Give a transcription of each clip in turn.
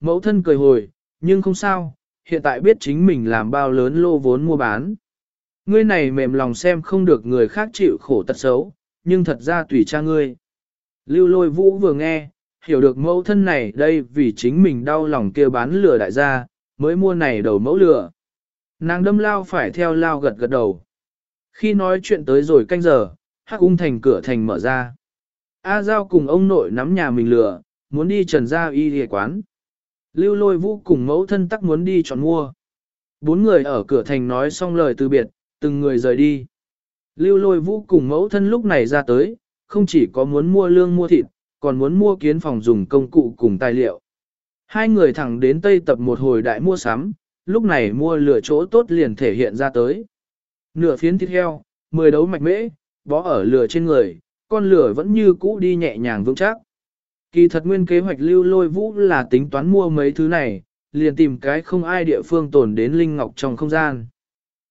Mẫu thân cười hồi, nhưng không sao, hiện tại biết chính mình làm bao lớn lô vốn mua bán. Ngươi này mềm lòng xem không được người khác chịu khổ tật xấu, nhưng thật ra tùy cha ngươi. Lưu lôi vũ vừa nghe, hiểu được mẫu thân này đây vì chính mình đau lòng kia bán lửa đại gia, mới mua này đầu mẫu lửa. Nàng đâm lao phải theo lao gật gật đầu. Khi nói chuyện tới rồi canh giờ, hắc ung thành cửa thành mở ra. A Giao cùng ông nội nắm nhà mình lửa, muốn đi trần gia y ghề quán. Lưu lôi vũ cùng mẫu thân tắc muốn đi chọn mua. Bốn người ở cửa thành nói xong lời từ biệt, từng người rời đi. Lưu lôi vũ cùng mẫu thân lúc này ra tới, không chỉ có muốn mua lương mua thịt, còn muốn mua kiến phòng dùng công cụ cùng tài liệu. Hai người thẳng đến Tây tập một hồi đại mua sắm, lúc này mua lửa chỗ tốt liền thể hiện ra tới. Nửa phiến thịt heo, mười đấu mạch mễ, bó ở lửa trên người, con lửa vẫn như cũ đi nhẹ nhàng vững chắc. Kỳ thật nguyên kế hoạch lưu lôi vũ là tính toán mua mấy thứ này, liền tìm cái không ai địa phương tồn đến Linh Ngọc trong không gian.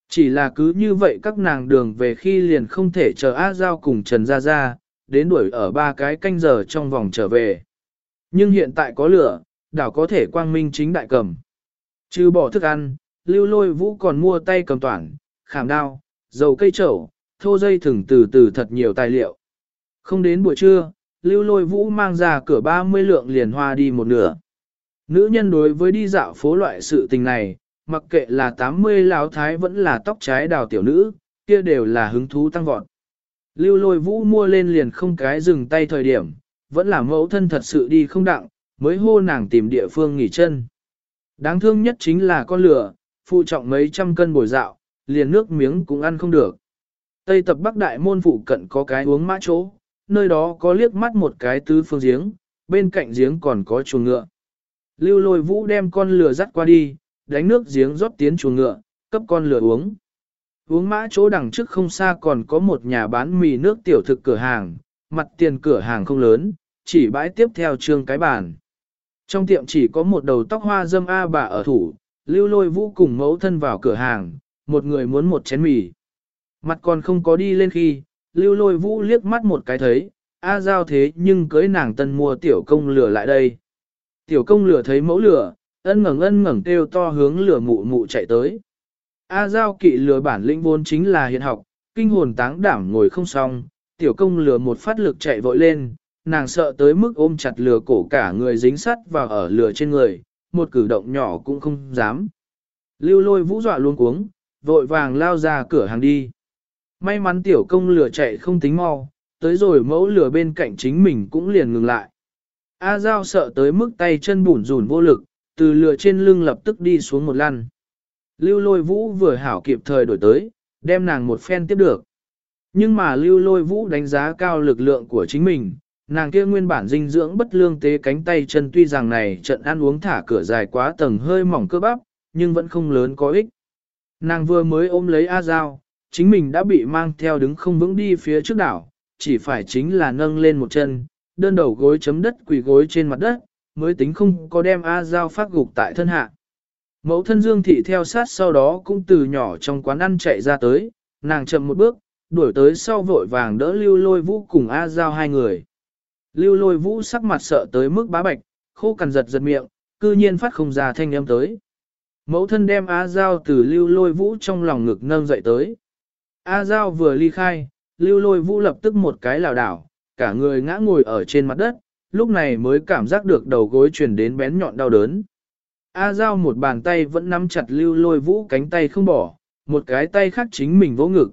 Chỉ là cứ như vậy các nàng đường về khi liền không thể chờ A Giao cùng Trần Gia Gia, đến đuổi ở ba cái canh giờ trong vòng trở về. Nhưng hiện tại có lửa, đảo có thể quang minh chính đại cầm. Trừ bỏ thức ăn, lưu lôi vũ còn mua tay cầm toản, khảm đao, dầu cây trầu, thô dây thừng từ từ thật nhiều tài liệu. Không đến buổi trưa, lưu lôi vũ mang ra cửa 30 lượng liền hoa đi một nửa. Nữ nhân đối với đi dạo phố loại sự tình này, mặc kệ là 80 lão thái vẫn là tóc trái đào tiểu nữ, kia đều là hứng thú tăng vọt. Lưu lôi vũ mua lên liền không cái dừng tay thời điểm, vẫn là mẫu thân thật sự đi không đặng, mới hô nàng tìm địa phương nghỉ chân. Đáng thương nhất chính là con lửa, phụ trọng mấy trăm cân bồi dạo, liền nước miếng cũng ăn không được. Tây tập Bắc Đại môn phụ cận có cái uống mã chỗ, nơi đó có liếc mắt một cái tứ phương giếng, bên cạnh giếng còn có chuồng ngựa. Lưu lôi vũ đem con lừa dắt qua đi, đánh nước giếng rót tiến chuồng ngựa, cấp con lừa uống. Uống mã chỗ đằng trước không xa còn có một nhà bán mì nước tiểu thực cửa hàng, mặt tiền cửa hàng không lớn, chỉ bãi tiếp theo trương cái bàn. Trong tiệm chỉ có một đầu tóc hoa dâm A bà ở thủ, lưu lôi vũ cùng mẫu thân vào cửa hàng, một người muốn một chén mì. Mặt còn không có đi lên khi, lưu lôi vũ liếc mắt một cái thấy, A giao thế nhưng cưới nàng tân mua tiểu công lửa lại đây. Tiểu công lửa thấy mẫu lửa, ân ngẩng ân ngẩng kêu to hướng lửa mụ mụ chạy tới. A giao kỵ lửa bản lĩnh vốn chính là hiện học, kinh hồn táng đảm ngồi không xong, tiểu công lửa một phát lực chạy vội lên, nàng sợ tới mức ôm chặt lửa cổ cả người dính sắt vào ở lửa trên người, một cử động nhỏ cũng không dám. Lưu lôi vũ dọa luôn cuống, vội vàng lao ra cửa hàng đi. May mắn tiểu công lửa chạy không tính mau, tới rồi mẫu lửa bên cạnh chính mình cũng liền ngừng lại. A Giao sợ tới mức tay chân bủn rủn vô lực, từ lửa trên lưng lập tức đi xuống một lăn. Lưu lôi vũ vừa hảo kịp thời đổi tới, đem nàng một phen tiếp được. Nhưng mà lưu lôi vũ đánh giá cao lực lượng của chính mình, nàng kia nguyên bản dinh dưỡng bất lương tế cánh tay chân tuy rằng này trận ăn uống thả cửa dài quá tầng hơi mỏng cơ bắp, nhưng vẫn không lớn có ích. Nàng vừa mới ôm lấy A Giao, chính mình đã bị mang theo đứng không vững đi phía trước đảo, chỉ phải chính là nâng lên một chân, đơn đầu gối chấm đất quỳ gối trên mặt đất, mới tính không có đem A Giao phát gục tại thân hạ. Mẫu thân Dương Thị theo sát sau đó cũng từ nhỏ trong quán ăn chạy ra tới, nàng chậm một bước, đuổi tới sau vội vàng đỡ lưu lôi vũ cùng A Giao hai người. Lưu lôi vũ sắc mặt sợ tới mức bá bạch, khô cằn giật giật miệng, cư nhiên phát không ra thanh âm tới. Mẫu thân đem A Giao từ lưu lôi vũ trong lòng ngực nâng dậy tới. A Giao vừa ly khai, lưu lôi vũ lập tức một cái lảo đảo, cả người ngã ngồi ở trên mặt đất, lúc này mới cảm giác được đầu gối truyền đến bén nhọn đau đớn. A Giao một bàn tay vẫn nắm chặt lưu lôi vũ cánh tay không bỏ, một cái tay khác chính mình vỗ ngực.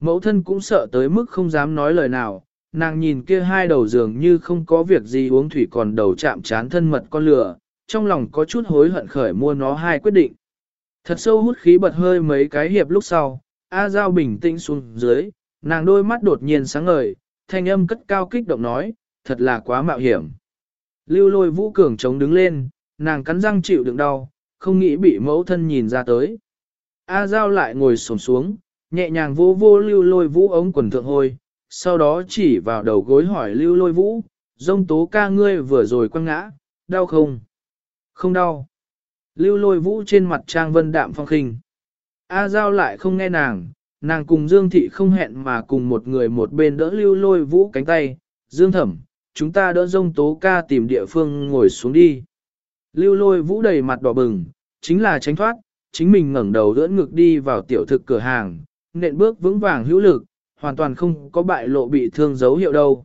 Mẫu thân cũng sợ tới mức không dám nói lời nào, nàng nhìn kia hai đầu giường như không có việc gì uống thủy còn đầu chạm chán thân mật con lửa, trong lòng có chút hối hận khởi mua nó hai quyết định. Thật sâu hút khí bật hơi mấy cái hiệp lúc sau, A Giao bình tĩnh xuống dưới, nàng đôi mắt đột nhiên sáng ngời, thanh âm cất cao kích động nói, thật là quá mạo hiểm. Lưu lôi vũ cường chống đứng lên, nàng cắn răng chịu đựng đau, không nghĩ bị mẫu thân nhìn ra tới. A Giao lại ngồi xổm xuống, nhẹ nhàng vô vô lưu lôi vũ ống quần thượng hôi, sau đó chỉ vào đầu gối hỏi lưu lôi vũ, dông tố ca ngươi vừa rồi quăng ngã, đau không? Không đau. Lưu lôi vũ trên mặt trang vân đạm phong khinh. A Giao lại không nghe nàng, nàng cùng Dương Thị không hẹn mà cùng một người một bên đỡ lưu lôi vũ cánh tay. Dương Thẩm, chúng ta đỡ dông tố ca tìm địa phương ngồi xuống đi. Lưu lôi vũ đầy mặt đỏ bừng, chính là tránh thoát, chính mình ngẩng đầu đỡ ngực đi vào tiểu thực cửa hàng, nện bước vững vàng hữu lực, hoàn toàn không có bại lộ bị thương dấu hiệu đâu.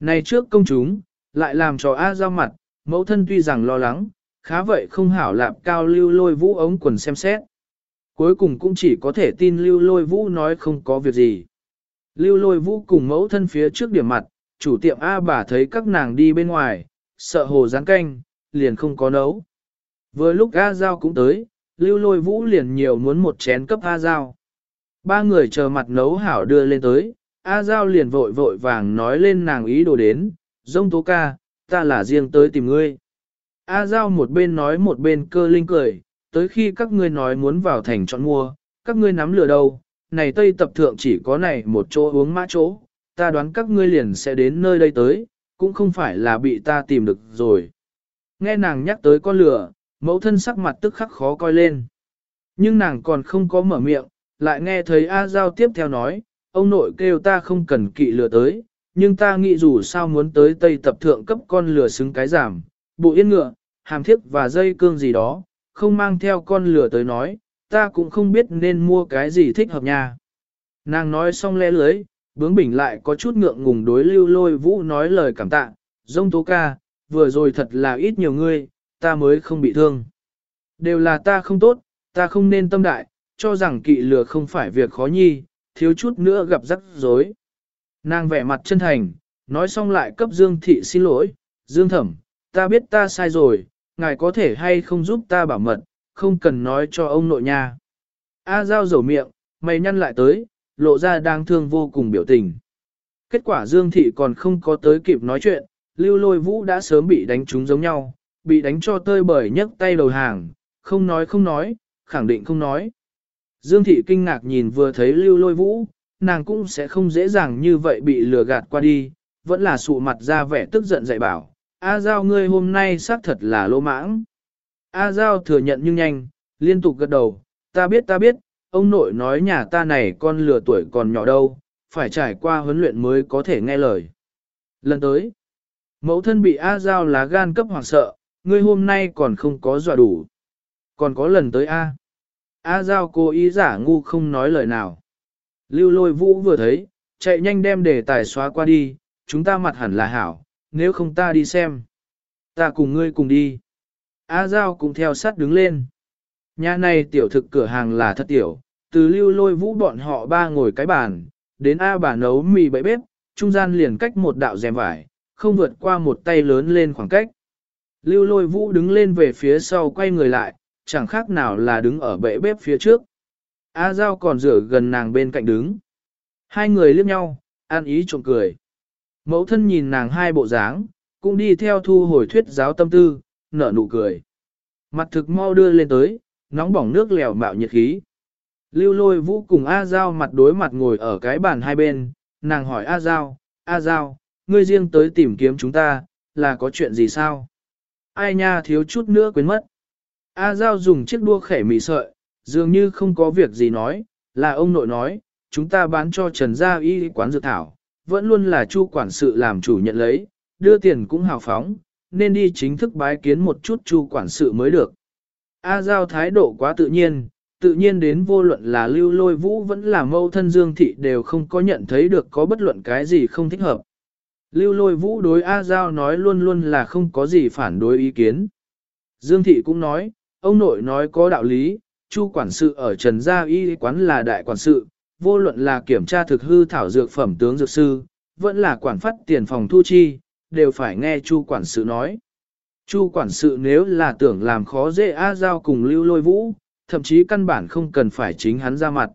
Này trước công chúng, lại làm cho A giao mặt, mẫu thân tuy rằng lo lắng, khá vậy không hảo lạp cao lưu lôi vũ ống quần xem xét. Cuối cùng cũng chỉ có thể tin lưu lôi vũ nói không có việc gì. Lưu lôi vũ cùng mẫu thân phía trước điểm mặt, chủ tiệm A bà thấy các nàng đi bên ngoài, sợ hồ rán canh, liền không có nấu. Vừa lúc A Giao cũng tới, lưu lôi vũ liền nhiều muốn một chén cấp A Giao. Ba người chờ mặt nấu hảo đưa lên tới, A Giao liền vội vội vàng nói lên nàng ý đồ đến, dông tố ca, ta là riêng tới tìm ngươi. A Giao một bên nói một bên cơ linh cười, tới khi các ngươi nói muốn vào thành chọn mua, các ngươi nắm lửa đâu, này Tây tập thượng chỉ có này một chỗ uống mã chỗ, ta đoán các ngươi liền sẽ đến nơi đây tới, cũng không phải là bị ta tìm được rồi. Nghe nàng nhắc tới con lửa, mẫu thân sắc mặt tức khắc khó coi lên. Nhưng nàng còn không có mở miệng, lại nghe thấy A Giao tiếp theo nói, ông nội kêu ta không cần kỵ lừa tới, nhưng ta nghĩ dù sao muốn tới Tây tập thượng cấp con lừa xứng cái giảm, bộ yên ngựa, hàm thiếp và dây cương gì đó, không mang theo con lửa tới nói, ta cũng không biết nên mua cái gì thích hợp nha. Nàng nói xong lẽ lưới, bướng bỉnh lại có chút ngượng ngùng đối lưu lôi vũ nói lời cảm tạ, dông tố ca, vừa rồi thật là ít nhiều ngươi, ta mới không bị thương. Đều là ta không tốt, ta không nên tâm đại, cho rằng kỵ lừa không phải việc khó nhi, thiếu chút nữa gặp rắc rối. Nàng vẻ mặt chân thành, nói xong lại cấp Dương Thị xin lỗi, Dương Thẩm, ta biết ta sai rồi, ngài có thể hay không giúp ta bảo mật, không cần nói cho ông nội nha. A Giao dầu miệng, mày nhăn lại tới, lộ ra đang thương vô cùng biểu tình. Kết quả Dương Thị còn không có tới kịp nói chuyện, Lưu Lôi Vũ đã sớm bị đánh trúng giống nhau, bị đánh cho tơi bởi nhấc tay đầu hàng, không nói không nói, khẳng định không nói. Dương Thị kinh ngạc nhìn vừa thấy Lưu Lôi Vũ, nàng cũng sẽ không dễ dàng như vậy bị lừa gạt qua đi, vẫn là sụ mặt ra vẻ tức giận dạy bảo. A Giao ngươi hôm nay xác thật là lô mãng. A Giao thừa nhận nhưng nhanh, liên tục gật đầu, ta biết ta biết, ông nội nói nhà ta này con lừa tuổi còn nhỏ đâu, phải trải qua huấn luyện mới có thể nghe lời. Lần tới, mẫu thân bị A Giao lá gan cấp hoảng sợ, ngươi hôm nay còn không có dọa đủ. Còn có lần tới A. A Giao cố ý giả ngu không nói lời nào. Lưu lôi vũ vừa thấy, chạy nhanh đem đề tài xóa qua đi, chúng ta mặt hẳn là hảo, nếu không ta đi xem. Ta cùng ngươi cùng đi. A Giao cũng theo sát đứng lên. Nhà này tiểu thực cửa hàng là thật tiểu, từ lưu lôi vũ bọn họ ba ngồi cái bàn, đến A bà nấu mì bậy bếp, trung gian liền cách một đạo rèm vải, không vượt qua một tay lớn lên khoảng cách. Lưu lôi vũ đứng lên về phía sau quay người lại, chẳng khác nào là đứng ở bệ bếp phía trước. A Giao còn rửa gần nàng bên cạnh đứng. Hai người liếc nhau, an ý trộm cười. Mẫu thân nhìn nàng hai bộ dáng, cũng đi theo thu hồi thuyết giáo tâm tư, nở nụ cười. Mặt thực mau đưa lên tới, nóng bỏng nước lèo mạo nhiệt khí. Lưu lôi vũ cùng A Giao mặt đối mặt ngồi ở cái bàn hai bên, nàng hỏi A Giao, A Giao, ngươi riêng tới tìm kiếm chúng ta, là có chuyện gì sao? Ai nha thiếu chút nữa quên mất. A Giao dùng chiếc đua khẻ mì sợi, dường như không có việc gì nói, là ông nội nói, chúng ta bán cho Trần Gia Y quán dược thảo, vẫn luôn là chu quản sự làm chủ nhận lấy, đưa tiền cũng hào phóng, nên đi chính thức bái kiến một chút chu quản sự mới được. A Giao thái độ quá tự nhiên, tự nhiên đến vô luận là lưu lôi vũ vẫn là mâu thân Dương Thị đều không có nhận thấy được có bất luận cái gì không thích hợp. Lưu lôi vũ đối A Giao nói luôn luôn là không có gì phản đối ý kiến. Dương Thị cũng nói, ông nội nói có đạo lý, Chu quản sự ở Trần Gia Y quán là đại quản sự, vô luận là kiểm tra thực hư thảo dược phẩm tướng dược sư, vẫn là quản phát tiền phòng thu chi, đều phải nghe Chu quản sự nói. Chu quản sự nếu là tưởng làm khó dễ A Giao cùng lưu lôi vũ, thậm chí căn bản không cần phải chính hắn ra mặt.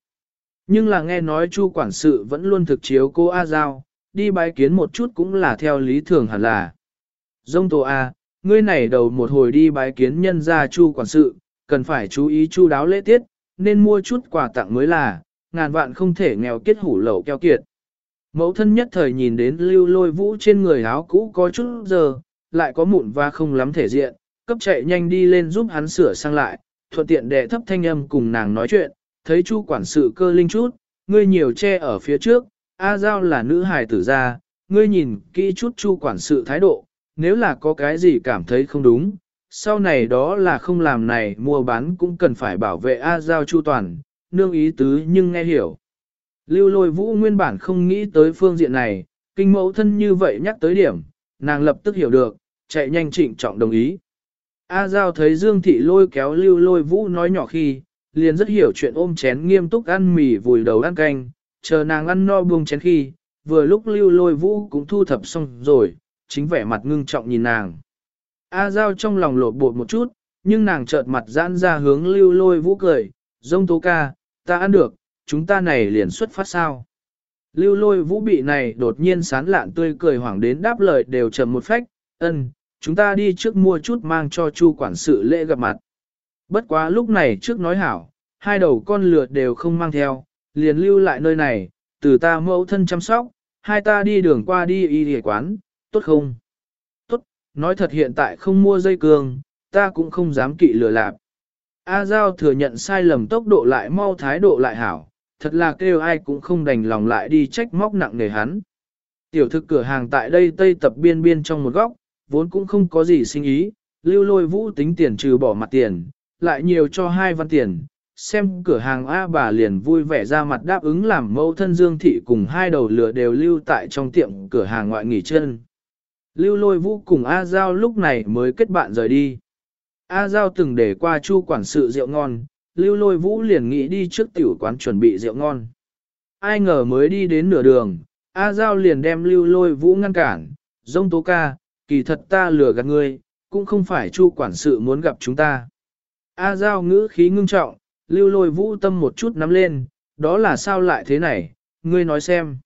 Nhưng là nghe nói Chu quản sự vẫn luôn thực chiếu cô A Giao, đi bái kiến một chút cũng là theo lý thường hẳn là. Dông Tô A, ngươi này đầu một hồi đi bái kiến nhân gia Chu quản sự, cần phải chú ý chu đáo lễ tiết, nên mua chút quà tặng mới là, ngàn vạn không thể nghèo kết hủ lậu keo kiệt. Mẫu thân nhất thời nhìn đến lưu lôi vũ trên người áo cũ có chút giờ, lại có mụn và không lắm thể diện, cấp chạy nhanh đi lên giúp hắn sửa sang lại, thuận tiện đệ thấp thanh âm cùng nàng nói chuyện, thấy chu quản sự cơ linh chút, ngươi nhiều che ở phía trước, A Giao là nữ hài tử gia, ngươi nhìn kỹ chút chu quản sự thái độ, nếu là có cái gì cảm thấy không đúng, sau này đó là không làm này mua bán cũng cần phải bảo vệ A Giao chu toàn, nương ý tứ nhưng nghe hiểu. Lưu lôi vũ nguyên bản không nghĩ tới phương diện này, kinh mẫu thân như vậy nhắc tới điểm, nàng lập tức hiểu được, chạy nhanh trịnh trọng đồng ý. A Giao thấy Dương Thị lôi kéo lưu lôi vũ nói nhỏ khi, liền rất hiểu chuyện ôm chén nghiêm túc ăn mì vùi đầu ăn canh, chờ nàng ăn no buông chén khi, vừa lúc lưu lôi vũ cũng thu thập xong rồi, chính vẻ mặt ngưng trọng nhìn nàng. A Giao trong lòng lột bột một chút, nhưng nàng chợt mặt giãn ra hướng lưu lôi vũ cười, dông tố ca, ta ăn được, chúng ta này liền xuất phát sao. Lưu lôi vũ bị này đột nhiên sán lạn tươi cười hoảng đến đáp lời đều chậm một phách, ân, chúng ta đi trước mua chút mang cho chu quản sự lễ gặp mặt. Bất quá lúc này trước nói hảo, hai đầu con lượt đều không mang theo, liền lưu lại nơi này, từ ta mẫu thân chăm sóc, hai ta đi đường qua đi y địa quán, tốt không? Tốt, nói thật hiện tại không mua dây cương, ta cũng không dám kỵ lừa lạp. A Giao thừa nhận sai lầm tốc độ lại mau thái độ lại hảo, thật là kêu ai cũng không đành lòng lại đi trách móc nặng nề hắn. Tiểu thực cửa hàng tại đây tây tập biên biên trong một góc, vốn cũng không có gì sinh ý, lưu lôi vũ tính tiền trừ bỏ mặt tiền, lại nhiều cho hai văn tiền, xem cửa hàng A bà liền vui vẻ ra mặt đáp ứng làm mẫu thân Dương Thị cùng hai đầu lửa đều lưu tại trong tiệm cửa hàng ngoại nghỉ chân. Lưu lôi vũ cùng A Giao lúc này mới kết bạn rời đi. A Giao từng để qua chu quản sự rượu ngon, lưu lôi vũ liền nghĩ đi trước tiểu quán chuẩn bị rượu ngon. Ai ngờ mới đi đến nửa đường, A Giao liền đem lưu lôi vũ ngăn cản, dông tố ca, kỳ thật ta lừa gạt ngươi, cũng không phải chu quản sự muốn gặp chúng ta. A Giao ngữ khí ngưng trọng, lưu lôi vũ tâm một chút nắm lên, đó là sao lại thế này, ngươi nói xem.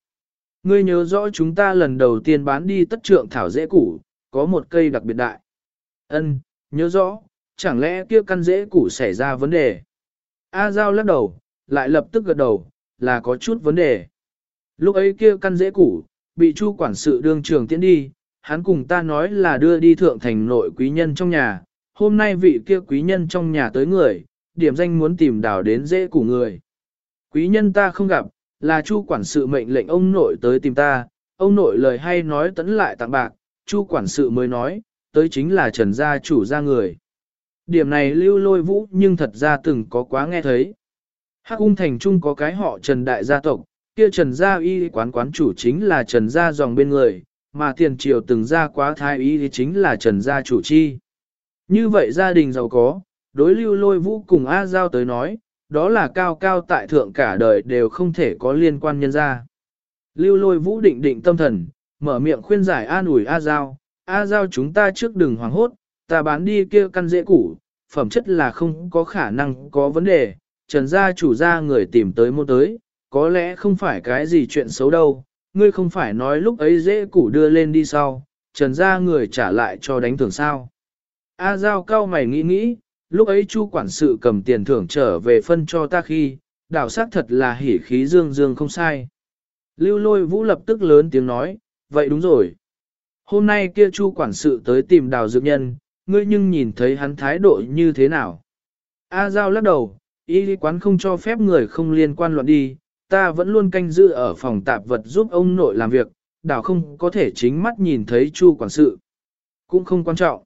Ngươi nhớ rõ chúng ta lần đầu tiên bán đi tất trượng thảo dễ củ, có một cây đặc biệt đại. Ân, nhớ rõ, chẳng lẽ kia căn dễ củ xảy ra vấn đề. A Giao lắc đầu, lại lập tức gật đầu, là có chút vấn đề. Lúc ấy kia căn dễ củ, bị chu quản sự đương trường tiễn đi, hắn cùng ta nói là đưa đi thượng thành nội quý nhân trong nhà, hôm nay vị kia quý nhân trong nhà tới người, điểm danh muốn tìm đào đến dễ củ người. Quý nhân ta không gặp, là chu quản sự mệnh lệnh ông nội tới tìm ta, ông nội lời hay nói tấn lại tặng bạc, chu quản sự mới nói, tới chính là trần gia chủ gia người. Điểm này lưu lôi vũ nhưng thật ra từng có quá nghe thấy. Hắc Ung thành trung có cái họ trần đại gia tộc, kia trần gia y quán quán chủ chính là trần gia dòng bên người, mà tiền triều từng ra quá thái y thì chính là trần gia chủ chi. Như vậy gia đình giàu có, đối lưu lôi vũ cùng A Giao tới nói, đó là cao cao tại thượng cả đời đều không thể có liên quan nhân gia Lưu lôi vũ định định tâm thần, mở miệng khuyên giải an ủi A Giao, A Giao chúng ta trước đừng hoảng hốt, ta bán đi kia căn dễ củ, phẩm chất là không có khả năng có vấn đề, trần gia chủ gia người tìm tới mua tới, có lẽ không phải cái gì chuyện xấu đâu, ngươi không phải nói lúc ấy dễ củ đưa lên đi sau, trần gia người trả lại cho đánh thưởng sao. A Giao cao mày nghĩ nghĩ, lúc ấy chu quản sự cầm tiền thưởng trở về phân cho ta khi, đảo sát thật là hỉ khí dương dương không sai. Lưu lôi vũ lập tức lớn tiếng nói, vậy đúng rồi. Hôm nay kia chu quản sự tới tìm đào dược nhân, ngươi nhưng nhìn thấy hắn thái độ như thế nào. A Giao lắc đầu, y quán không cho phép người không liên quan luận đi, ta vẫn luôn canh giữ ở phòng tạp vật giúp ông nội làm việc, đảo không có thể chính mắt nhìn thấy chu quản sự. Cũng không quan trọng.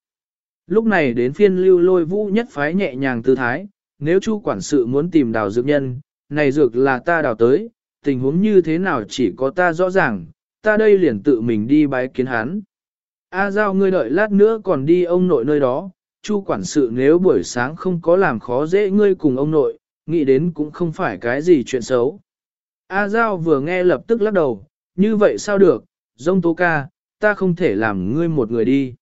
Lúc này đến phiên lưu lôi vũ nhất phái nhẹ nhàng tư thái, nếu chu quản sự muốn tìm đào dược nhân, này dược là ta đào tới, tình huống như thế nào chỉ có ta rõ ràng, ta đây liền tự mình đi bái kiến hắn. A giao ngươi đợi lát nữa còn đi ông nội nơi đó, chu quản sự nếu buổi sáng không có làm khó dễ ngươi cùng ông nội, nghĩ đến cũng không phải cái gì chuyện xấu. A giao vừa nghe lập tức lắc đầu, như vậy sao được, dông tố ca, ta không thể làm ngươi một người đi.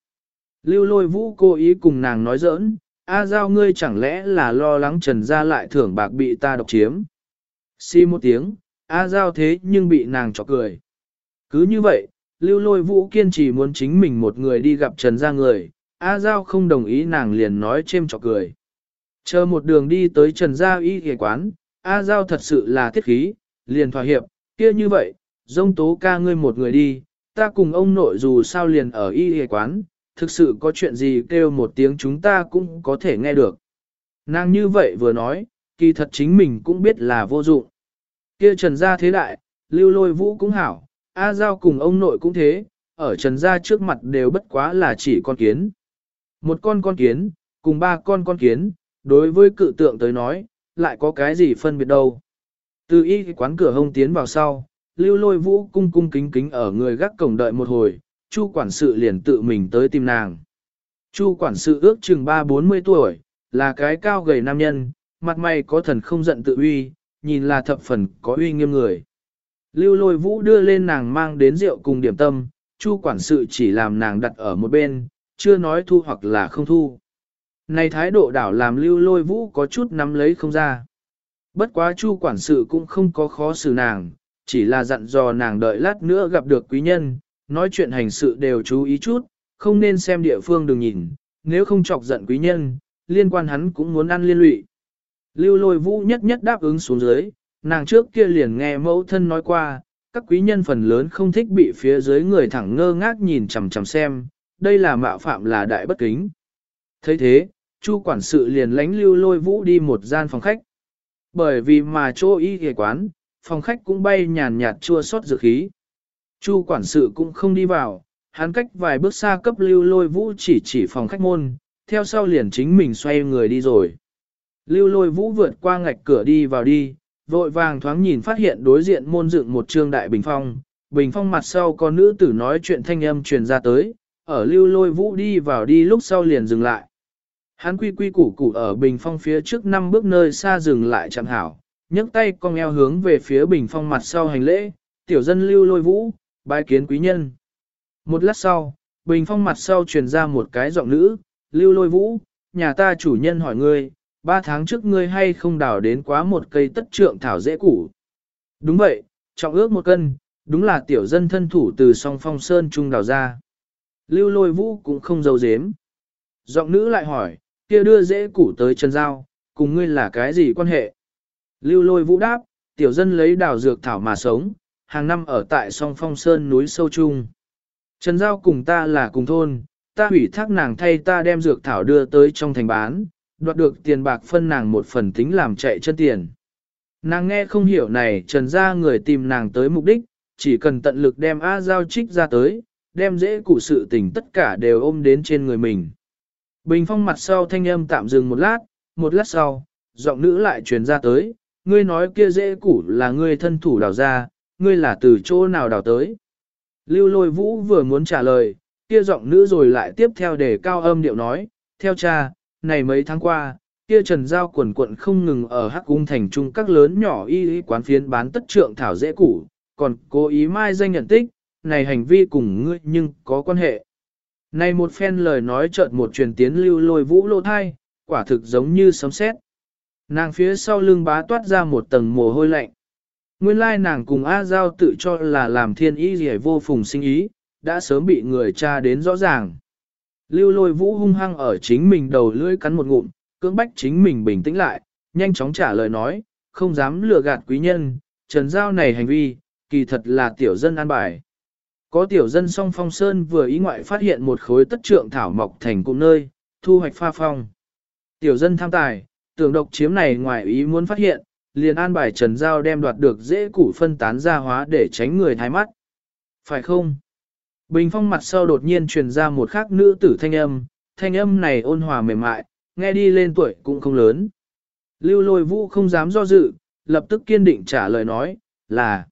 Lưu lôi vũ cố ý cùng nàng nói giỡn, A Giao ngươi chẳng lẽ là lo lắng trần ra lại thưởng bạc bị ta độc chiếm. Xi một tiếng, A Giao thế nhưng bị nàng chọc cười. Cứ như vậy, lưu lôi vũ kiên trì muốn chính mình một người đi gặp trần Gia người, A Giao không đồng ý nàng liền nói chêm chọc cười. Chờ một đường đi tới trần gia y ghề quán, A Giao thật sự là thiết khí, liền thỏa hiệp, kia như vậy, dông tố ca ngươi một người đi, ta cùng ông nội dù sao liền ở y ghề quán, thực sự có chuyện gì kêu một tiếng chúng ta cũng có thể nghe được. Nàng như vậy vừa nói, kỳ thật chính mình cũng biết là vô dụng. Kia trần gia thế đại, lưu lôi vũ cũng hảo, A Giao cùng ông nội cũng thế, ở trần gia trước mặt đều bất quá là chỉ con kiến. Một con con kiến, cùng ba con con kiến, đối với cự tượng tới nói, lại có cái gì phân biệt đâu. Từ y quán cửa hông tiến vào sau, lưu lôi vũ cung cung kính kính ở người gác cổng đợi một hồi, chu quản sự liền tự mình tới tìm nàng. Chu quản sự ước chừng ba bốn mươi tuổi, là cái cao gầy nam nhân, mặt mày có thần không giận tự uy, nhìn là thập phần có uy nghiêm người. Lưu lôi vũ đưa lên nàng mang đến rượu cùng điểm tâm, chu quản sự chỉ làm nàng đặt ở một bên, chưa nói thu hoặc là không thu. Này thái độ đảo làm lưu lôi vũ có chút nắm lấy không ra. Bất quá chu quản sự cũng không có khó xử nàng, chỉ là dặn dò nàng đợi lát nữa gặp được quý nhân, nói chuyện hành sự đều chú ý chút, không nên xem địa phương đừng nhìn, nếu không chọc giận quý nhân, liên quan hắn cũng muốn ăn liên lụy. Lưu lôi vũ nhất nhất đáp ứng xuống dưới, nàng trước kia liền nghe mẫu thân nói qua, các quý nhân phần lớn không thích bị phía dưới người thẳng ngơ ngác nhìn chằm chằm xem, đây là mạo phạm là đại bất kính. thấy thế, chu quản sự liền lánh lưu lôi vũ đi một gian phòng khách. Bởi vì mà chỗ y ghề quán, phòng khách cũng bay nhàn nhạt chua xót dược khí. Chu quản sự cũng không đi vào, hắn cách vài bước xa cấp lưu lôi vũ chỉ chỉ phòng khách môn, theo sau liền chính mình xoay người đi rồi. Lưu lôi vũ vượt qua ngạch cửa đi vào đi, vội vàng thoáng nhìn phát hiện đối diện môn dựng một trương đại bình phong, bình phong mặt sau có nữ tử nói chuyện thanh âm truyền ra tới, ở lưu lôi vũ đi vào đi lúc sau liền dừng lại. Hắn quy quy củ củ ở bình phong phía trước năm bước nơi xa dừng lại chẳng hảo, nhấc tay cong eo hướng về phía bình phong mặt sau hành lễ, tiểu dân lưu lôi vũ, bái kiến quý nhân. Một lát sau, bình phong mặt sau truyền ra một cái giọng nữ, lưu lôi vũ, nhà ta chủ nhân hỏi ngươi, ba tháng trước ngươi hay không đào đến quá một cây tất trượng thảo dễ củ. Đúng vậy, trọng ước một cân, đúng là tiểu dân thân thủ từ song phong sơn trung đào ra. Lưu lôi vũ cũng không giấu dếm. Giọng nữ lại hỏi, kia đưa dễ củ tới chân Giao, cùng ngươi là cái gì quan hệ? Lưu lôi vũ đáp, tiểu dân lấy đào dược thảo mà sống, hàng năm ở tại song phong sơn núi sâu trung. Trần Giao cùng ta là cùng thôn, ta hủy thác nàng thay ta đem dược thảo đưa tới trong thành bán, đoạt được tiền bạc phân nàng một phần tính làm chạy chân tiền. Nàng nghe không hiểu này trần ra người tìm nàng tới mục đích, chỉ cần tận lực đem A Giao trích ra tới, đem dễ cụ sự tình tất cả đều ôm đến trên người mình. Bình phong mặt sau thanh âm tạm dừng một lát, một lát sau, giọng nữ lại truyền ra tới, ngươi nói kia dễ củ là ngươi thân thủ đào ra, ngươi là từ chỗ nào đào tới. Lưu lôi vũ vừa muốn trả lời, kia giọng nữ rồi lại tiếp theo để cao âm điệu nói, theo cha, này mấy tháng qua, kia trần giao quần quận không ngừng ở hắc cung thành trung các lớn nhỏ y y quán phiến bán tất trượng thảo dễ củ, còn cố ý mai danh nhận tích, này hành vi cùng ngươi nhưng có quan hệ. Này một phen lời nói chợt một truyền tiến lưu lôi vũ lô thai, quả thực giống như sấm sét. Nàng phía sau lưng bá toát ra một tầng mồ hôi lạnh. Nguyên lai nàng cùng A Giao tự cho là làm thiên ý gì vô phùng sinh ý, đã sớm bị người cha đến rõ ràng. Lưu lôi vũ hung hăng ở chính mình đầu lưỡi cắn một ngụm, cưỡng bách chính mình bình tĩnh lại, nhanh chóng trả lời nói, không dám lừa gạt quý nhân, trần giao này hành vi, kỳ thật là tiểu dân an bài. Có tiểu dân song phong sơn vừa ý ngoại phát hiện một khối tất trượng thảo mọc thành cụm nơi, thu hoạch pha phong. Tiểu dân tham tài, tưởng độc chiếm này ngoài ý muốn phát hiện, liền an bài trần giao đem đoạt được dễ củ phân tán ra hóa để tránh người thái mắt. Phải không? Bình phong mặt sau đột nhiên truyền ra một khác nữ tử thanh âm, thanh âm này ôn hòa mềm mại, nghe đi lên tuổi cũng không lớn. Lưu lôi vũ không dám do dự, lập tức kiên định trả lời nói, là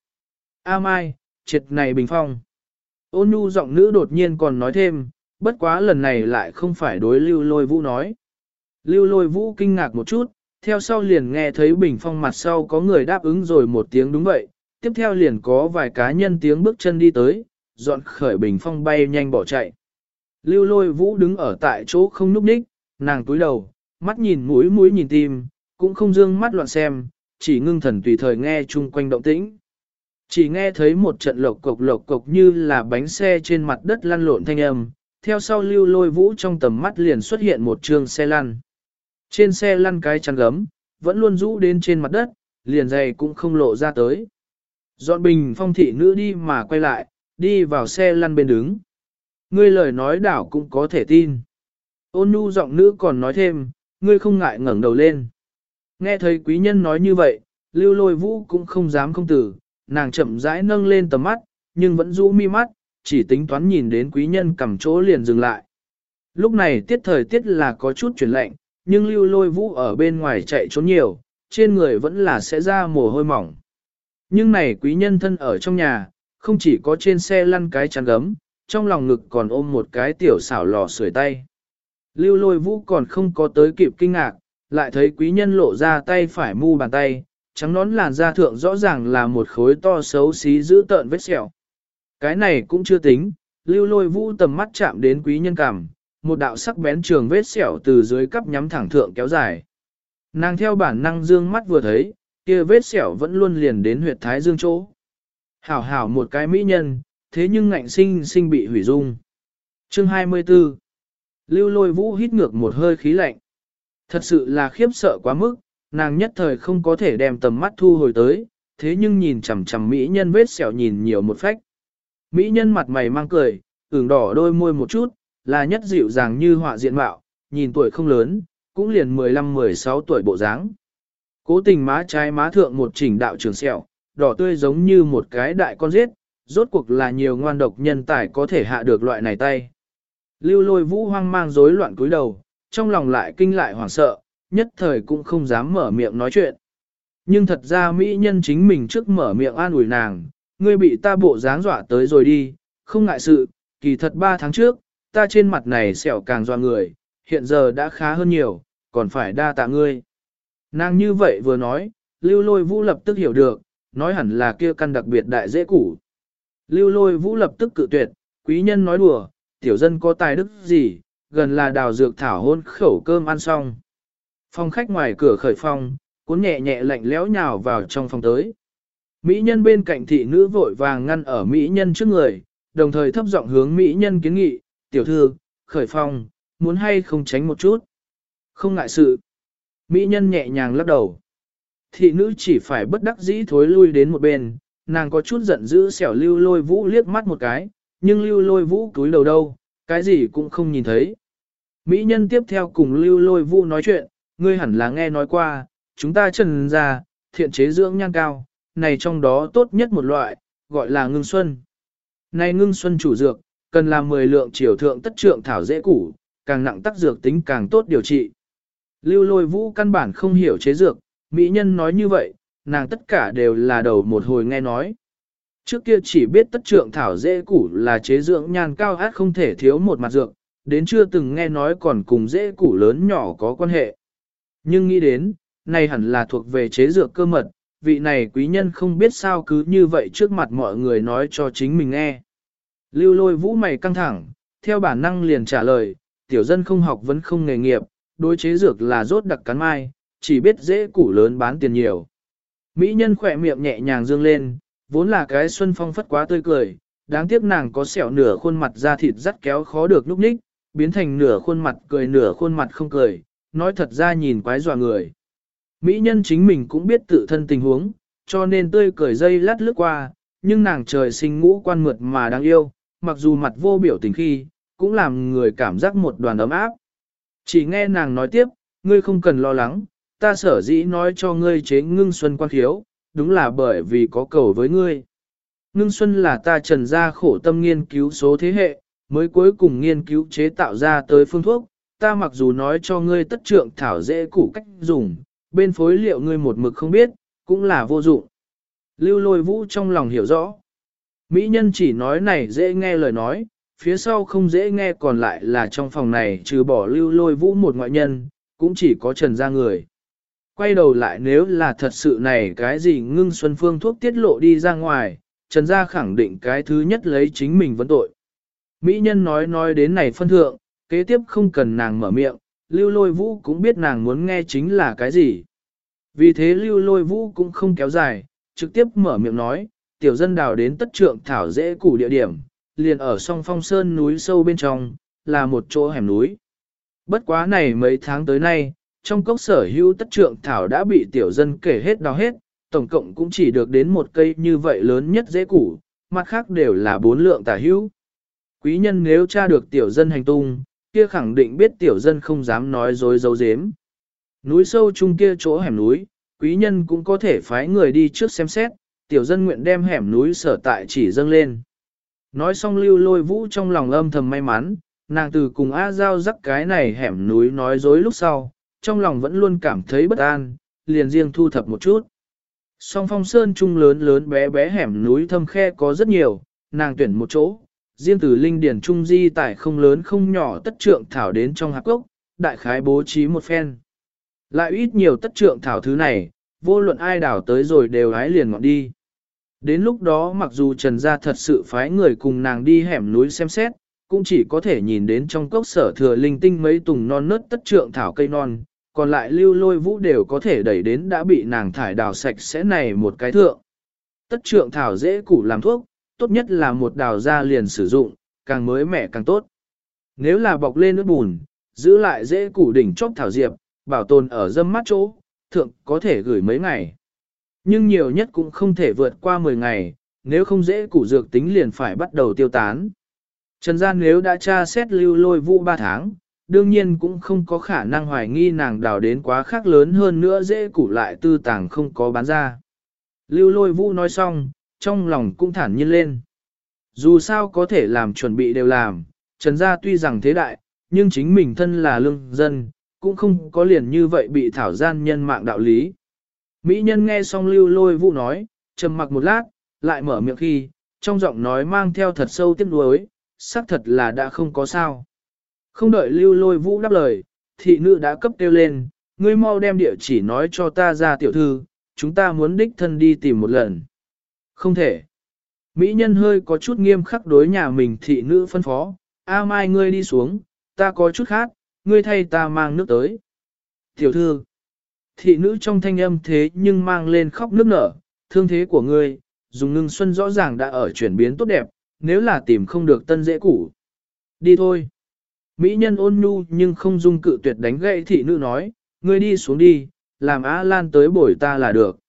A Mai, triệt này bình phong. Ôn nhu giọng nữ đột nhiên còn nói thêm, bất quá lần này lại không phải đối lưu lôi vũ nói. Lưu lôi vũ kinh ngạc một chút, theo sau liền nghe thấy bình phong mặt sau có người đáp ứng rồi một tiếng đúng vậy, tiếp theo liền có vài cá nhân tiếng bước chân đi tới, dọn khởi bình phong bay nhanh bỏ chạy. Lưu lôi vũ đứng ở tại chỗ không núp ních, nàng túi đầu, mắt nhìn mũi mũi nhìn tim, cũng không dương mắt loạn xem, chỉ ngưng thần tùy thời nghe chung quanh động tĩnh. Chỉ nghe thấy một trận lộc cộc lộc cộc như là bánh xe trên mặt đất lăn lộn thanh âm, theo sau lưu lôi vũ trong tầm mắt liền xuất hiện một trường xe lăn. Trên xe lăn cái chăn gấm, vẫn luôn rũ đến trên mặt đất, liền dày cũng không lộ ra tới. Dọn bình phong thị nữ đi mà quay lại, đi vào xe lăn bên đứng. Ngươi lời nói đảo cũng có thể tin. Ôn nhu giọng nữ còn nói thêm, ngươi không ngại ngẩng đầu lên. Nghe thấy quý nhân nói như vậy, lưu lôi vũ cũng không dám không tử, nàng chậm rãi nâng lên tầm mắt, nhưng vẫn rũ mi mắt, chỉ tính toán nhìn đến quý nhân cầm chỗ liền dừng lại. Lúc này tiết thời tiết là có chút chuyển lạnh, nhưng lưu lôi vũ ở bên ngoài chạy trốn nhiều, trên người vẫn là sẽ ra mồ hôi mỏng. Nhưng này quý nhân thân ở trong nhà, không chỉ có trên xe lăn cái chăn gấm, trong lòng ngực còn ôm một cái tiểu xảo lò sưởi tay. Lưu lôi vũ còn không có tới kịp kinh ngạc, lại thấy quý nhân lộ ra tay phải mu bàn tay, trắng nón làn da thượng rõ ràng là một khối to xấu xí giữ tợn vết sẹo. Cái này cũng chưa tính, lưu lôi vũ tầm mắt chạm đến quý nhân cảm, một đạo sắc bén trường vết sẹo từ dưới cắp nhắm thẳng thượng kéo dài. Nàng theo bản năng dương mắt vừa thấy, kia vết sẹo vẫn luôn liền đến huyệt thái dương chỗ. Hảo hảo một cái mỹ nhân, thế nhưng ngạnh sinh sinh bị hủy dung. Chương 24 Lưu lôi vũ hít ngược một hơi khí lạnh. Thật sự là khiếp sợ quá mức, nàng nhất thời không có thể đem tầm mắt thu hồi tới, thế nhưng nhìn chằm chằm mỹ nhân vết sẹo nhìn nhiều một phách. Mỹ nhân mặt mày mang cười, ửng đỏ đôi môi một chút, là nhất dịu dàng như họa diện mạo, nhìn tuổi không lớn, cũng liền 15-16 tuổi bộ dáng. Cố tình má trái má thượng một chỉnh đạo trường sẹo, đỏ tươi giống như một cái đại con giết, rốt cuộc là nhiều ngoan độc nhân tài có thể hạ được loại này tay. Lưu lôi vũ hoang mang rối loạn cúi đầu, trong lòng lại kinh lại hoảng sợ, nhất thời cũng không dám mở miệng nói chuyện. Nhưng thật ra mỹ nhân chính mình trước mở miệng an ủi nàng, ngươi bị ta bộ dáng dọa tới rồi đi, không ngại sự, kỳ thật ba tháng trước, ta trên mặt này sẹo càng doa người, hiện giờ đã khá hơn nhiều, còn phải đa tạ ngươi. Nàng như vậy vừa nói, lưu lôi vũ lập tức hiểu được, nói hẳn là kia căn đặc biệt đại dễ củ. Lưu lôi vũ lập tức cự tuyệt, quý nhân nói đùa, tiểu dân có tài đức gì, gần là đào dược thảo hôn khẩu cơm ăn xong. Phòng khách ngoài cửa khởi phong, cuốn nhẹ nhẹ lạnh lẽo nhào vào trong phòng tới. Mỹ nhân bên cạnh thị nữ vội vàng ngăn ở Mỹ nhân trước người, đồng thời thấp giọng hướng Mỹ nhân kiến nghị, tiểu thư, khởi phong, muốn hay không tránh một chút. Không ngại sự. Mỹ nhân nhẹ nhàng lắc đầu. Thị nữ chỉ phải bất đắc dĩ thối lui đến một bên, nàng có chút giận dữ xẻo lưu lôi vũ liếc mắt một cái, nhưng lưu lôi vũ cúi đầu đâu, cái gì cũng không nhìn thấy. Mỹ nhân tiếp theo cùng lưu lôi vũ nói chuyện, ngươi hẳn là nghe nói qua, chúng ta trần ra, thiện chế dưỡng nhan cao, này trong đó tốt nhất một loại, gọi là ngưng xuân. Này ngưng xuân chủ dược, cần làm 10 lượng triều thượng tất trượng thảo dễ củ, càng nặng tác dược tính càng tốt điều trị. Lưu lôi vũ căn bản không hiểu chế dược, mỹ nhân nói như vậy, nàng tất cả đều là đầu một hồi nghe nói. Trước kia chỉ biết tất trượng thảo dễ củ là chế dưỡng nhan cao át không thể thiếu một mặt dược, đến chưa từng nghe nói còn cùng dễ củ lớn nhỏ có quan hệ. Nhưng nghĩ đến, này hẳn là thuộc về chế dược cơ mật, vị này quý nhân không biết sao cứ như vậy trước mặt mọi người nói cho chính mình nghe. Lưu lôi vũ mày căng thẳng, theo bản năng liền trả lời, tiểu dân không học vẫn không nghề nghiệp, đối chế dược là rốt đặc cắn mai, chỉ biết dễ củ lớn bán tiền nhiều. Mỹ nhân khỏe miệng nhẹ nhàng dương lên, vốn là cái xuân phong phất quá tươi cười, đáng tiếc nàng có sẹo nửa khuôn mặt da thịt rất kéo khó được lúc ních, biến thành nửa khuôn mặt cười nửa khuôn mặt không cười, nói thật ra nhìn quái dọa người. Mỹ nhân chính mình cũng biết tự thân tình huống, cho nên tươi cười dây lát lướt qua, nhưng nàng trời sinh ngũ quan mượt mà đáng yêu, mặc dù mặt vô biểu tình khi, cũng làm người cảm giác một đoàn ấm áp. Chỉ nghe nàng nói tiếp, ngươi không cần lo lắng, ta sở dĩ nói cho ngươi chế ngưng xuân quan khiếu, đúng là bởi vì có cầu với ngươi. Ngưng xuân là ta trần ra khổ tâm nghiên cứu số thế hệ, mới cuối cùng nghiên cứu chế tạo ra tới phương thuốc, ta mặc dù nói cho ngươi tất trượng thảo dễ củ cách dùng, bên phối liệu ngươi một mực không biết, cũng là vô dụng. Lưu lôi vũ trong lòng hiểu rõ. Mỹ nhân chỉ nói này dễ nghe lời nói, phía sau không dễ nghe còn lại là trong phòng này trừ bỏ lưu lôi vũ một ngoại nhân, cũng chỉ có trần ra người. Quay đầu lại nếu là thật sự này cái gì ngưng xuân phương thuốc tiết lộ đi ra ngoài, trần gia khẳng định cái thứ nhất lấy chính mình vấn tội. Mỹ nhân nói nói đến này phân thượng, kế tiếp không cần nàng mở miệng, lưu lôi vũ cũng biết nàng muốn nghe chính là cái gì. Vì thế lưu lôi vũ cũng không kéo dài, trực tiếp mở miệng nói, tiểu dân đào đến tất trượng thảo dễ củ địa điểm, liền ở song phong sơn núi sâu bên trong, là một chỗ hẻm núi. Bất quá này mấy tháng tới nay, trong cốc sở hữu tất trượng thảo đã bị tiểu dân kể hết đào hết, tổng cộng cũng chỉ được đến một cây như vậy lớn nhất dễ củ, mặt khác đều là bốn lượng tả hữu. Quý nhân nếu tra được tiểu dân hành tung, kia khẳng định biết tiểu dân không dám nói dối dấu dếm. Núi sâu chung kia chỗ hẻm núi, quý nhân cũng có thể phái người đi trước xem xét, tiểu dân nguyện đem hẻm núi sở tại chỉ dâng lên. Nói xong lưu lôi vũ trong lòng âm thầm may mắn, nàng từ cùng A Giao dắt cái này hẻm núi nói dối lúc sau, trong lòng vẫn luôn cảm thấy bất an, liền riêng thu thập một chút. Song phong sơn trung lớn lớn bé bé hẻm núi thâm khe có rất nhiều, nàng tuyển một chỗ, riêng từ linh điển trung di tại không lớn không nhỏ tất trượng thảo đến trong hạc gốc, đại khái bố trí một phen. Lại ít nhiều tất trượng thảo thứ này, vô luận ai đảo tới rồi đều hái liền ngọn đi. Đến lúc đó mặc dù Trần Gia thật sự phái người cùng nàng đi hẻm núi xem xét, cũng chỉ có thể nhìn đến trong cốc sở thừa linh tinh mấy tùng non nớt tất trượng thảo cây non, còn lại lưu lôi vũ đều có thể đẩy đến đã bị nàng thải đào sạch sẽ này một cái thượng. Tất trượng thảo dễ củ làm thuốc, tốt nhất là một đào ra liền sử dụng, càng mới mẻ càng tốt. Nếu là bọc lên nước bùn, giữ lại dễ củ đỉnh chóp thảo diệp, bảo tồn ở dâm mát chỗ, thượng có thể gửi mấy ngày. Nhưng nhiều nhất cũng không thể vượt qua 10 ngày, nếu không dễ củ dược tính liền phải bắt đầu tiêu tán. Trần Gian nếu đã tra xét lưu lôi vũ 3 tháng, đương nhiên cũng không có khả năng hoài nghi nàng đào đến quá khác lớn hơn nữa dễ củ lại tư tàng không có bán ra. Lưu lôi vũ nói xong, trong lòng cũng thản nhiên lên. Dù sao có thể làm chuẩn bị đều làm, Trần Gia tuy rằng thế đại, nhưng chính mình thân là lương dân, cũng không có liền như vậy bị thảo gian nhân mạng đạo lý. Mỹ nhân nghe xong lưu lôi vũ nói, trầm mặc một lát, lại mở miệng khi, trong giọng nói mang theo thật sâu tiếc nuối, xác thật là đã không có sao. Không đợi lưu lôi vũ đáp lời, thị nữ đã cấp kêu lên, ngươi mau đem địa chỉ nói cho ta ra tiểu thư, chúng ta muốn đích thân đi tìm một lần. Không thể. Mỹ nhân hơi có chút nghiêm khắc đối nhà mình thị nữ phân phó, A mai ngươi đi xuống, ta có chút khác, ngươi thay ta mang nước tới. Tiểu thư, thị nữ trong thanh âm thế nhưng mang lên khóc nước nở, thương thế của ngươi, dùng ngưng xuân rõ ràng đã ở chuyển biến tốt đẹp, nếu là tìm không được tân dễ cũ. Đi thôi. Mỹ nhân ôn nhu nhưng không dung cự tuyệt đánh gậy thị nữ nói, ngươi đi xuống đi, làm Á Lan tới bổi ta là được.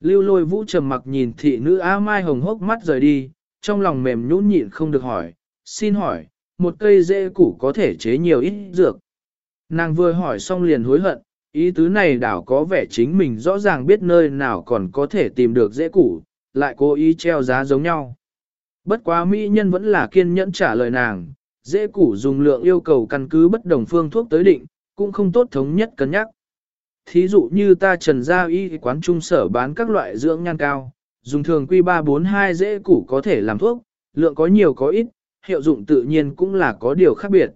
Lưu lôi vũ trầm mặc nhìn thị nữ Á Mai hồng hốc mắt rời đi, trong lòng mềm nhũn nhịn không được hỏi, xin hỏi, một cây dễ củ có thể chế nhiều ít dược. Nàng vừa hỏi xong liền hối hận, ý tứ này đảo có vẻ chính mình rõ ràng biết nơi nào còn có thể tìm được dễ củ, lại cố ý treo giá giống nhau. Bất quá mỹ nhân vẫn là kiên nhẫn trả lời nàng, dễ củ dùng lượng yêu cầu căn cứ bất đồng phương thuốc tới định, cũng không tốt thống nhất cân nhắc. Thí dụ như ta trần gia y quán trung sở bán các loại dưỡng nhan cao, dùng thường quy 342 dễ củ có thể làm thuốc, lượng có nhiều có ít, hiệu dụng tự nhiên cũng là có điều khác biệt.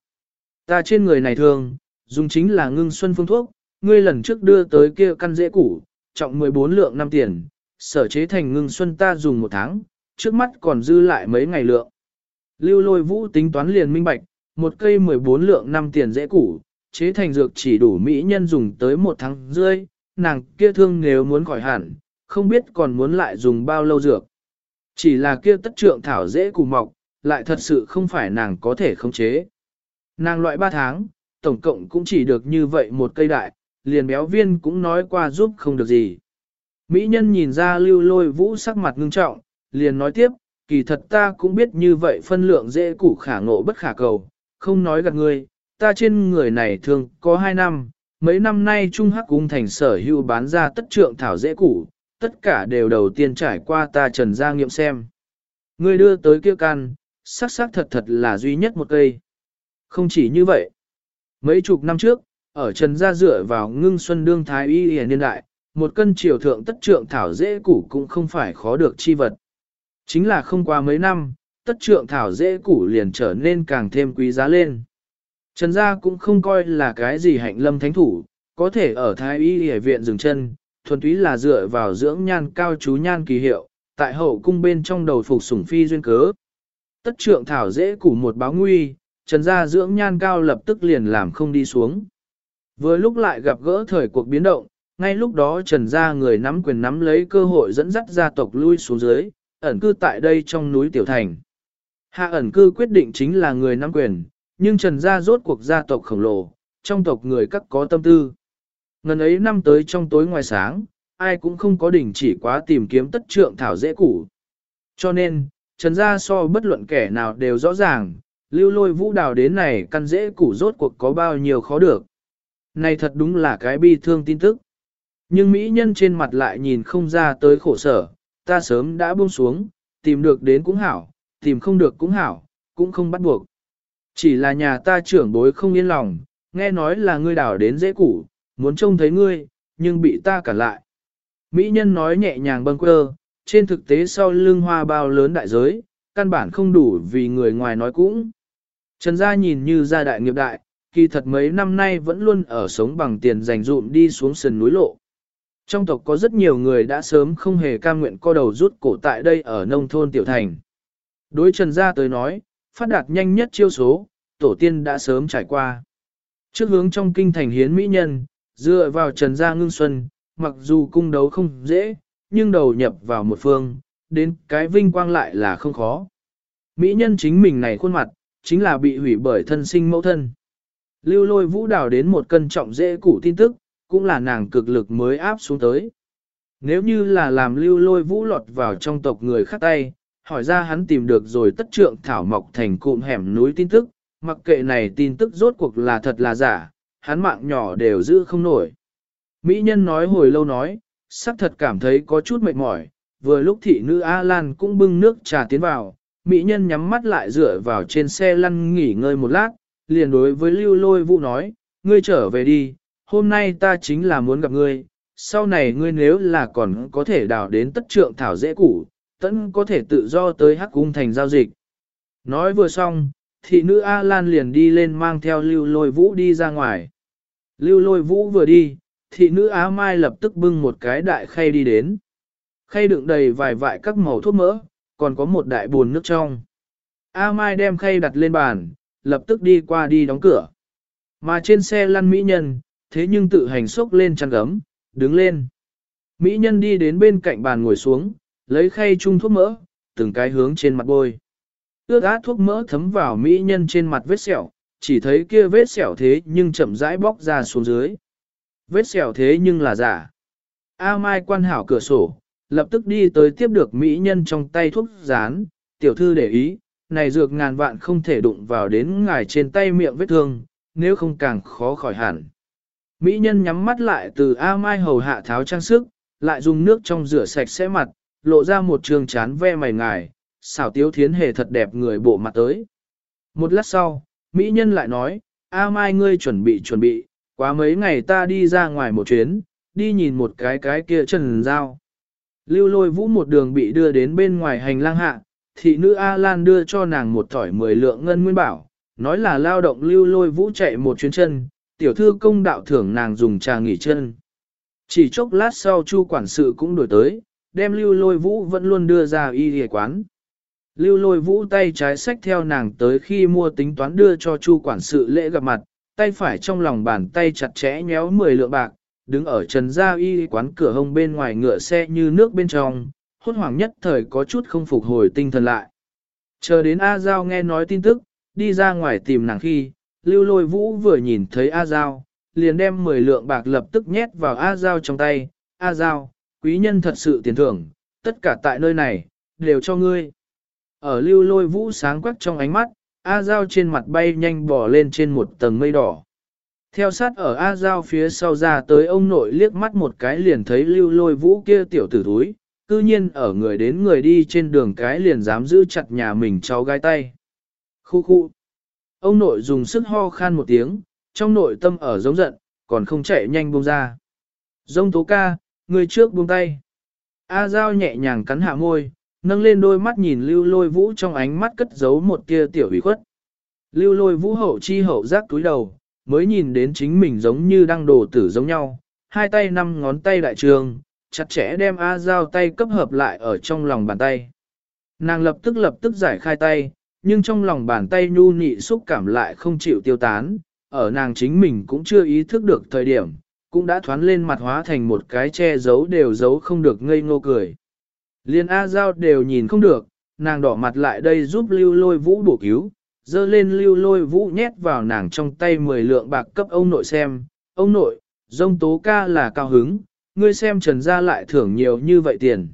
Ta trên người này thường, dùng chính là ngưng xuân phương thuốc, ngươi lần trước đưa tới kia căn dễ củ, trọng 14 lượng năm tiền, sở chế thành ngưng xuân ta dùng một tháng, trước mắt còn dư lại mấy ngày lượng. Lưu lôi vũ tính toán liền minh bạch, một cây 14 lượng năm tiền dễ củ, chế thành dược chỉ đủ mỹ nhân dùng tới một tháng rưỡi, nàng kia thương nếu muốn khỏi hẳn, không biết còn muốn lại dùng bao lâu dược. Chỉ là kia tất trượng thảo dễ củ mọc, lại thật sự không phải nàng có thể khống chế. Nàng loại 3 tháng, tổng cộng cũng chỉ được như vậy một cây đại, liền béo viên cũng nói qua giúp không được gì. Mỹ nhân nhìn ra lưu lôi vũ sắc mặt ngưng trọng, liền nói tiếp, kỳ thật ta cũng biết như vậy phân lượng dễ củ khả ngộ bất khả cầu, không nói gạt ngươi, ta trên người này thường có 2 năm, mấy năm nay Trung Hắc Cung thành sở hữu bán ra tất trượng thảo dễ củ, tất cả đều đầu tiên trải qua ta trần ra nghiệm xem. Ngươi đưa tới kia can, sắc sắc thật thật là duy nhất một cây. Không chỉ như vậy, mấy chục năm trước, ở trần gia dựa vào ngưng xuân đương thái y hề niên đại, một cân triều thượng tất trượng thảo dễ củ cũng không phải khó được chi vật. Chính là không qua mấy năm, tất trượng thảo dễ củ liền trở nên càng thêm quý giá lên. Trần gia cũng không coi là cái gì hạnh lâm thánh thủ, có thể ở thái y hệ viện dừng chân, thuần túy là dựa vào dưỡng nhan cao chú nhan kỳ hiệu, tại hậu cung bên trong đầu phục sủng phi duyên cớ. Tất trượng thảo dễ củ một báo nguy, trần gia dưỡng nhan cao lập tức liền làm không đi xuống. Vừa lúc lại gặp gỡ thời cuộc biến động, ngay lúc đó trần gia người nắm quyền nắm lấy cơ hội dẫn dắt gia tộc lui xuống dưới, ẩn cư tại đây trong núi Tiểu Thành. Hạ ẩn cư quyết định chính là người nắm quyền, nhưng trần gia rốt cuộc gia tộc khổng lồ, trong tộc người các có tâm tư. Ngần ấy năm tới trong tối ngoài sáng, ai cũng không có đỉnh chỉ quá tìm kiếm tất trượng thảo dễ củ. Cho nên, trần gia so bất luận kẻ nào đều rõ ràng, lưu lôi vũ đào đến này căn dễ củ rốt cuộc có bao nhiêu khó được. Này thật đúng là cái bi thương tin tức. Nhưng mỹ nhân trên mặt lại nhìn không ra tới khổ sở, ta sớm đã buông xuống, tìm được đến cũng hảo, tìm không được cũng hảo, cũng không bắt buộc. Chỉ là nhà ta trưởng bối không yên lòng, nghe nói là ngươi đảo đến dễ củ, muốn trông thấy ngươi, nhưng bị ta cản lại. Mỹ nhân nói nhẹ nhàng bâng quơ, trên thực tế sau lưng hoa bao lớn đại giới, căn bản không đủ vì người ngoài nói cũng. Trần gia nhìn như gia đại nghiệp đại, kỳ thật mấy năm nay vẫn luôn ở sống bằng tiền dành dụm đi xuống sườn núi lộ. Trong tộc có rất nhiều người đã sớm không hề cam nguyện co đầu rút cổ tại đây ở nông thôn tiểu thành. Đối Trần gia tới nói, phát đạt nhanh nhất chiêu số, tổ tiên đã sớm trải qua. Trước hướng trong kinh thành hiến mỹ nhân, dựa vào Trần gia ngưng xuân, mặc dù cung đấu không dễ, nhưng đầu nhập vào một phương, đến cái vinh quang lại là không khó. Mỹ nhân chính mình này khuôn mặt, chính là bị hủy bởi thân sinh mẫu thân. Lưu lôi vũ đào đến một cân trọng dễ củ tin tức, cũng là nàng cực lực mới áp xuống tới. Nếu như là làm lưu lôi vũ lọt vào trong tộc người khác tay, hỏi ra hắn tìm được rồi tất trượng thảo mọc thành cụm hẻm núi tin tức, mặc kệ này tin tức rốt cuộc là thật là giả, hắn mạng nhỏ đều giữ không nổi. Mỹ nhân nói hồi lâu nói, sắc thật cảm thấy có chút mệt mỏi, vừa lúc thị nữ A Lan cũng bưng nước trà tiến vào, Mỹ nhân nhắm mắt lại dựa vào trên xe lăn nghỉ ngơi một lát, liền đối với lưu lôi vũ nói, ngươi trở về đi, hôm nay ta chính là muốn gặp ngươi, sau này ngươi nếu là còn có thể đào đến tất trượng thảo dễ củ, tẫn có thể tự do tới hắc cung thành giao dịch. Nói vừa xong, thị nữ A Lan liền đi lên mang theo lưu lôi vũ đi ra ngoài. Lưu lôi vũ vừa đi, thị nữ Á Mai lập tức bưng một cái đại khay đi đến. Khay đựng đầy vài vại các màu thuốc mỡ, còn có một đại buồn nước trong. A Mai đem khay đặt lên bàn, lập tức đi qua đi đóng cửa. Mà trên xe lăn mỹ nhân, thế nhưng tự hành xốc lên chăn gấm, đứng lên. Mỹ nhân đi đến bên cạnh bàn ngồi xuống, lấy khay chung thuốc mỡ, từng cái hướng trên mặt bôi. Ước át thuốc mỡ thấm vào mỹ nhân trên mặt vết sẹo, chỉ thấy kia vết sẹo thế nhưng chậm rãi bóc ra xuống dưới. Vết sẹo thế nhưng là giả. A Mai quan hảo cửa sổ, lập tức đi tới tiếp được mỹ nhân trong tay thuốc dán, tiểu thư để ý, này dược ngàn vạn không thể đụng vào đến ngài trên tay miệng vết thương, nếu không càng khó khỏi hẳn. Mỹ nhân nhắm mắt lại từ A Mai hầu hạ tháo trang sức, lại dùng nước trong rửa sạch sẽ mặt, lộ ra một trường chán ve mày ngài, xảo tiếu thiến hề thật đẹp người bộ mặt tới. Một lát sau, Mỹ nhân lại nói, A Mai ngươi chuẩn bị chuẩn bị, quá mấy ngày ta đi ra ngoài một chuyến, đi nhìn một cái cái kia trần dao. Lưu lôi vũ một đường bị đưa đến bên ngoài hành lang hạ, thị nữ A Lan đưa cho nàng một thỏi mười lượng ngân nguyên bảo, nói là lao động lưu lôi vũ chạy một chuyến chân, tiểu thư công đạo thưởng nàng dùng trà nghỉ chân. Chỉ chốc lát sau chu quản sự cũng đổi tới, đem lưu lôi vũ vẫn luôn đưa ra y hề quán. Lưu lôi vũ tay trái sách theo nàng tới khi mua tính toán đưa cho chu quản sự lễ gặp mặt, tay phải trong lòng bàn tay chặt chẽ nhéo 10 lượng bạc, đứng ở trần gia y quán cửa hông bên ngoài ngựa xe như nước bên trong, hốt hoảng nhất thời có chút không phục hồi tinh thần lại. Chờ đến A Giao nghe nói tin tức, đi ra ngoài tìm nàng khi, lưu lôi vũ vừa nhìn thấy A Giao, liền đem 10 lượng bạc lập tức nhét vào A Giao trong tay, A Giao, quý nhân thật sự tiền thưởng, tất cả tại nơi này, đều cho ngươi. Ở lưu lôi vũ sáng quắc trong ánh mắt, A Giao trên mặt bay nhanh bỏ lên trên một tầng mây đỏ. Theo sát ở A Giao phía sau ra tới ông nội liếc mắt một cái liền thấy lưu lôi vũ kia tiểu tử túi. cư nhiên ở người đến người đi trên đường cái liền dám giữ chặt nhà mình cháu gái tay. Khu khu. Ông nội dùng sức ho khan một tiếng, trong nội tâm ở giống giận, còn không chạy nhanh buông ra. Dông tố ca, người trước buông tay. A Giao nhẹ nhàng cắn hạ môi, nâng lên đôi mắt nhìn lưu lôi vũ trong ánh mắt cất giấu một tia tiểu ủy khuất. Lưu lôi vũ hậu chi hậu giác túi đầu, mới nhìn đến chính mình giống như đang đồ tử giống nhau, hai tay năm ngón tay đại trường, chặt chẽ đem A Giao tay cấp hợp lại ở trong lòng bàn tay. Nàng lập tức lập tức giải khai tay, nhưng trong lòng bàn tay nhu nị xúc cảm lại không chịu tiêu tán, ở nàng chính mình cũng chưa ý thức được thời điểm, cũng đã thoán lên mặt hóa thành một cái che giấu đều giấu không được ngây ngô cười. Liên A Giao đều nhìn không được, nàng đỏ mặt lại đây giúp lưu lôi vũ bổ cứu, dơ lên lưu lôi vũ nhét vào nàng trong tay 10 lượng bạc cấp ông nội xem, ông nội, dông tố ca là cao hứng, ngươi xem trần gia lại thưởng nhiều như vậy tiền.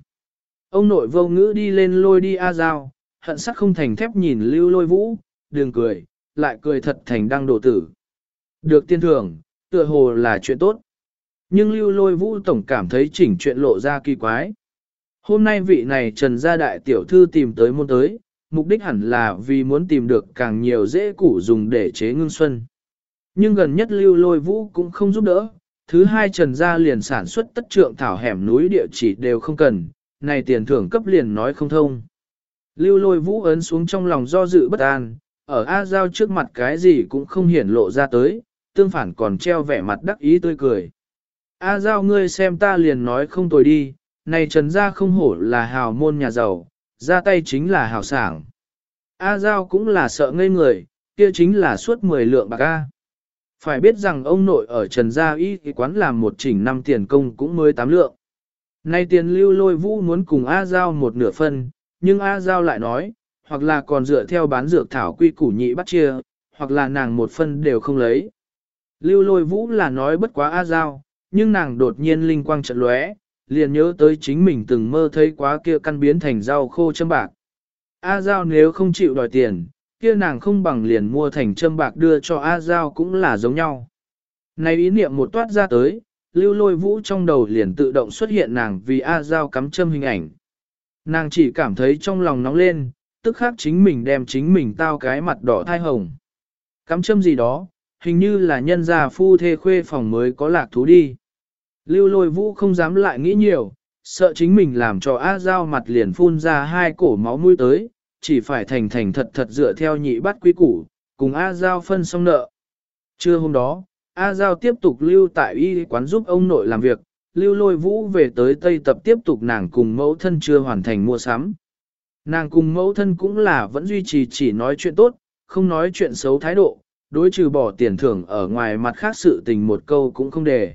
Ông nội vô ngữ đi lên lôi đi A Giao, hận sắc không thành thép nhìn lưu lôi vũ, đừng cười, lại cười thật thành đăng độ tử. Được tiên thưởng, tựa hồ là chuyện tốt. Nhưng lưu lôi vũ tổng cảm thấy chỉnh chuyện lộ ra kỳ quái. Hôm nay vị này trần gia đại tiểu thư tìm tới môn tới, mục đích hẳn là vì muốn tìm được càng nhiều dễ củ dùng để chế ngưng xuân. Nhưng gần nhất lưu lôi vũ cũng không giúp đỡ, thứ hai trần gia liền sản xuất tất trượng thảo hẻm núi địa chỉ đều không cần, này tiền thưởng cấp liền nói không thông. Lưu lôi vũ ấn xuống trong lòng do dự bất an, ở A Giao trước mặt cái gì cũng không hiển lộ ra tới, tương phản còn treo vẻ mặt đắc ý tươi cười. A Giao ngươi xem ta liền nói không tồi đi, này trần gia không hổ là hào môn nhà giàu, ra tay chính là hào sảng. A Giao cũng là sợ ngây người, kia chính là suốt 10 lượng bạc A. Phải biết rằng ông nội ở Trần Gia Y quán làm một chỉnh năm tiền công cũng mới 8 lượng. Nay tiền lưu lôi vũ muốn cùng A Giao một nửa phân, nhưng A Giao lại nói, hoặc là còn dựa theo bán dược thảo quy củ nhị bắt chia, hoặc là nàng một phân đều không lấy. Lưu lôi vũ là nói bất quá A Giao, nhưng nàng đột nhiên linh quang trận lóe, liền nhớ tới chính mình từng mơ thấy quá kia căn biến thành rau khô châm bạc. A Giao nếu không chịu đòi tiền, kia nàng không bằng liền mua thành châm bạc đưa cho A Giao cũng là giống nhau. Này ý niệm một toát ra tới, lưu lôi vũ trong đầu liền tự động xuất hiện nàng vì A Giao cắm châm hình ảnh. Nàng chỉ cảm thấy trong lòng nóng lên, tức khác chính mình đem chính mình tao cái mặt đỏ thai hồng. Cắm châm gì đó, hình như là nhân gia phu thê khuê phòng mới có lạc thú đi. Lưu lôi vũ không dám lại nghĩ nhiều, sợ chính mình làm cho A Giao mặt liền phun ra hai cổ máu mũi tới, chỉ phải thành thành thật thật dựa theo nhị bắt quý củ, cùng A Giao phân xong nợ. Trưa hôm đó, A Giao tiếp tục lưu tại y quán giúp ông nội làm việc, lưu lôi vũ về tới Tây Tập tiếp tục nàng cùng mẫu thân chưa hoàn thành mua sắm. Nàng cùng mẫu thân cũng là vẫn duy trì chỉ nói chuyện tốt, không nói chuyện xấu thái độ, đối trừ bỏ tiền thưởng ở ngoài mặt khác sự tình một câu cũng không để.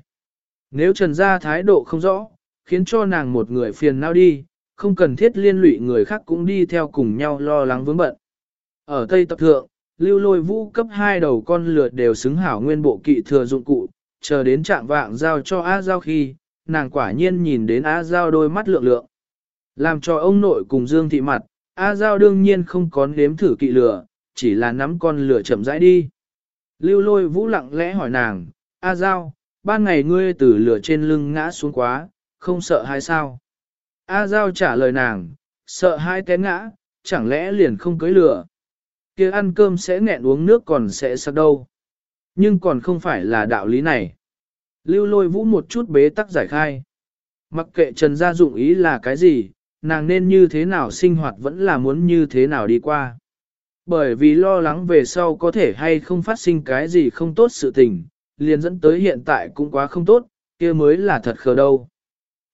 Nếu trần gia thái độ không rõ, khiến cho nàng một người phiền não đi, không cần thiết liên lụy người khác cũng đi theo cùng nhau lo lắng vướng bận. Ở Tây Tập Thượng, lưu lôi vũ cấp hai đầu con lượt đều xứng hảo nguyên bộ kỵ thừa dụng cụ, chờ đến trạng vạng giao cho A Giao khi, nàng quả nhiên nhìn đến A Giao đôi mắt lượng lượng. Làm cho ông nội cùng Dương thị mặt, A Giao đương nhiên không có nếm thử kỵ lửa, chỉ là nắm con lửa chậm rãi đi. Lưu lôi vũ lặng lẽ hỏi nàng, A Giao, ban ngày ngươi từ lửa trên lưng ngã xuống quá, không sợ hay sao? A Giao trả lời nàng, sợ hai té ngã, chẳng lẽ liền không cưới lửa. kia ăn cơm sẽ nghẹn uống nước còn sẽ sắc đâu. Nhưng còn không phải là đạo lý này. Lưu lôi vũ một chút bế tắc giải khai. Mặc kệ Trần Gia dụng ý là cái gì, nàng nên như thế nào sinh hoạt vẫn là muốn như thế nào đi qua. Bởi vì lo lắng về sau có thể hay không phát sinh cái gì không tốt sự tình, liền dẫn tới hiện tại cũng quá không tốt, kia mới là thật khờ đâu.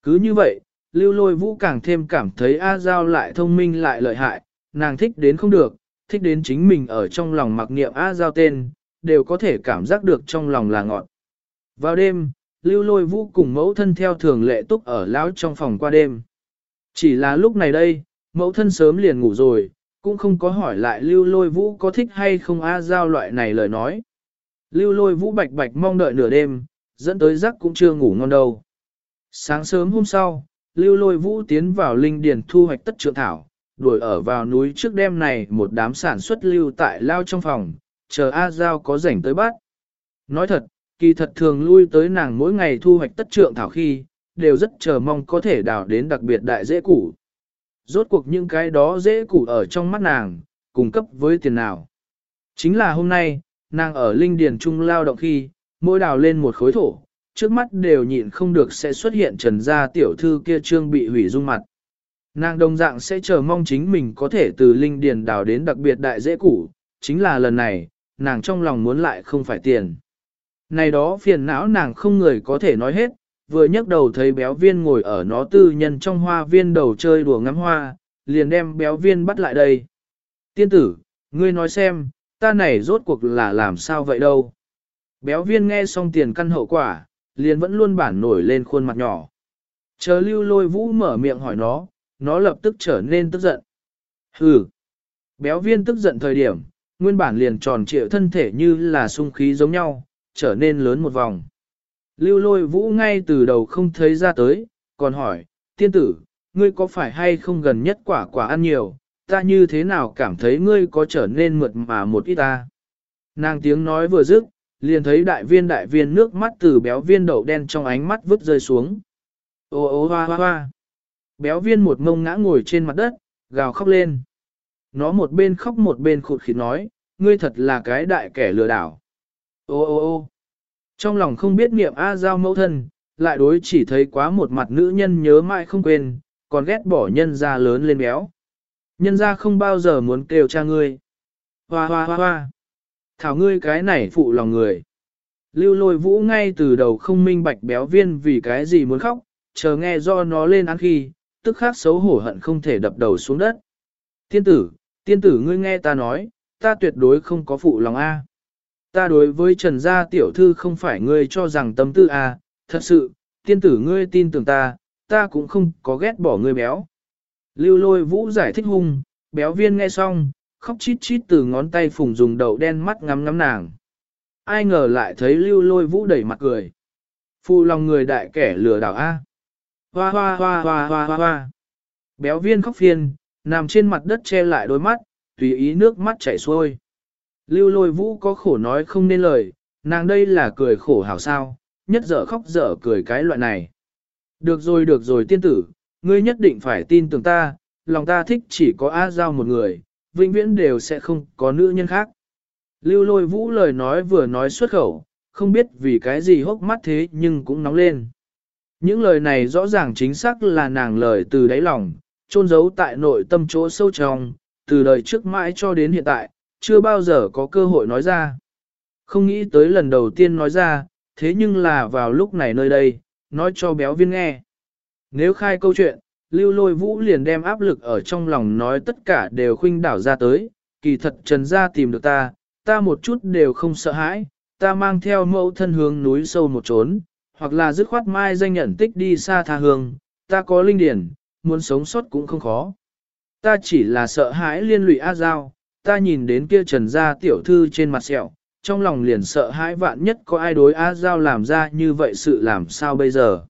Cứ như vậy, lưu lôi vũ càng thêm cảm thấy A Giao lại thông minh lại lợi hại, nàng thích đến không được, thích đến chính mình ở trong lòng mặc niệm A Giao tên, đều có thể cảm giác được trong lòng là ngọn. Vào đêm, lưu lôi vũ cùng mẫu thân theo thường lệ túc ở lão trong phòng qua đêm. Chỉ là lúc này đây, mẫu thân sớm liền ngủ rồi, cũng không có hỏi lại lưu lôi vũ có thích hay không A Giao loại này lời nói. Lưu lôi vũ bạch bạch mong đợi nửa đêm, dẫn tới giấc cũng chưa ngủ ngon đâu. Sáng sớm hôm sau, lưu lôi vũ tiến vào linh điền thu hoạch tất trượng thảo, đuổi ở vào núi trước đêm này một đám sản xuất lưu tại lao trong phòng, chờ A Giao có rảnh tới bắt. Nói thật, kỳ thật thường lui tới nàng mỗi ngày thu hoạch tất trượng thảo khi, đều rất chờ mong có thể đào đến đặc biệt đại dễ củ. Rốt cuộc những cái đó dễ củ ở trong mắt nàng, cung cấp với tiền nào. Chính là hôm nay, nàng ở linh điền trung lao động khi, mỗi đào lên một khối thổ, trước mắt đều nhịn không được sẽ xuất hiện trần gia tiểu thư kia trương bị hủy dung mặt. Nàng đồng dạng sẽ chờ mong chính mình có thể từ linh điền đào đến đặc biệt đại dễ củ, chính là lần này, nàng trong lòng muốn lại không phải tiền. Này đó phiền não nàng không người có thể nói hết, vừa nhấc đầu thấy béo viên ngồi ở nó tư nhân trong hoa viên đầu chơi đùa ngắm hoa, liền đem béo viên bắt lại đây. Tiên tử, ngươi nói xem, ta này rốt cuộc là làm sao vậy đâu. Béo viên nghe xong tiền căn hậu quả, liền vẫn luôn bản nổi lên khuôn mặt nhỏ. Chờ lưu lôi vũ mở miệng hỏi nó, nó lập tức trở nên tức giận. Hừ! Béo viên tức giận thời điểm, nguyên bản liền tròn trịa thân thể như là sung khí giống nhau, trở nên lớn một vòng. Lưu lôi vũ ngay từ đầu không thấy ra tới, còn hỏi, tiên tử, ngươi có phải hay không gần nhất quả quả ăn nhiều, ta như thế nào cảm thấy ngươi có trở nên mượt mà một ít ta. Nàng tiếng nói vừa dứt, liền thấy đại viên đại viên nước mắt từ béo viên đậu đen trong ánh mắt vứt rơi xuống. Ô ô hoa hoa hoa. Béo viên một mông ngã ngồi trên mặt đất, gào khóc lên. nó một bên khóc một bên khụt khịt nói, ngươi thật là cái đại kẻ lừa đảo. Ô ô ô trong lòng không biết niệm A Giao mẫu thân, lại đối chỉ thấy quá một mặt nữ nhân nhớ mãi không quên, còn ghét bỏ nhân ra lớn lên béo. Nhân ra không bao giờ muốn kêu cha ngươi. Hoa hoa hoa hoa. Thảo ngươi cái này phụ lòng người. Lưu lôi vũ ngay từ đầu không minh bạch béo viên vì cái gì muốn khóc, chờ nghe do nó lên ăn khi, tức khắc xấu hổ hận không thể đập đầu xuống đất. Tiên tử, tiên tử ngươi nghe ta nói, ta tuyệt đối không có phụ lòng A. Ta đối với trần gia tiểu thư không phải ngươi cho rằng tâm tư A, thật sự, tiên tử ngươi tin tưởng ta, ta cũng không có ghét bỏ ngươi béo. Lưu lôi vũ giải thích hung, béo viên nghe xong, khóc chít chít từ ngón tay phùng dùng đầu đen mắt ngắm ngắm nàng. Ai ngờ lại thấy lưu lôi vũ đẩy mặt cười. Phụ lòng người đại kẻ lừa đảo A. Hoa hoa hoa hoa hoa hoa hoa. Béo viên khóc phiền, nằm trên mặt đất che lại đôi mắt, tùy ý nước mắt chảy xuôi. Lưu lôi vũ có khổ nói không nên lời, nàng đây là cười khổ hảo sao, nhất dở khóc dở cười cái loại này. Được rồi được rồi tiên tử, ngươi nhất định phải tin tưởng ta, lòng ta thích chỉ có A Giao một người, vĩnh viễn đều sẽ không có nữ nhân khác. Lưu lôi vũ lời nói vừa nói xuất khẩu, không biết vì cái gì hốc mắt thế nhưng cũng nóng lên. Những lời này rõ ràng chính xác là nàng lời từ đáy lòng, trôn giấu tại nội tâm chỗ sâu trong, từ đời trước mãi cho đến hiện tại, chưa bao giờ có cơ hội nói ra. Không nghĩ tới lần đầu tiên nói ra, thế nhưng là vào lúc này nơi đây, nói cho béo viên nghe. Nếu khai câu chuyện, lưu lôi vũ liền đem áp lực ở trong lòng nói tất cả đều khuynh đảo ra tới, kỳ thật trần gia tìm được ta, ta một chút đều không sợ hãi, ta mang theo mẫu thân hướng núi sâu một trốn, hoặc là dứt khoát mai danh nhận tích đi xa tha hương, ta có linh điển, muốn sống sót cũng không khó. Ta chỉ là sợ hãi liên lụy A Giao, ta nhìn đến kia trần gia tiểu thư trên mặt sẹo, trong lòng liền sợ hãi vạn nhất có ai đối A Giao làm ra như vậy sự làm sao bây giờ.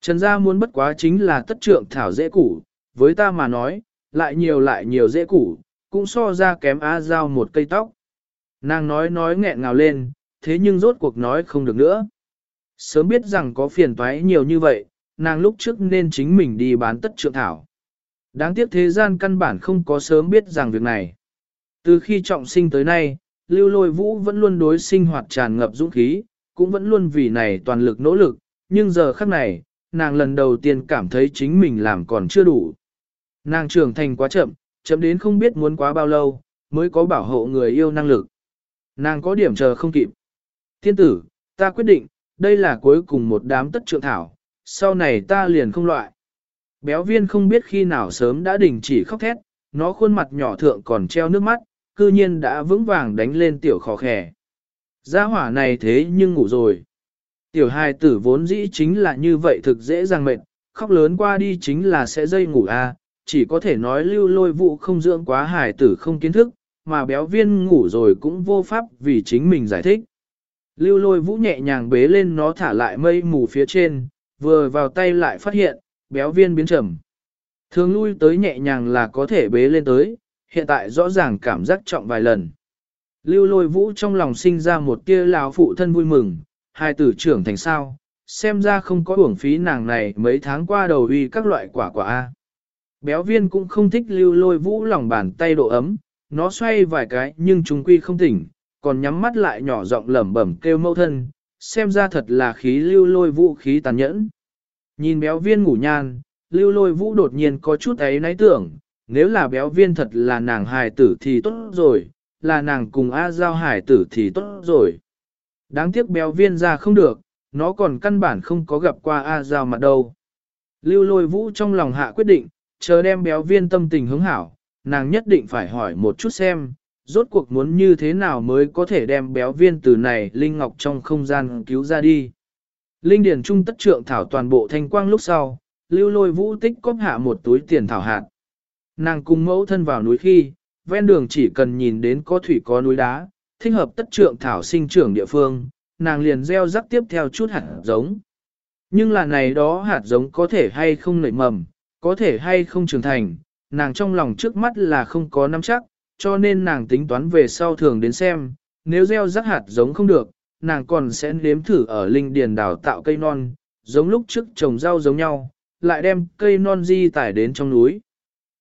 Trần gia muốn bất quá chính là tất trượng thảo dễ củ, với ta mà nói, lại nhiều lại nhiều dễ củ, cũng so ra kém A Giao một cây tóc. Nàng nói nói nghẹn ngào lên, thế nhưng rốt cuộc nói không được nữa. Sớm biết rằng có phiền toái nhiều như vậy, nàng lúc trước nên chính mình đi bán tất trượng thảo. Đáng tiếc thế gian căn bản không có sớm biết rằng việc này. Từ khi trọng sinh tới nay, lưu lôi vũ vẫn luôn đối sinh hoạt tràn ngập dũng khí, cũng vẫn luôn vì này toàn lực nỗ lực, nhưng giờ khắc này, nàng lần đầu tiên cảm thấy chính mình làm còn chưa đủ. Nàng trưởng thành quá chậm, chậm đến không biết muốn quá bao lâu, mới có bảo hộ người yêu năng lực. Nàng có điểm chờ không kịp. Thiên tử, ta quyết định, đây là cuối cùng một đám tất trượng thảo, sau này ta liền không loại. Béo viên không biết khi nào sớm đã đình chỉ khóc thét, nó khuôn mặt nhỏ thượng còn treo nước mắt, cư nhiên đã vững vàng đánh lên tiểu khó khẻ. Gia hỏa này thế nhưng ngủ rồi. Tiểu hài tử vốn dĩ chính là như vậy thực dễ dàng mệt, khóc lớn qua đi chính là sẽ dây ngủ a chỉ có thể nói lưu lôi vụ không dưỡng quá hài tử không kiến thức, mà béo viên ngủ rồi cũng vô pháp vì chính mình giải thích. Lưu lôi vũ nhẹ nhàng bế lên nó thả lại mây mù phía trên, vừa vào tay lại phát hiện, béo viên biến trầm. Thường lui tới nhẹ nhàng là có thể bế lên tới, hiện tại rõ ràng cảm giác trọng vài lần. Lưu lôi vũ trong lòng sinh ra một tia lão phụ thân vui mừng, hai tử trưởng thành sao, xem ra không có uổng phí nàng này mấy tháng qua đầu uy các loại quả quả A. Béo viên cũng không thích lưu lôi vũ lòng bàn tay độ ấm, nó xoay vài cái nhưng chúng quy không tỉnh, còn nhắm mắt lại nhỏ giọng lẩm bẩm kêu mâu thân, xem ra thật là khí lưu lôi vũ khí tàn nhẫn. Nhìn béo viên ngủ nhan, lưu lôi vũ đột nhiên có chút ấy náy tưởng, nếu là béo viên thật là nàng hài tử thì tốt rồi, là nàng cùng A giao hài tử thì tốt rồi. Đáng tiếc béo viên ra không được, nó còn căn bản không có gặp qua A giao mặt đâu. Lưu lôi vũ trong lòng hạ quyết định, chờ đem béo viên tâm tình hứng hảo, nàng nhất định phải hỏi một chút xem, rốt cuộc muốn như thế nào mới có thể đem béo viên từ này Linh Ngọc trong không gian cứu ra đi. Linh Điền Trung tất trượng thảo toàn bộ thanh quang lúc sau, lưu lôi vũ tích cóp hạ một túi tiền thảo hạt. Nàng cùng mẫu thân vào núi khi, ven đường chỉ cần nhìn đến có thủy có núi đá, thích hợp tất trượng thảo sinh trưởng địa phương, nàng liền gieo rắc tiếp theo chút hạt giống. Nhưng là này đó hạt giống có thể hay không nảy mầm, có thể hay không trưởng thành, nàng trong lòng trước mắt là không có nắm chắc, cho nên nàng tính toán về sau thường đến xem, nếu gieo rắc hạt giống không được, nàng còn sẽ nếm thử ở linh điền đào tạo cây non, giống lúc trước trồng rau giống nhau, lại đem cây non di tải đến trong núi.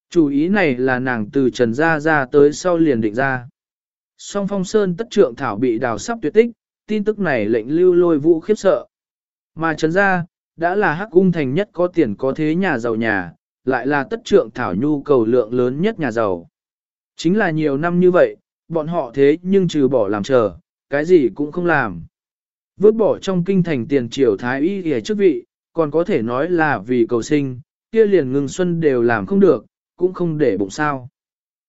Chủ ý này là nàng từ Trần Gia ra tới sau liền định ra. Song phong sơn tất trượng thảo bị đào sắp tuyệt tích, tin tức này lệnh lưu lôi vũ khiếp sợ. Mà Trần Gia, đã là hắc cung thành nhất có tiền có thế nhà giàu nhà, lại là tất trượng thảo nhu cầu lượng lớn nhất nhà giàu. Chính là nhiều năm như vậy, bọn họ thế nhưng trừ bỏ làm chờ, cái gì cũng không làm. Vứt bỏ trong kinh thành tiền triều thái y hề chức vị, còn có thể nói là vì cầu sinh, kia liền ngừng xuân đều làm không được, cũng không để bụng sao.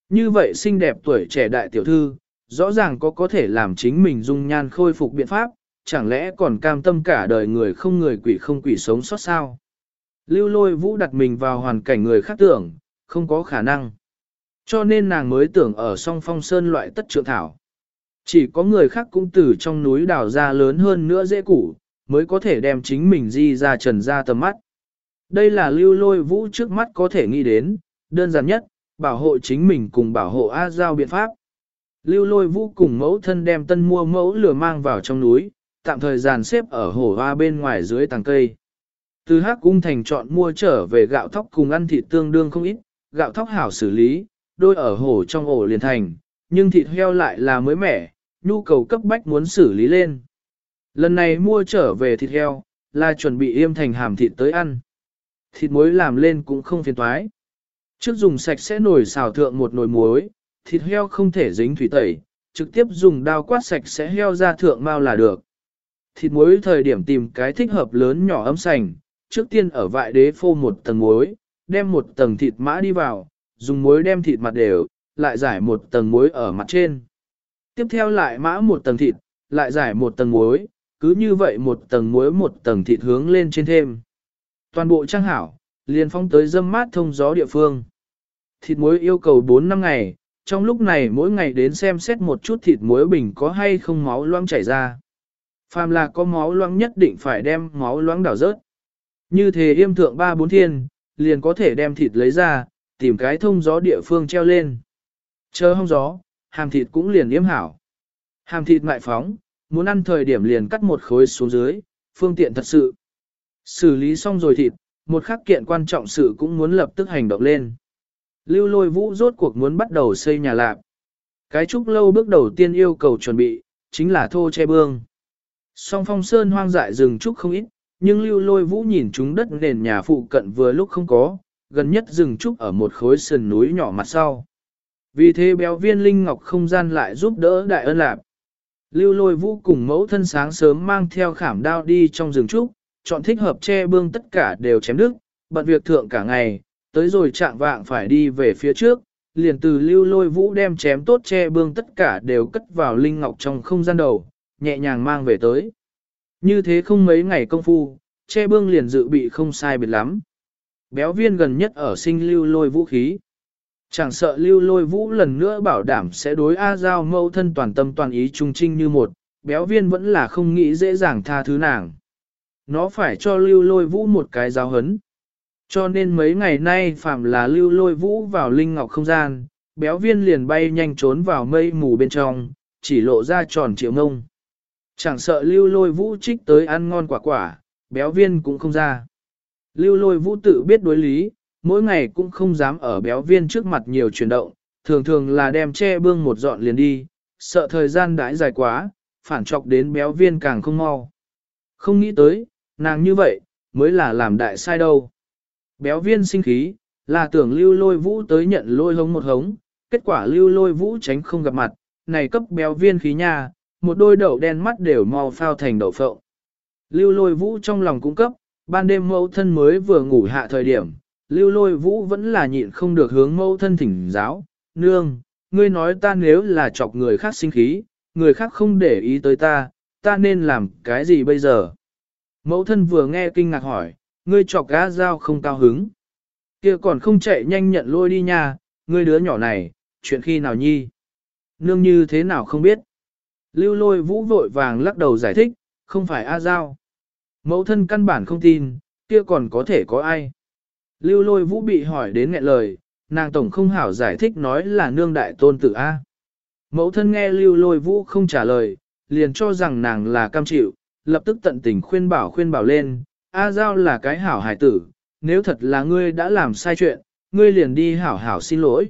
Như vậy xinh đẹp tuổi trẻ đại tiểu thư, rõ ràng có có thể làm chính mình dung nhan khôi phục biện pháp, chẳng lẽ còn cam tâm cả đời người không người quỷ không quỷ sống sót sao? Lưu lôi vũ đặt mình vào hoàn cảnh người khác tưởng, không có khả năng. Cho nên nàng mới tưởng ở song phong sơn loại tất trượng thảo. Chỉ có người khác cũng từ trong núi đào ra lớn hơn nữa dễ củ, mới có thể đem chính mình di ra trần ra tầm mắt. Đây là lưu lôi vũ trước mắt có thể nghĩ đến, đơn giản nhất, bảo hộ chính mình cùng bảo hộ A Giao biện pháp. Lưu lôi vũ cùng mẫu thân đem tân mua mẫu lửa mang vào trong núi, tạm thời dàn xếp ở hồ hoa bên ngoài dưới tàng cây. Từ hắc cung thành chọn mua trở về gạo thóc cùng ăn thịt tương đương không ít, gạo thóc hảo xử lý, đôi ở hồ trong ổ liền thành, nhưng thịt heo lại là mới mẻ, nhu cầu cấp bách muốn xử lý lên. Lần này mua trở về thịt heo, là chuẩn bị yêm thành hàm thịt tới ăn. Thịt muối làm lên cũng không phiền toái. Trước dùng sạch sẽ nồi xào thượng một nồi muối, thịt heo không thể dính thủy tẩy, trực tiếp dùng dao quát sạch sẽ heo ra thượng mau là được. Thịt muối thời điểm tìm cái thích hợp lớn nhỏ ấm sành, trước tiên ở vại đế phô một tầng muối, đem một tầng thịt mã đi vào, dùng muối đem thịt mặt đều, lại giải một tầng muối ở mặt trên. Tiếp theo lại mã một tầng thịt, lại giải một tầng muối, cứ như vậy một tầng muối một tầng thịt hướng lên trên thêm. Toàn bộ trang hảo, liền phong tới dâm mát thông gió địa phương. Thịt muối yêu cầu 4 năm ngày, trong lúc này mỗi ngày đến xem xét một chút thịt muối bình có hay không máu loãng chảy ra. Phàm là có máu loãng nhất định phải đem máu loãng đảo rớt. Như thế yêm thượng ba bốn thiên, liền có thể đem thịt lấy ra, tìm cái thông gió địa phương treo lên. Chờ hong gió, hàm thịt cũng liền yêm hảo. Hàm thịt mại phóng, muốn ăn thời điểm liền cắt một khối xuống dưới, phương tiện thật sự. Xử lý xong rồi thịt, một khắc kiện quan trọng sự cũng muốn lập tức hành động lên. Lưu lôi vũ rốt cuộc muốn bắt đầu xây nhà lạp. Cái trúc lâu bước đầu tiên yêu cầu chuẩn bị, chính là thô che bương. Song phong sơn hoang dại rừng trúc không ít, nhưng lưu lôi vũ nhìn chúng đất nền nhà phụ cận vừa lúc không có, gần nhất rừng trúc ở một khối sườn núi nhỏ mặt sau. Vì thế béo viên linh ngọc không gian lại giúp đỡ đại ân lạp. Lưu lôi vũ cùng mẫu thân sáng sớm mang theo khảm đao đi trong rừng trúc, chọn thích hợp che bương tất cả đều chém đứt, bận việc thượng cả ngày, tới rồi trạng vạng phải đi về phía trước, liền từ lưu lôi vũ đem chém tốt che bương tất cả đều cất vào linh ngọc trong không gian đầu, nhẹ nhàng mang về tới. Như thế không mấy ngày công phu, che bương liền dự bị không sai biệt lắm. Béo viên gần nhất ở sinh lưu lôi vũ khí. Chẳng sợ lưu lôi vũ lần nữa bảo đảm sẽ đối A Giao mâu thân toàn tâm toàn ý trung trinh như một, béo viên vẫn là không nghĩ dễ dàng tha thứ nàng. Nó phải cho lưu lôi vũ một cái giáo hấn. Cho nên mấy ngày nay phạm là lưu lôi vũ vào linh ngọc không gian, béo viên liền bay nhanh trốn vào mây mù bên trong, chỉ lộ ra tròn triệu ngông. Chẳng sợ lưu lôi vũ trích tới ăn ngon quả quả, béo viên cũng không ra. Lưu lôi vũ tự biết đối lý, mỗi ngày cũng không dám ở béo viên trước mặt nhiều chuyển động, thường thường là đem che bương một dọn liền đi, sợ thời gian đãi dài quá, phản trọc đến béo viên càng không mau. Không nghĩ tới, nàng như vậy, mới là làm đại sai đâu. Béo viên sinh khí, là tưởng lưu lôi vũ tới nhận lôi hống một hống, kết quả lưu lôi vũ tránh không gặp mặt, này cấp béo viên khí nha, một đôi đậu đen mắt đều mau phao thành đậu phộng. Lưu lôi vũ trong lòng cung cấp, ban đêm mẫu thân mới vừa ngủ hạ thời điểm, lưu lôi vũ vẫn là nhịn không được hướng mẫu thân thỉnh giáo, nương, ngươi nói ta nếu là chọc người khác sinh khí, người khác không để ý tới ta, ta nên làm cái gì bây giờ? Mẫu thân vừa nghe kinh ngạc hỏi, ngươi chọc gã dao không cao hứng. kia còn không chạy nhanh nhận lôi đi nha, ngươi đứa nhỏ này, chuyện khi nào nhi? Nương như thế nào không biết? Lưu lôi vũ vội vàng lắc đầu giải thích, không phải A Giao. Mẫu thân căn bản không tin, kia còn có thể có ai. Lưu lôi vũ bị hỏi đến nghẹn lời, nàng tổng không hảo giải thích nói là nương đại tôn tử A. Mẫu thân nghe lưu lôi vũ không trả lời, liền cho rằng nàng là cam chịu, lập tức tận tình khuyên bảo khuyên bảo lên, A Giao là cái hảo hải tử, nếu thật là ngươi đã làm sai chuyện, ngươi liền đi hảo hảo xin lỗi.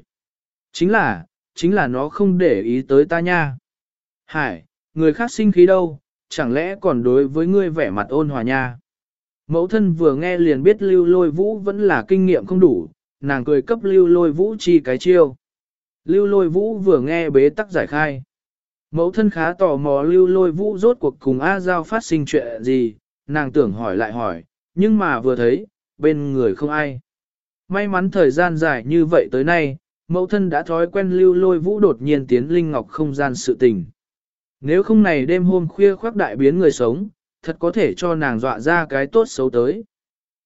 Chính là, chính là nó không để ý tới ta nha. Hải, người khác sinh khí đâu, chẳng lẽ còn đối với ngươi vẻ mặt ôn hòa nha. Mẫu thân vừa nghe liền biết lưu lôi vũ vẫn là kinh nghiệm không đủ, nàng cười cấp lưu lôi vũ chi cái chiêu. Lưu lôi vũ vừa nghe bế tắc giải khai. Mẫu thân khá tò mò lưu lôi vũ rốt cuộc cùng A Giao phát sinh chuyện gì, nàng tưởng hỏi lại hỏi, nhưng mà vừa thấy, bên người không ai. May mắn thời gian dài như vậy tới nay, mẫu thân đã thói quen lưu lôi vũ đột nhiên tiến linh ngọc không gian sự tình. Nếu không này đêm hôm khuya khoác đại biến người sống, thật có thể cho nàng dọa ra cái tốt xấu tới.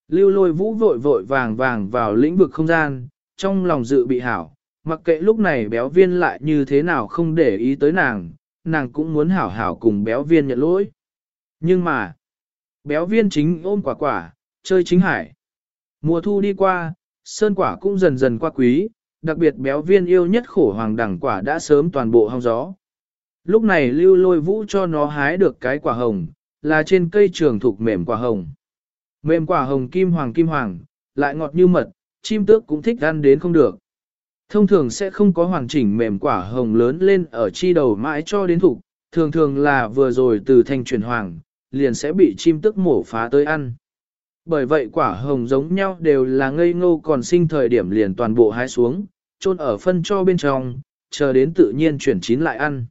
Lưu lôi vũ vội vội vàng vàng vào lĩnh vực không gian, trong lòng dự bị hảo, mặc kệ lúc này béo viên lại như thế nào không để ý tới nàng, nàng cũng muốn hảo hảo cùng béo viên nhận lỗi. Nhưng mà, béo viên chính ôm quả quả, chơi chính hải. Mùa thu đi qua, sơn quả cũng dần dần qua quý, đặc biệt béo viên yêu nhất khổ hoàng đẳng quả đã sớm toàn bộ hong gió. Lúc này lưu lôi vũ cho nó hái được cái quả hồng, là trên cây trường thục mềm quả hồng. Mềm quả hồng kim hoàng kim hoàng, lại ngọt như mật, chim tước cũng thích ăn đến không được. Thông thường sẽ không có hoàn chỉnh mềm quả hồng lớn lên ở chi đầu mãi cho đến thục, thường thường là vừa rồi từ thành chuyển hoàng, liền sẽ bị chim tước mổ phá tới ăn. Bởi vậy quả hồng giống nhau đều là ngây ngô còn sinh thời điểm liền toàn bộ hái xuống, chôn ở phân cho bên trong, chờ đến tự nhiên chuyển chín lại ăn.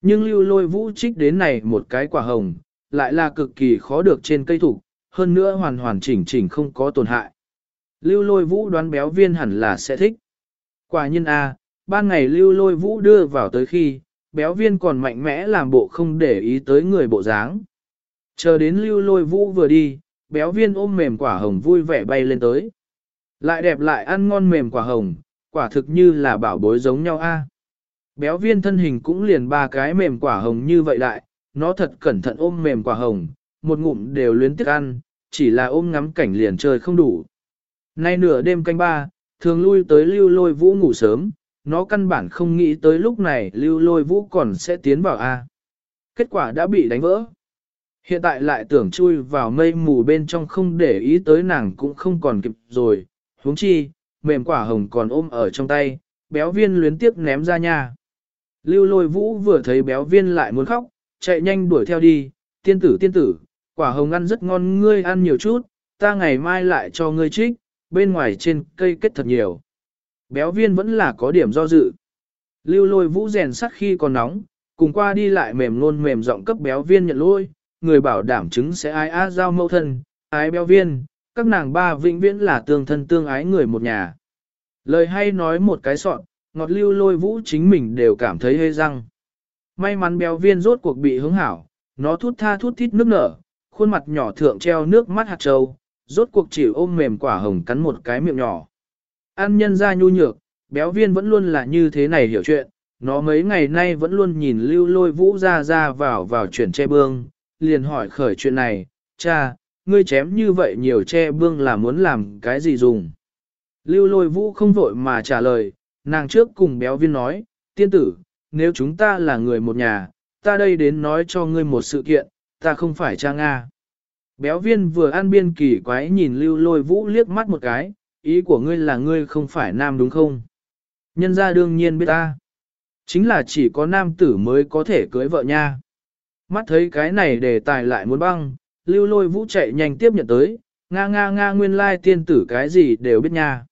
Nhưng lưu lôi vũ trích đến này một cái quả hồng, lại là cực kỳ khó được trên cây thủ, hơn nữa hoàn hoàn chỉnh chỉnh không có tổn hại. Lưu lôi vũ đoán béo viên hẳn là sẽ thích. Quả nhân A, à, ban ngày lưu lôi vũ đưa vào tới khi, béo viên còn mạnh mẽ làm bộ không để ý tới người bộ dáng. Chờ đến lưu lôi vũ vừa đi, béo viên ôm mềm quả hồng vui vẻ bay lên tới. Lại đẹp lại ăn ngon mềm quả hồng, quả thực như là bảo bối giống nhau a. Béo viên thân hình cũng liền ba cái mềm quả hồng như vậy lại nó thật cẩn thận ôm mềm quả hồng, một ngụm đều luyến tiếc ăn, chỉ là ôm ngắm cảnh liền trời không đủ. Nay nửa đêm canh ba, thường lui tới lưu lôi vũ ngủ sớm, nó căn bản không nghĩ tới lúc này lưu lôi vũ còn sẽ tiến vào A. Kết quả đã bị đánh vỡ. Hiện tại lại tưởng chui vào mây mù bên trong không để ý tới nàng cũng không còn kịp rồi, huống chi, mềm quả hồng còn ôm ở trong tay, béo viên luyến tiếc ném ra nha. Lưu lôi vũ vừa thấy béo viên lại muốn khóc, chạy nhanh đuổi theo đi, tiên tử tiên tử, quả hồng ăn rất ngon ngươi ăn nhiều chút, ta ngày mai lại cho ngươi trích, bên ngoài trên cây kết thật nhiều. Béo viên vẫn là có điểm do dự. Lưu lôi vũ rèn sắt khi còn nóng, cùng qua đi lại mềm luôn mềm giọng cấp béo viên nhận lôi, người bảo đảm chứng sẽ ai á giao mẫu thân, ái béo viên, các nàng ba vĩnh viễn là tương thân tương ái người một nhà. Lời hay nói một cái sọn, ngọt lưu lôi vũ chính mình đều cảm thấy hơi răng. May mắn béo viên rốt cuộc bị hứng hảo, nó thút tha thút thít nước nở, khuôn mặt nhỏ thượng treo nước mắt hạt trâu, rốt cuộc chỉ ôm mềm quả hồng cắn một cái miệng nhỏ. Ăn nhân ra nhu nhược, béo viên vẫn luôn là như thế này hiểu chuyện, nó mấy ngày nay vẫn luôn nhìn lưu lôi vũ ra ra vào vào chuyển che bương, liền hỏi khởi chuyện này, cha, ngươi chém như vậy nhiều che bương là muốn làm cái gì dùng. Lưu lôi vũ không vội mà trả lời, nàng trước cùng béo viên nói, tiên tử, nếu chúng ta là người một nhà, ta đây đến nói cho ngươi một sự kiện, ta không phải cha Nga. Béo viên vừa ăn biên kỳ quái nhìn lưu lôi vũ liếc mắt một cái, ý của ngươi là ngươi không phải nam đúng không? Nhân ra đương nhiên biết ta. Chính là chỉ có nam tử mới có thể cưới vợ nha. Mắt thấy cái này để tài lại muốn băng, lưu lôi vũ chạy nhanh tiếp nhận tới, nga nga nga nguyên lai tiên tử cái gì đều biết nha.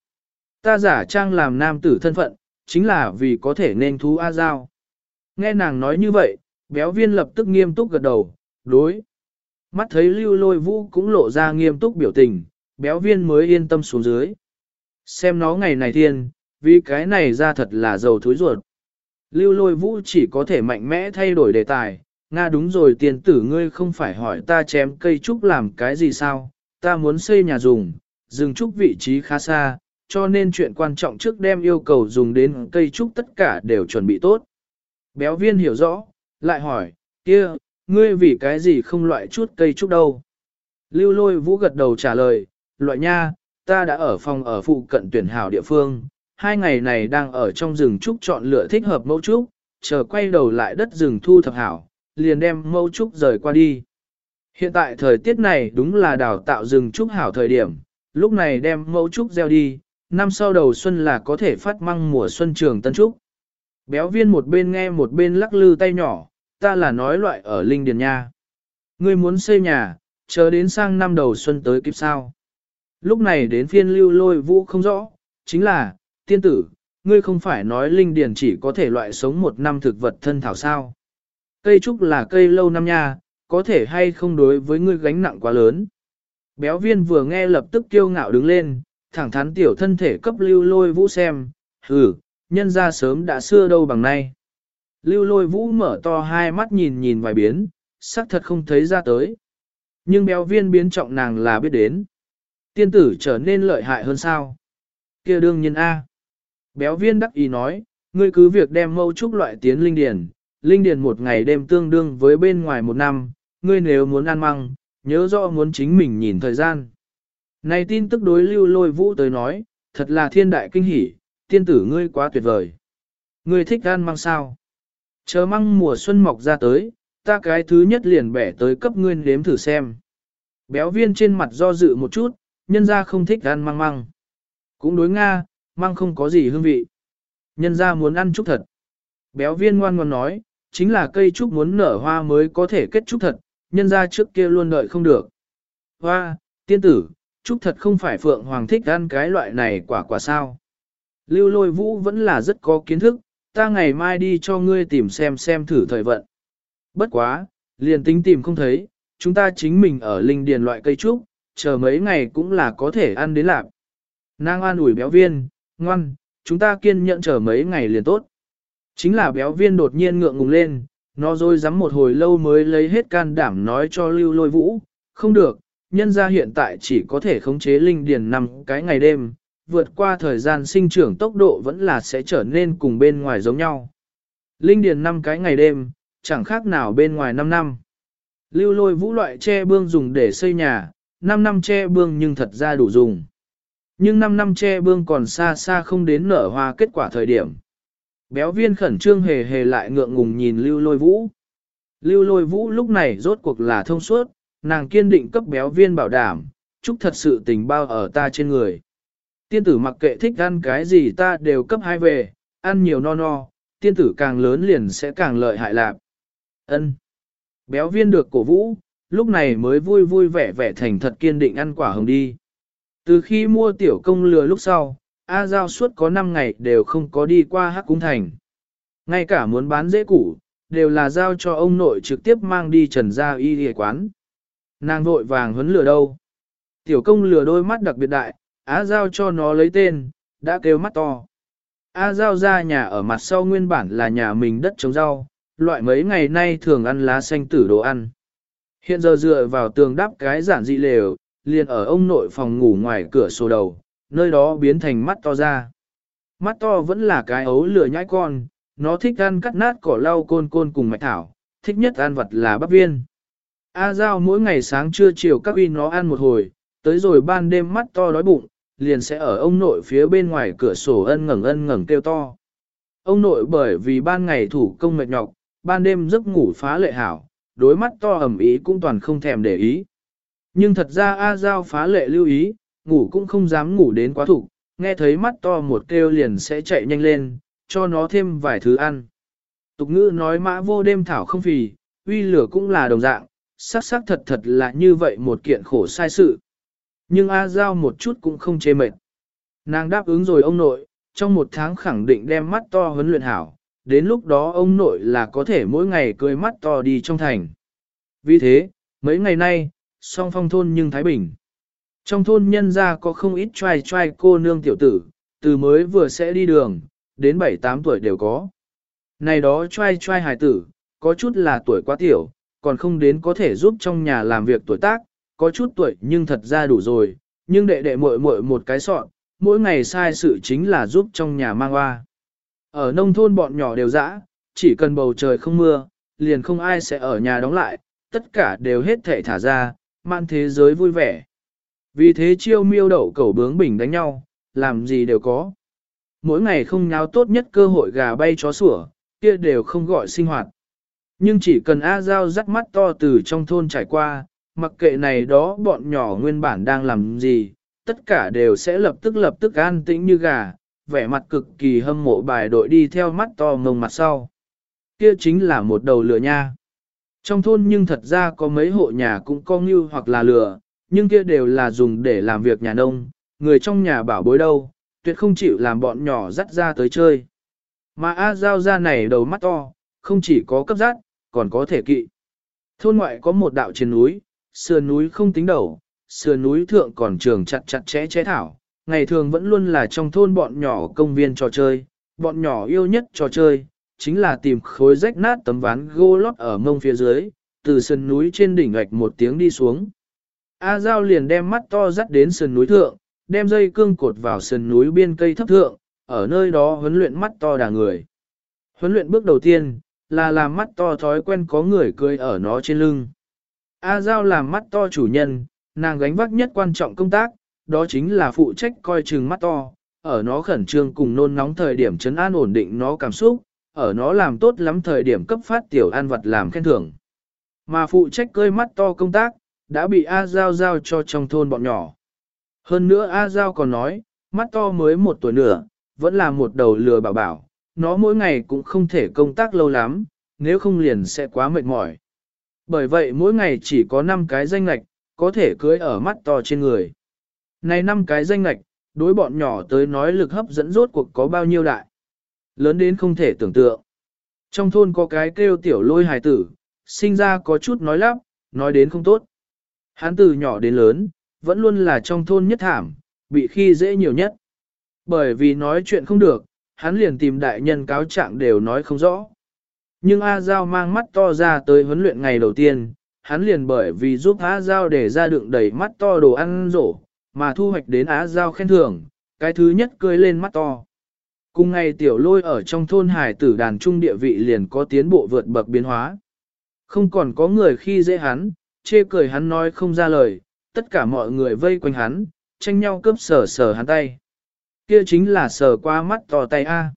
Ta giả trang làm nam tử thân phận, chính là vì có thể nên thú A Giao. Nghe nàng nói như vậy, béo viên lập tức nghiêm túc gật đầu, đối. Mắt thấy lưu lôi vũ cũng lộ ra nghiêm túc biểu tình, béo viên mới yên tâm xuống dưới. Xem nó ngày này thiên, vì cái này ra thật là giàu thối ruột. Lưu lôi vũ chỉ có thể mạnh mẽ thay đổi đề tài, Nga đúng rồi tiền tử ngươi không phải hỏi ta chém cây trúc làm cái gì sao, ta muốn xây nhà dùng, dừng trúc vị trí khá xa, cho nên chuyện quan trọng trước đem yêu cầu dùng đến cây trúc tất cả đều chuẩn bị tốt. Béo viên hiểu rõ, lại hỏi, kia, ngươi vì cái gì không loại chút cây trúc đâu? Lưu lôi vũ gật đầu trả lời, loại nha, ta đã ở phòng ở phụ cận tuyển hảo địa phương, hai ngày này đang ở trong rừng trúc chọn lựa thích hợp mẫu trúc, chờ quay đầu lại đất rừng thu thập hảo, liền đem mẫu trúc rời qua đi. Hiện tại thời tiết này đúng là đào tạo rừng trúc hảo thời điểm, lúc này đem mẫu trúc gieo đi, năm sau đầu xuân là có thể phát măng mùa xuân trường tân trúc. Béo viên một bên nghe một bên lắc lư tay nhỏ, ta là nói loại ở Linh Điền Nha. Ngươi muốn xây nhà, chờ đến sang năm đầu xuân tới kịp sao. Lúc này đến phiên lưu lôi vũ không rõ, chính là, tiên tử, ngươi không phải nói Linh Điền chỉ có thể loại sống một năm thực vật thân thảo sao. Cây trúc là cây lâu năm nha, có thể hay không đối với ngươi gánh nặng quá lớn. Béo viên vừa nghe lập tức kiêu ngạo đứng lên, thẳng thắn tiểu thân thể cấp lưu lôi vũ xem, hừ, nhân ra sớm đã xưa đâu bằng nay. Lưu lôi vũ mở to hai mắt nhìn nhìn vài biến, xác thật không thấy ra tới. Nhưng béo viên biến trọng nàng là biết đến. Tiên tử trở nên lợi hại hơn sao? kia đương nhiên A. Béo viên đắc ý nói, ngươi cứ việc đem mâu trúc loại tiến linh điển, linh điển một ngày đêm tương đương với bên ngoài một năm, ngươi nếu muốn ăn măng, nhớ rõ muốn chính mình nhìn thời gian. Này tin tức đối lưu lôi vũ tới nói, thật là thiên đại kinh hỷ, tiên tử ngươi quá tuyệt vời. Ngươi thích ăn măng sao? Chờ măng mùa xuân mọc ra tới, ta cái thứ nhất liền bẻ tới cấp ngươi đếm thử xem. Béo viên trên mặt do dự một chút, nhân ra không thích ăn măng măng. Cũng đối Nga, măng không có gì hương vị. Nhân ra muốn ăn trúc thật. Béo viên ngoan ngoan nói, chính là cây trúc muốn nở hoa mới có thể kết trúc thật, nhân ra trước kia luôn đợi không được. Hoa, tiên tử, Chúc thật không phải phượng hoàng thích ăn cái loại này quả quả sao. Lưu lôi vũ vẫn là rất có kiến thức, ta ngày mai đi cho ngươi tìm xem xem thử thời vận. Bất quá, liền tính tìm không thấy, chúng ta chính mình ở linh điền loại cây trúc, chờ mấy ngày cũng là có thể ăn đến lạc. Nàng an ủi béo viên, ngoan, chúng ta kiên nhẫn chờ mấy ngày liền tốt. Chính là béo viên đột nhiên ngượng ngùng lên, nó rồi dám một hồi lâu mới lấy hết can đảm nói cho lưu lôi vũ, không được, nhân ra hiện tại chỉ có thể khống chế linh điền năm cái ngày đêm, vượt qua thời gian sinh trưởng tốc độ vẫn là sẽ trở nên cùng bên ngoài giống nhau. Linh điền năm cái ngày đêm, chẳng khác nào bên ngoài 5 năm. Lưu lôi vũ loại che bương dùng để xây nhà, 5 năm che bương nhưng thật ra đủ dùng. Nhưng 5 năm che bương còn xa xa không đến nở hoa kết quả thời điểm. Béo viên khẩn trương hề hề lại ngượng ngùng nhìn lưu lôi vũ. Lưu lôi vũ lúc này rốt cuộc là thông suốt, nàng kiên định cấp béo viên bảo đảm, chúc thật sự tình bao ở ta trên người. Tiên tử mặc kệ thích ăn cái gì ta đều cấp hai về, ăn nhiều no no, tiên tử càng lớn liền sẽ càng lợi hại lạc. Ân. Béo viên được cổ vũ, lúc này mới vui vui vẻ vẻ thành thật kiên định ăn quả hồng đi. Từ khi mua tiểu công lừa lúc sau, A Giao suốt có 5 ngày đều không có đi qua Hắc Cung Thành. Ngay cả muốn bán dễ củ, đều là giao cho ông nội trực tiếp mang đi trần gia y địa quán. Nàng vội vàng huấn lửa đâu. Tiểu công lửa đôi mắt đặc biệt đại, Á Giao cho nó lấy tên, đã kêu mắt to. A Giao ra nhà ở mặt sau nguyên bản là nhà mình đất trồng rau, loại mấy ngày nay thường ăn lá xanh tử đồ ăn. Hiện giờ dựa vào tường đắp cái giản dị lều, liền ở ông nội phòng ngủ ngoài cửa sổ đầu, nơi đó biến thành mắt to ra. Mắt to vẫn là cái ấu lửa nhãi con, nó thích ăn cắt nát cỏ lau côn côn cùng mạch thảo, thích nhất ăn vật là bắp viên. A Giao mỗi ngày sáng trưa chiều các uy nó ăn một hồi, tới rồi ban đêm mắt to đói bụng, liền sẽ ở ông nội phía bên ngoài cửa sổ ân ngẩng ân ngẩng kêu to. Ông nội bởi vì ban ngày thủ công mệt nhọc, ban đêm giấc ngủ phá lệ hảo, đối mắt to ẩm ý cũng toàn không thèm để ý. Nhưng thật ra A Giao phá lệ lưu ý, ngủ cũng không dám ngủ đến quá thủ, nghe thấy mắt to một kêu liền sẽ chạy nhanh lên, cho nó thêm vài thứ ăn. Tục ngữ nói mã vô đêm thảo không phì, uy lửa cũng là đồng dạng, xác xác thật thật là như vậy một kiện khổ sai sự. Nhưng A Giao một chút cũng không chê mệt. Nàng đáp ứng rồi ông nội, trong một tháng khẳng định đem mắt to huấn luyện hảo, đến lúc đó ông nội là có thể mỗi ngày cười mắt to đi trong thành. Vì thế, mấy ngày nay, song phong thôn nhưng Thái Bình. Trong thôn nhân gia có không ít trai trai cô nương tiểu tử, từ mới vừa sẽ đi đường, đến 7-8 tuổi đều có. Này đó trai trai hài tử, có chút là tuổi quá tiểu, còn không đến có thể giúp trong nhà làm việc tuổi tác, có chút tuổi nhưng thật ra đủ rồi, nhưng đệ đệ muội muội một cái sọn, mỗi ngày sai sự chính là giúp trong nhà mang hoa. Ở nông thôn bọn nhỏ đều dã, chỉ cần bầu trời không mưa, liền không ai sẽ ở nhà đóng lại, tất cả đều hết thể thả ra, mang thế giới vui vẻ. Vì thế chiêu miêu đậu cẩu bướng bình đánh nhau, làm gì đều có. Mỗi ngày không nháo tốt nhất cơ hội gà bay chó sủa, kia đều không gọi sinh hoạt. Nhưng chỉ cần A Giao dắt mắt to từ trong thôn trải qua, mặc kệ này đó bọn nhỏ nguyên bản đang làm gì, tất cả đều sẽ lập tức lập tức an tĩnh như gà, vẻ mặt cực kỳ hâm mộ bài đội đi theo mắt to ngông mặt sau. Kia chính là một đầu lửa nha. Trong thôn nhưng thật ra có mấy hộ nhà cũng có ngưu hoặc là lửa, nhưng kia đều là dùng để làm việc nhà nông, người trong nhà bảo bối đâu, tuyệt không chịu làm bọn nhỏ dắt ra tới chơi. Mà A Giao ra này đầu mắt to, không chỉ có cấp dắt, còn có thể kỵ. Thôn ngoại có một đạo trên núi, sườn núi không tính đầu, sườn núi thượng còn trường chặt chặt chẽ chẽ thảo, ngày thường vẫn luôn là trong thôn bọn nhỏ công viên trò chơi, bọn nhỏ yêu nhất trò chơi, chính là tìm khối rách nát tấm ván gỗ lót ở mông phía dưới, từ sườn núi trên đỉnh gạch một tiếng đi xuống. A Giao liền đem mắt to dắt đến sườn núi thượng, đem dây cương cột vào sườn núi biên cây thấp thượng, ở nơi đó huấn luyện mắt to đà người. Huấn luyện bước đầu tiên, là làm mắt to thói quen có người cười ở nó trên lưng. A Giao làm mắt to chủ nhân, nàng gánh vác nhất quan trọng công tác, đó chính là phụ trách coi chừng mắt to, ở nó khẩn trương cùng nôn nóng thời điểm chấn an ổn định nó cảm xúc, ở nó làm tốt lắm thời điểm cấp phát tiểu an vật làm khen thưởng. Mà phụ trách cơi mắt to công tác, đã bị A Giao giao cho trong thôn bọn nhỏ. Hơn nữa A Giao còn nói, mắt to mới một tuổi nữa, vẫn là một đầu lừa bảo bảo, nó mỗi ngày cũng không thể công tác lâu lắm, nếu không liền sẽ quá mệt mỏi. Bởi vậy mỗi ngày chỉ có 5 cái danh lạch, có thể cưới ở mắt to trên người. Này 5 cái danh lạch, đối bọn nhỏ tới nói lực hấp dẫn rốt cuộc có bao nhiêu đại. Lớn đến không thể tưởng tượng. Trong thôn có cái kêu tiểu lôi hài tử, sinh ra có chút nói lắp, nói đến không tốt. Hắn từ nhỏ đến lớn, vẫn luôn là trong thôn nhất thảm, bị khi dễ nhiều nhất. Bởi vì nói chuyện không được, hắn liền tìm đại nhân cáo trạng đều nói không rõ. Nhưng A Giao mang mắt to ra tới huấn luyện ngày đầu tiên, hắn liền bởi vì giúp A Giao để ra đựng đầy mắt to đồ ăn rổ, mà thu hoạch đến A Giao khen thưởng, cái thứ nhất cười lên mắt to. Cùng ngày tiểu lôi ở trong thôn hải tử đàn trung địa vị liền có tiến bộ vượt bậc biến hóa. Không còn có người khi dễ hắn, chê cười hắn nói không ra lời, tất cả mọi người vây quanh hắn, tranh nhau cướp sở sở hắn tay. Kia chính là sở qua mắt to tay A.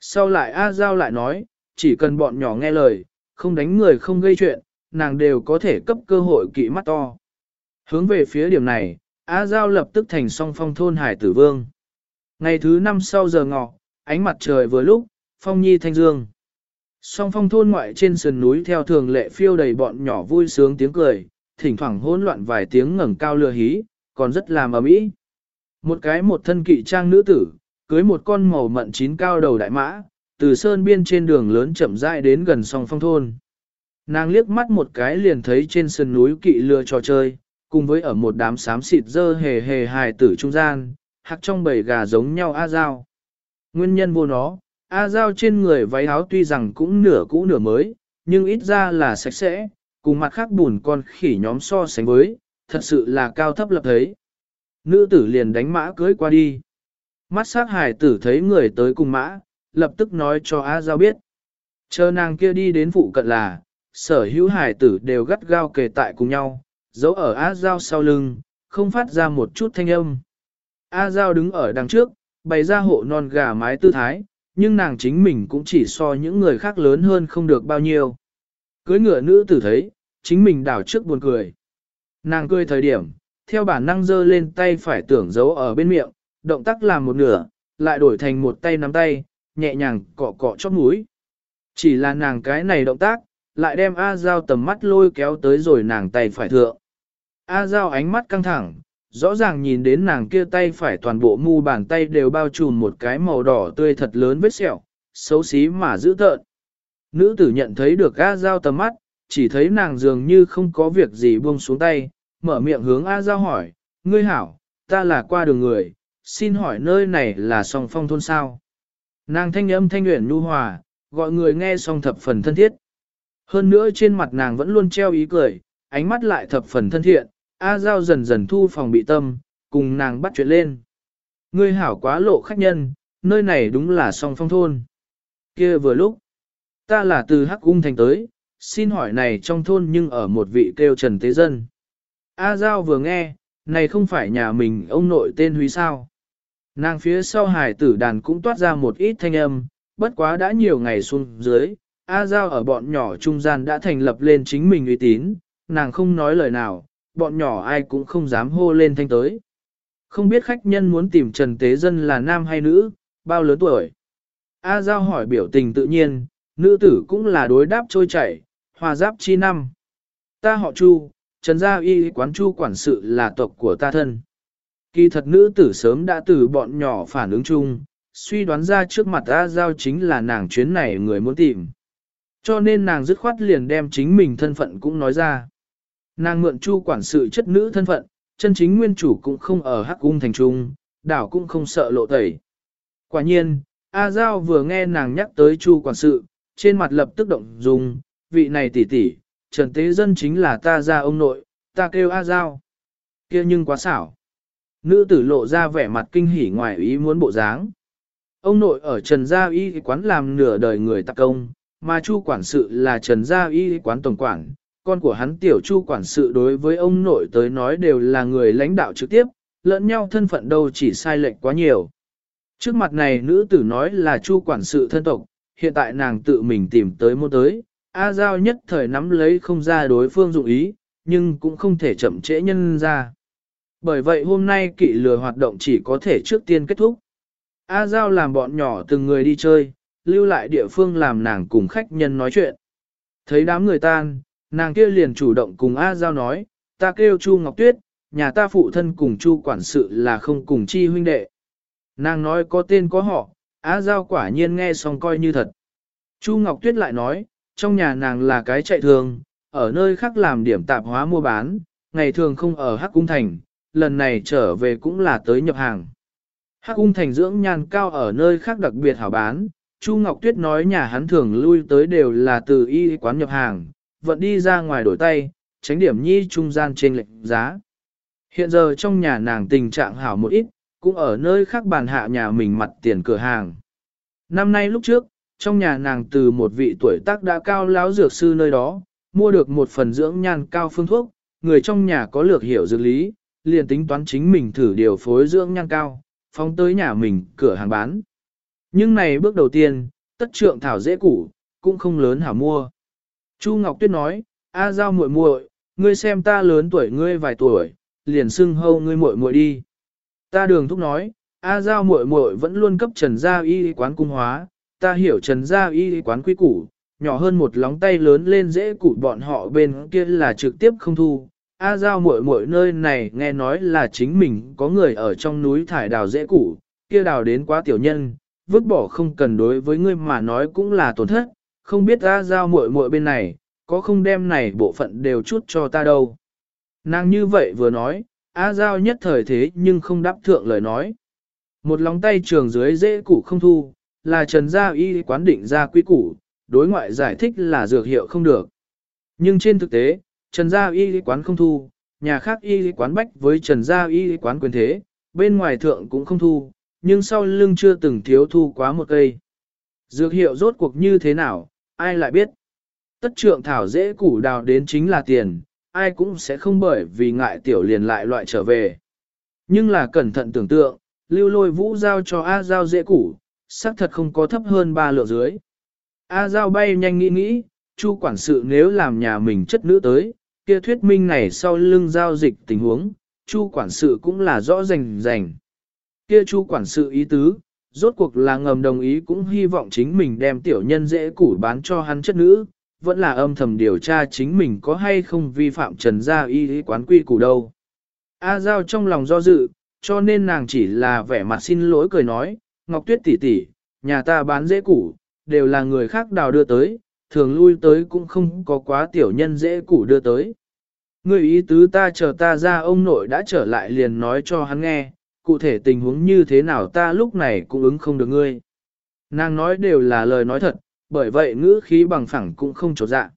Sau lại A Giao lại nói, chỉ cần bọn nhỏ nghe lời, không đánh người không gây chuyện, nàng đều có thể cấp cơ hội kỵ mắt to. Hướng về phía điểm này, A Giao lập tức thành song phong thôn hải tử vương. Ngày thứ năm sau giờ ngọ, ánh mặt trời vừa lúc, phong nhi thanh dương. Song phong thôn ngoại trên sườn núi theo thường lệ phiêu đầy bọn nhỏ vui sướng tiếng cười, thỉnh thoảng hỗn loạn vài tiếng ngẩng cao lừa hí, còn rất làm ầm ĩ. Một cái một thân kỵ trang nữ tử, cưới một con màu mận chín cao đầu đại mã, từ sơn biên trên đường lớn chậm rãi đến gần song phong thôn. Nàng liếc mắt một cái liền thấy trên sườn núi kỵ lừa trò chơi, cùng với ở một đám xám xịt dơ hề hề hài tử trung gian, hạc trong bầy gà giống nhau A Giao. Nguyên nhân vô nó, A Giao trên người váy áo tuy rằng cũng nửa cũ nửa mới, nhưng ít ra là sạch sẽ, cùng mặt khác bùn con khỉ nhóm so sánh với, thật sự là cao thấp lập thấy. Nữ tử liền đánh mã cưới qua đi. Mắt sắc hải tử thấy người tới cùng mã, lập tức nói cho A Giao biết. Chờ nàng kia đi đến phụ cận là, sở hữu hải tử đều gắt gao kề tại cùng nhau, giấu ở A Giao sau lưng, không phát ra một chút thanh âm. A Giao đứng ở đằng trước, bày ra hộ non gà mái tư thái, nhưng nàng chính mình cũng chỉ so những người khác lớn hơn không được bao nhiêu. Cưới ngựa nữ tử thấy, chính mình đảo trước buồn cười. Nàng cười thời điểm, theo bản năng giơ lên tay phải tưởng giấu ở bên miệng, động tác làm một nửa, lại đổi thành một tay nắm tay, nhẹ nhàng cọ cọ chóp mũi. Chỉ là nàng cái này động tác, lại đem A Giao tầm mắt lôi kéo tới rồi nàng tay phải thượng. A Giao ánh mắt căng thẳng, rõ ràng nhìn đến nàng kia tay phải toàn bộ mu bàn tay đều bao trùm một cái màu đỏ tươi thật lớn vết sẹo, xấu xí mà dữ tợn. Nữ tử nhận thấy được A Giao tầm mắt, chỉ thấy nàng dường như không có việc gì buông xuống tay, mở miệng hướng A Giao hỏi, ngươi hảo, ta là qua đường người, xin hỏi nơi này là song phong thôn sao. Nàng thanh âm thanh nguyện nhu hòa, gọi người nghe song thập phần thân thiết. Hơn nữa trên mặt nàng vẫn luôn treo ý cười, ánh mắt lại thập phần thân thiện, A Giao dần dần thu phòng bị tâm, cùng nàng bắt chuyện lên. Ngươi hảo quá lộ khách nhân, nơi này đúng là song phong thôn. kia vừa lúc, ta là từ Hắc Cung thành tới, xin hỏi này trong thôn nhưng ở một vị kêu Trần Tế Dân. A Giao vừa nghe, này không phải nhà mình ông nội tên Huy sao. Nàng phía sau hải tử đàn cũng toát ra một ít thanh âm, bất quá đã nhiều ngày xuống dưới, A Giao ở bọn nhỏ trung gian đã thành lập lên chính mình uy tín, nàng không nói lời nào, bọn nhỏ ai cũng không dám hô lên thanh tới. Không biết khách nhân muốn tìm Trần Tế Dân là nam hay nữ, bao lớn tuổi. A Giao hỏi biểu tình tự nhiên, nữ tử cũng là đối đáp trôi chảy, hòa giáp chi năm. Ta họ Chu, Trần Gia Y quán Chu quản sự là tộc của ta thân. Kỳ thật nữ tử sớm đã từ bọn nhỏ phản ứng chung, suy đoán ra trước mặt A Giao chính là nàng chuyến này người muốn tìm. Cho nên nàng dứt khoát liền đem chính mình thân phận cũng nói ra. Nàng mượn chu quản sự chất nữ thân phận, chân chính nguyên chủ cũng không ở hắc cung thành trung, đảo cũng không sợ lộ tẩy. Quả nhiên, A Giao vừa nghe nàng nhắc tới chu quản sự, trên mặt lập tức động dùng, vị này tỷ tỷ, Trần Tế Dân chính là ta ra ông nội, ta kêu A Giao. kia nhưng quá xảo. Nữ tử lộ ra vẻ mặt kinh hỉ ngoài ý muốn bộ dáng. Ông nội ở Trần Gia Y quán làm nửa đời người tạc công, mà Chu quản sự là Trần Gia Y quán tổng quản, con của hắn tiểu Chu quản sự đối với ông nội tới nói đều là người lãnh đạo trực tiếp, lẫn nhau thân phận đâu chỉ sai lệch quá nhiều. Trước mặt này nữ tử nói là Chu quản sự thân tộc, hiện tại nàng tự mình tìm tới mua tới, A Giao nhất thời nắm lấy không ra đối phương dụng ý, nhưng cũng không thể chậm trễ nhân ra. Bởi vậy hôm nay kỵ lừa hoạt động chỉ có thể trước tiên kết thúc. A Giao làm bọn nhỏ từng người đi chơi, lưu lại địa phương làm nàng cùng khách nhân nói chuyện. Thấy đám người tan, nàng kia liền chủ động cùng A Giao nói, ta kêu Chu Ngọc Tuyết, nhà ta phụ thân cùng Chu quản sự là không cùng chi huynh đệ. Nàng nói có tên có họ, A Giao quả nhiên nghe xong coi như thật. Chu Ngọc Tuyết lại nói, trong nhà nàng là cái chạy thường, ở nơi khác làm điểm tạp hóa mua bán, ngày thường không ở Hắc Cung Thành, lần này trở về cũng là tới nhập hàng. Hắc Cung Thành dưỡng nhan cao ở nơi khác đặc biệt hảo bán, Chu Ngọc Tuyết nói nhà hắn thường lui tới đều là từ y quán nhập hàng, vận đi ra ngoài đổi tay, tránh điểm nhi trung gian trên lệnh giá. Hiện giờ trong nhà nàng tình trạng hảo một ít, cũng ở nơi khác bàn hạ nhà mình mặt tiền cửa hàng. Năm nay lúc trước, trong nhà nàng từ một vị tuổi tác đã cao lão dược sư nơi đó, mua được một phần dưỡng nhan cao phương thuốc, người trong nhà có lược hiểu dược lý, liền tính toán chính mình thử điều phối dưỡng nhan cao, phóng tới nhà mình cửa hàng bán. Nhưng này bước đầu tiên, tất trượng thảo dễ củ, cũng không lớn hả mua. Chu Ngọc Tuyết nói, A Giao muội muội, ngươi xem ta lớn tuổi ngươi vài tuổi, liền xưng hâu ngươi muội muội đi. Ta đường thúc nói, A Giao muội muội vẫn luôn cấp Trần Gia Y quán cung hóa, ta hiểu Trần Gia Y quán quy củ, nhỏ hơn một lóng tay lớn lên dễ củ bọn họ bên kia là trực tiếp không thu. A Giao muội muội nơi này nghe nói là chính mình có người ở trong núi thải đào dễ củ, kia đào đến quá tiểu nhân, vứt bỏ không cần đối với ngươi mà nói cũng là tổn thất, không biết A Giao muội muội bên này, có không đem này bộ phận đều chút cho ta đâu. Nàng như vậy vừa nói, A Giao nhất thời thế nhưng không đáp thượng lời nói. Một lòng tay trường dưới dễ củ không thu, là Trần Gia Y quán định ra quy củ, đối ngoại giải thích là dược hiệu không được. Nhưng trên thực tế, Trần Gia Y quán không thu, nhà khác Y quán bách với Trần Gia Y quán quyền thế, bên ngoài thượng cũng không thu, nhưng sau lưng chưa từng thiếu thu quá một cây. Dược hiệu rốt cuộc như thế nào, ai lại biết. Tất trượng thảo dễ củ đào đến chính là tiền, ai cũng sẽ không bởi vì ngại tiểu liền lại loại trở về. Nhưng là cẩn thận tưởng tượng, lưu lôi vũ giao cho A giao dễ củ, xác thật không có thấp hơn ba lượng dưới. A giao bay nhanh nghĩ nghĩ, chu quản sự nếu làm nhà mình chất nữ tới, kia thuyết minh này sau lưng giao dịch tình huống, chu quản sự cũng là rõ rành rành. Kia chu quản sự ý tứ, rốt cuộc là ngầm đồng ý cũng hy vọng chính mình đem tiểu nhân dễ củ bán cho hắn chất nữ, vẫn là âm thầm điều tra chính mình có hay không vi phạm trần gia y quán quy củ đâu. A Giao trong lòng do dự, cho nên nàng chỉ là vẻ mặt xin lỗi cười nói, Ngọc Tuyết tỷ tỷ, nhà ta bán dễ củ, đều là người khác đào đưa tới, thường lui tới cũng không có quá tiểu nhân dễ củ đưa tới. Người ý tứ ta chờ ta ra ông nội đã trở lại liền nói cho hắn nghe, cụ thể tình huống như thế nào ta lúc này cũng ứng không được ngươi. Nàng nói đều là lời nói thật, bởi vậy ngữ khí bằng phẳng cũng không trột dạ.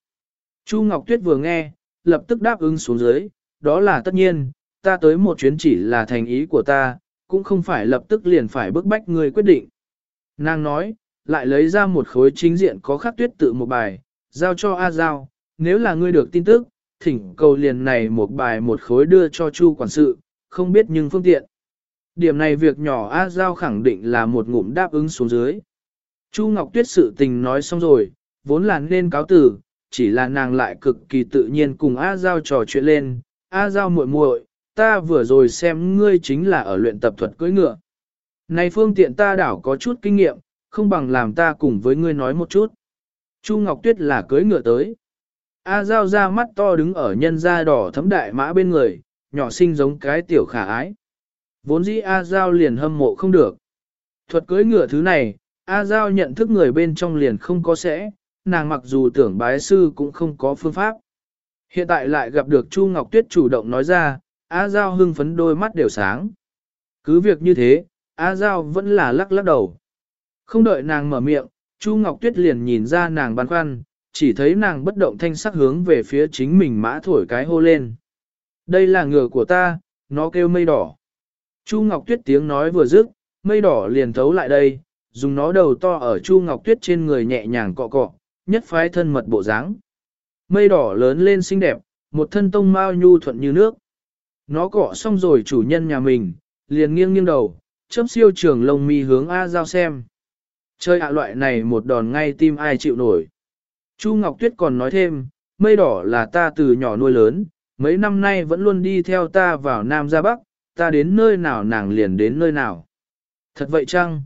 Chu Ngọc Tuyết vừa nghe, lập tức đáp ứng xuống dưới, đó là tất nhiên, ta tới một chuyến chỉ là thành ý của ta, cũng không phải lập tức liền phải bức bách người quyết định. Nàng nói, lại lấy ra một khối chính diện có khắc tuyết tự một bài, giao cho A Giao, nếu là ngươi được tin tức, thỉnh cầu liền này một bài một khối đưa cho Chu quản sự, không biết nhưng phương tiện. Điểm này việc nhỏ A Giao khẳng định là một ngụm đáp ứng xuống dưới. Chu Ngọc Tuyết sự tình nói xong rồi, vốn là nên cáo tử, chỉ là nàng lại cực kỳ tự nhiên cùng A Giao trò chuyện lên. A Giao muội muội, ta vừa rồi xem ngươi chính là ở luyện tập thuật cưỡi ngựa. Này phương tiện ta đảo có chút kinh nghiệm, không bằng làm ta cùng với ngươi nói một chút. Chu Ngọc Tuyết là cưỡi ngựa tới. A Giao ra mắt to đứng ở nhân da đỏ thấm đại mã bên người, nhỏ xinh giống cái tiểu khả ái. Vốn dĩ A Giao liền hâm mộ không được. Thuật cưỡi ngựa thứ này, A Giao nhận thức người bên trong liền không có sẽ, nàng mặc dù tưởng bái sư cũng không có phương pháp. Hiện tại lại gặp được Chu Ngọc Tuyết chủ động nói ra, A Giao hưng phấn đôi mắt đều sáng. Cứ việc như thế, A Giao vẫn là lắc lắc đầu. Không đợi nàng mở miệng, Chu Ngọc Tuyết liền nhìn ra nàng băn khoăn, chỉ thấy nàng bất động thanh sắc hướng về phía chính mình mã thổi cái hô lên. Đây là ngựa của ta, nó kêu mây đỏ. Chu Ngọc Tuyết tiếng nói vừa dứt, mây đỏ liền thấu lại đây, dùng nó đầu to ở Chu Ngọc Tuyết trên người nhẹ nhàng cọ cọ, nhất phái thân mật bộ dáng. Mây đỏ lớn lên xinh đẹp, một thân tông mao nhu thuận như nước. Nó cọ xong rồi chủ nhân nhà mình, liền nghiêng nghiêng đầu, chớp siêu trường lông mi hướng A Giao xem. Chơi ạ loại này một đòn ngay tim ai chịu nổi. Chu Ngọc Tuyết còn nói thêm, mây đỏ là ta từ nhỏ nuôi lớn, mấy năm nay vẫn luôn đi theo ta vào Nam ra Bắc, ta đến nơi nào nàng liền đến nơi nào. Thật vậy chăng?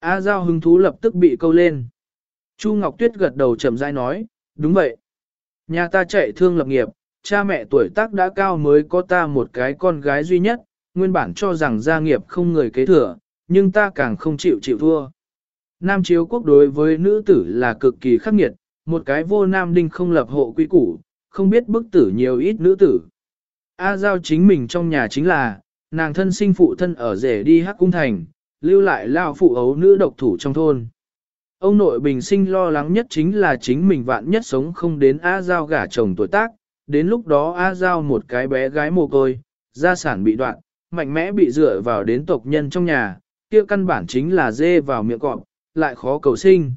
A Giao hứng thú lập tức bị câu lên. Chu Ngọc Tuyết gật đầu chậm rãi nói, đúng vậy. Nhà ta chạy thương lập nghiệp, cha mẹ tuổi tác đã cao mới có ta một cái con gái duy nhất, nguyên bản cho rằng gia nghiệp không người kế thừa, nhưng ta càng không chịu chịu thua. Nam chiếu quốc đối với nữ tử là cực kỳ khắc nghiệt, một cái vô nam đinh không lập hộ quy củ, không biết bức tử nhiều ít nữ tử. A Giao chính mình trong nhà chính là, nàng thân sinh phụ thân ở rể đi hắc cung thành, lưu lại lao phụ ấu nữ độc thủ trong thôn. Ông nội bình sinh lo lắng nhất chính là chính mình vạn nhất sống không đến A Giao gả chồng tuổi tác, đến lúc đó A Giao một cái bé gái mồ côi, gia sản bị đoạn, mạnh mẽ bị dựa vào đến tộc nhân trong nhà, kia căn bản chính là dê vào miệng cọp, lại khó cầu sinh.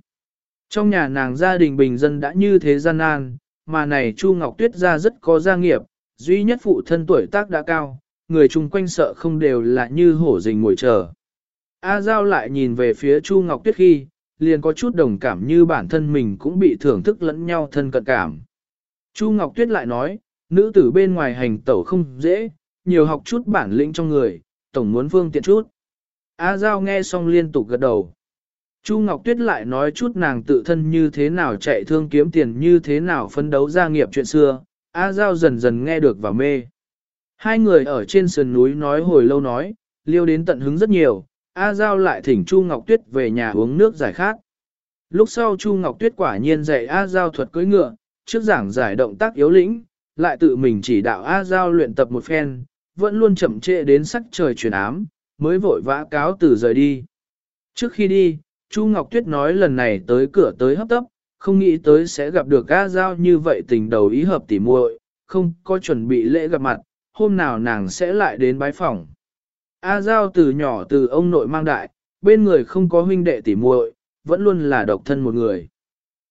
Trong nhà nàng gia đình bình dân đã như thế gian nan, mà này Chu Ngọc Tuyết ra rất có gia nghiệp, duy nhất phụ thân tuổi tác đã cao, người chung quanh sợ không đều là như hổ rình ngồi chờ. A Giao lại nhìn về phía Chu Ngọc Tuyết khi, liền có chút đồng cảm như bản thân mình cũng bị thưởng thức lẫn nhau thân cận cảm. Chu Ngọc Tuyết lại nói, nữ tử bên ngoài hành tẩu không dễ, nhiều học chút bản lĩnh trong người, tổng muốn phương tiện chút. A Giao nghe xong liên tục gật đầu. Chu Ngọc Tuyết lại nói chút nàng tự thân như thế nào chạy thương kiếm tiền như thế nào phấn đấu gia nghiệp chuyện xưa, A Giao dần dần nghe được và mê. Hai người ở trên sườn núi nói hồi lâu nói, liêu đến tận hứng rất nhiều, A Giao lại thỉnh Chu Ngọc Tuyết về nhà uống nước giải khát. Lúc sau Chu Ngọc Tuyết quả nhiên dạy A Giao thuật cưỡi ngựa, trước giảng giải động tác yếu lĩnh, lại tự mình chỉ đạo A Giao luyện tập một phen, vẫn luôn chậm trễ đến sắc trời chuyển ám, mới vội vã cáo từ rời đi. Trước khi đi, Chu Ngọc Tuyết nói lần này tới cửa tới hấp tấp, không nghĩ tới sẽ gặp được A Giao như vậy tình đầu ý hợp tỉ muội, không có chuẩn bị lễ gặp mặt, hôm nào nàng sẽ lại đến bái phòng. A Giao từ nhỏ từ ông nội mang đại, bên người không có huynh đệ tỉ muội, vẫn luôn là độc thân một người.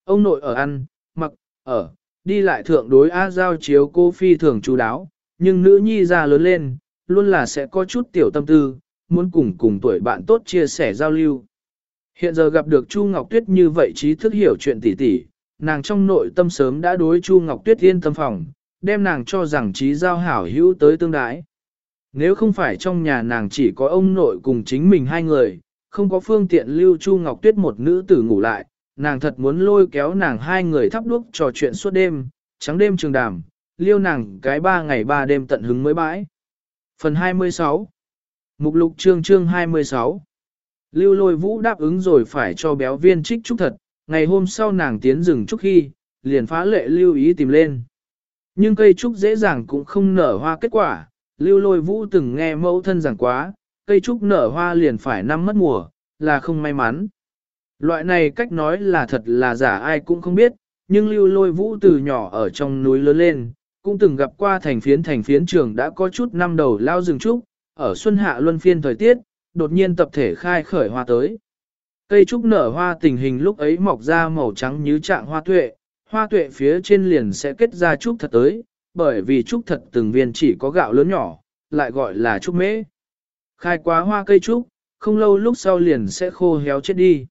Ông nội ở ăn, mặc, ở, đi lại thượng đối A Giao chiếu cô phi thường chú đáo, nhưng nữ nhi ra lớn lên, luôn là sẽ có chút tiểu tâm tư, muốn cùng cùng tuổi bạn tốt chia sẻ giao lưu. Hiện giờ gặp được Chu Ngọc Tuyết như vậy trí thức hiểu chuyện tỉ tỉ, nàng trong nội tâm sớm đã đối Chu Ngọc Tuyết yên tâm phòng, đem nàng cho rằng trí giao hảo hữu tới tương đái. Nếu không phải trong nhà nàng chỉ có ông nội cùng chính mình hai người, không có phương tiện lưu Chu Ngọc Tuyết một nữ tử ngủ lại, nàng thật muốn lôi kéo nàng hai người thắp đuốc trò chuyện suốt đêm, trắng đêm trường đàm, liêu nàng cái ba ngày ba đêm tận hứng mới bãi. Phần 26 Mục lục chương chương 26 Lưu lôi vũ đáp ứng rồi phải cho béo viên trích trúc thật, ngày hôm sau nàng tiến rừng trúc khi, liền phá lệ lưu ý tìm lên. Nhưng cây trúc dễ dàng cũng không nở hoa kết quả, lưu lôi vũ từng nghe mẫu thân giảng quá, cây trúc nở hoa liền phải năm mất mùa, là không may mắn. Loại này cách nói là thật là giả ai cũng không biết, nhưng lưu lôi vũ từ nhỏ ở trong núi lớn lên, cũng từng gặp qua thành phiến thành phiến trường đã có chút năm đầu lao rừng trúc, ở xuân hạ luân phiên thời tiết, đột nhiên tập thể khai khởi hoa tới. Cây trúc nở hoa tình hình lúc ấy mọc ra màu trắng như trạng hoa tuệ, hoa tuệ phía trên liền sẽ kết ra trúc thật tới, bởi vì trúc thật từng viên chỉ có gạo lớn nhỏ, lại gọi là trúc mễ. Khai quá hoa cây trúc, không lâu lúc sau liền sẽ khô héo chết đi.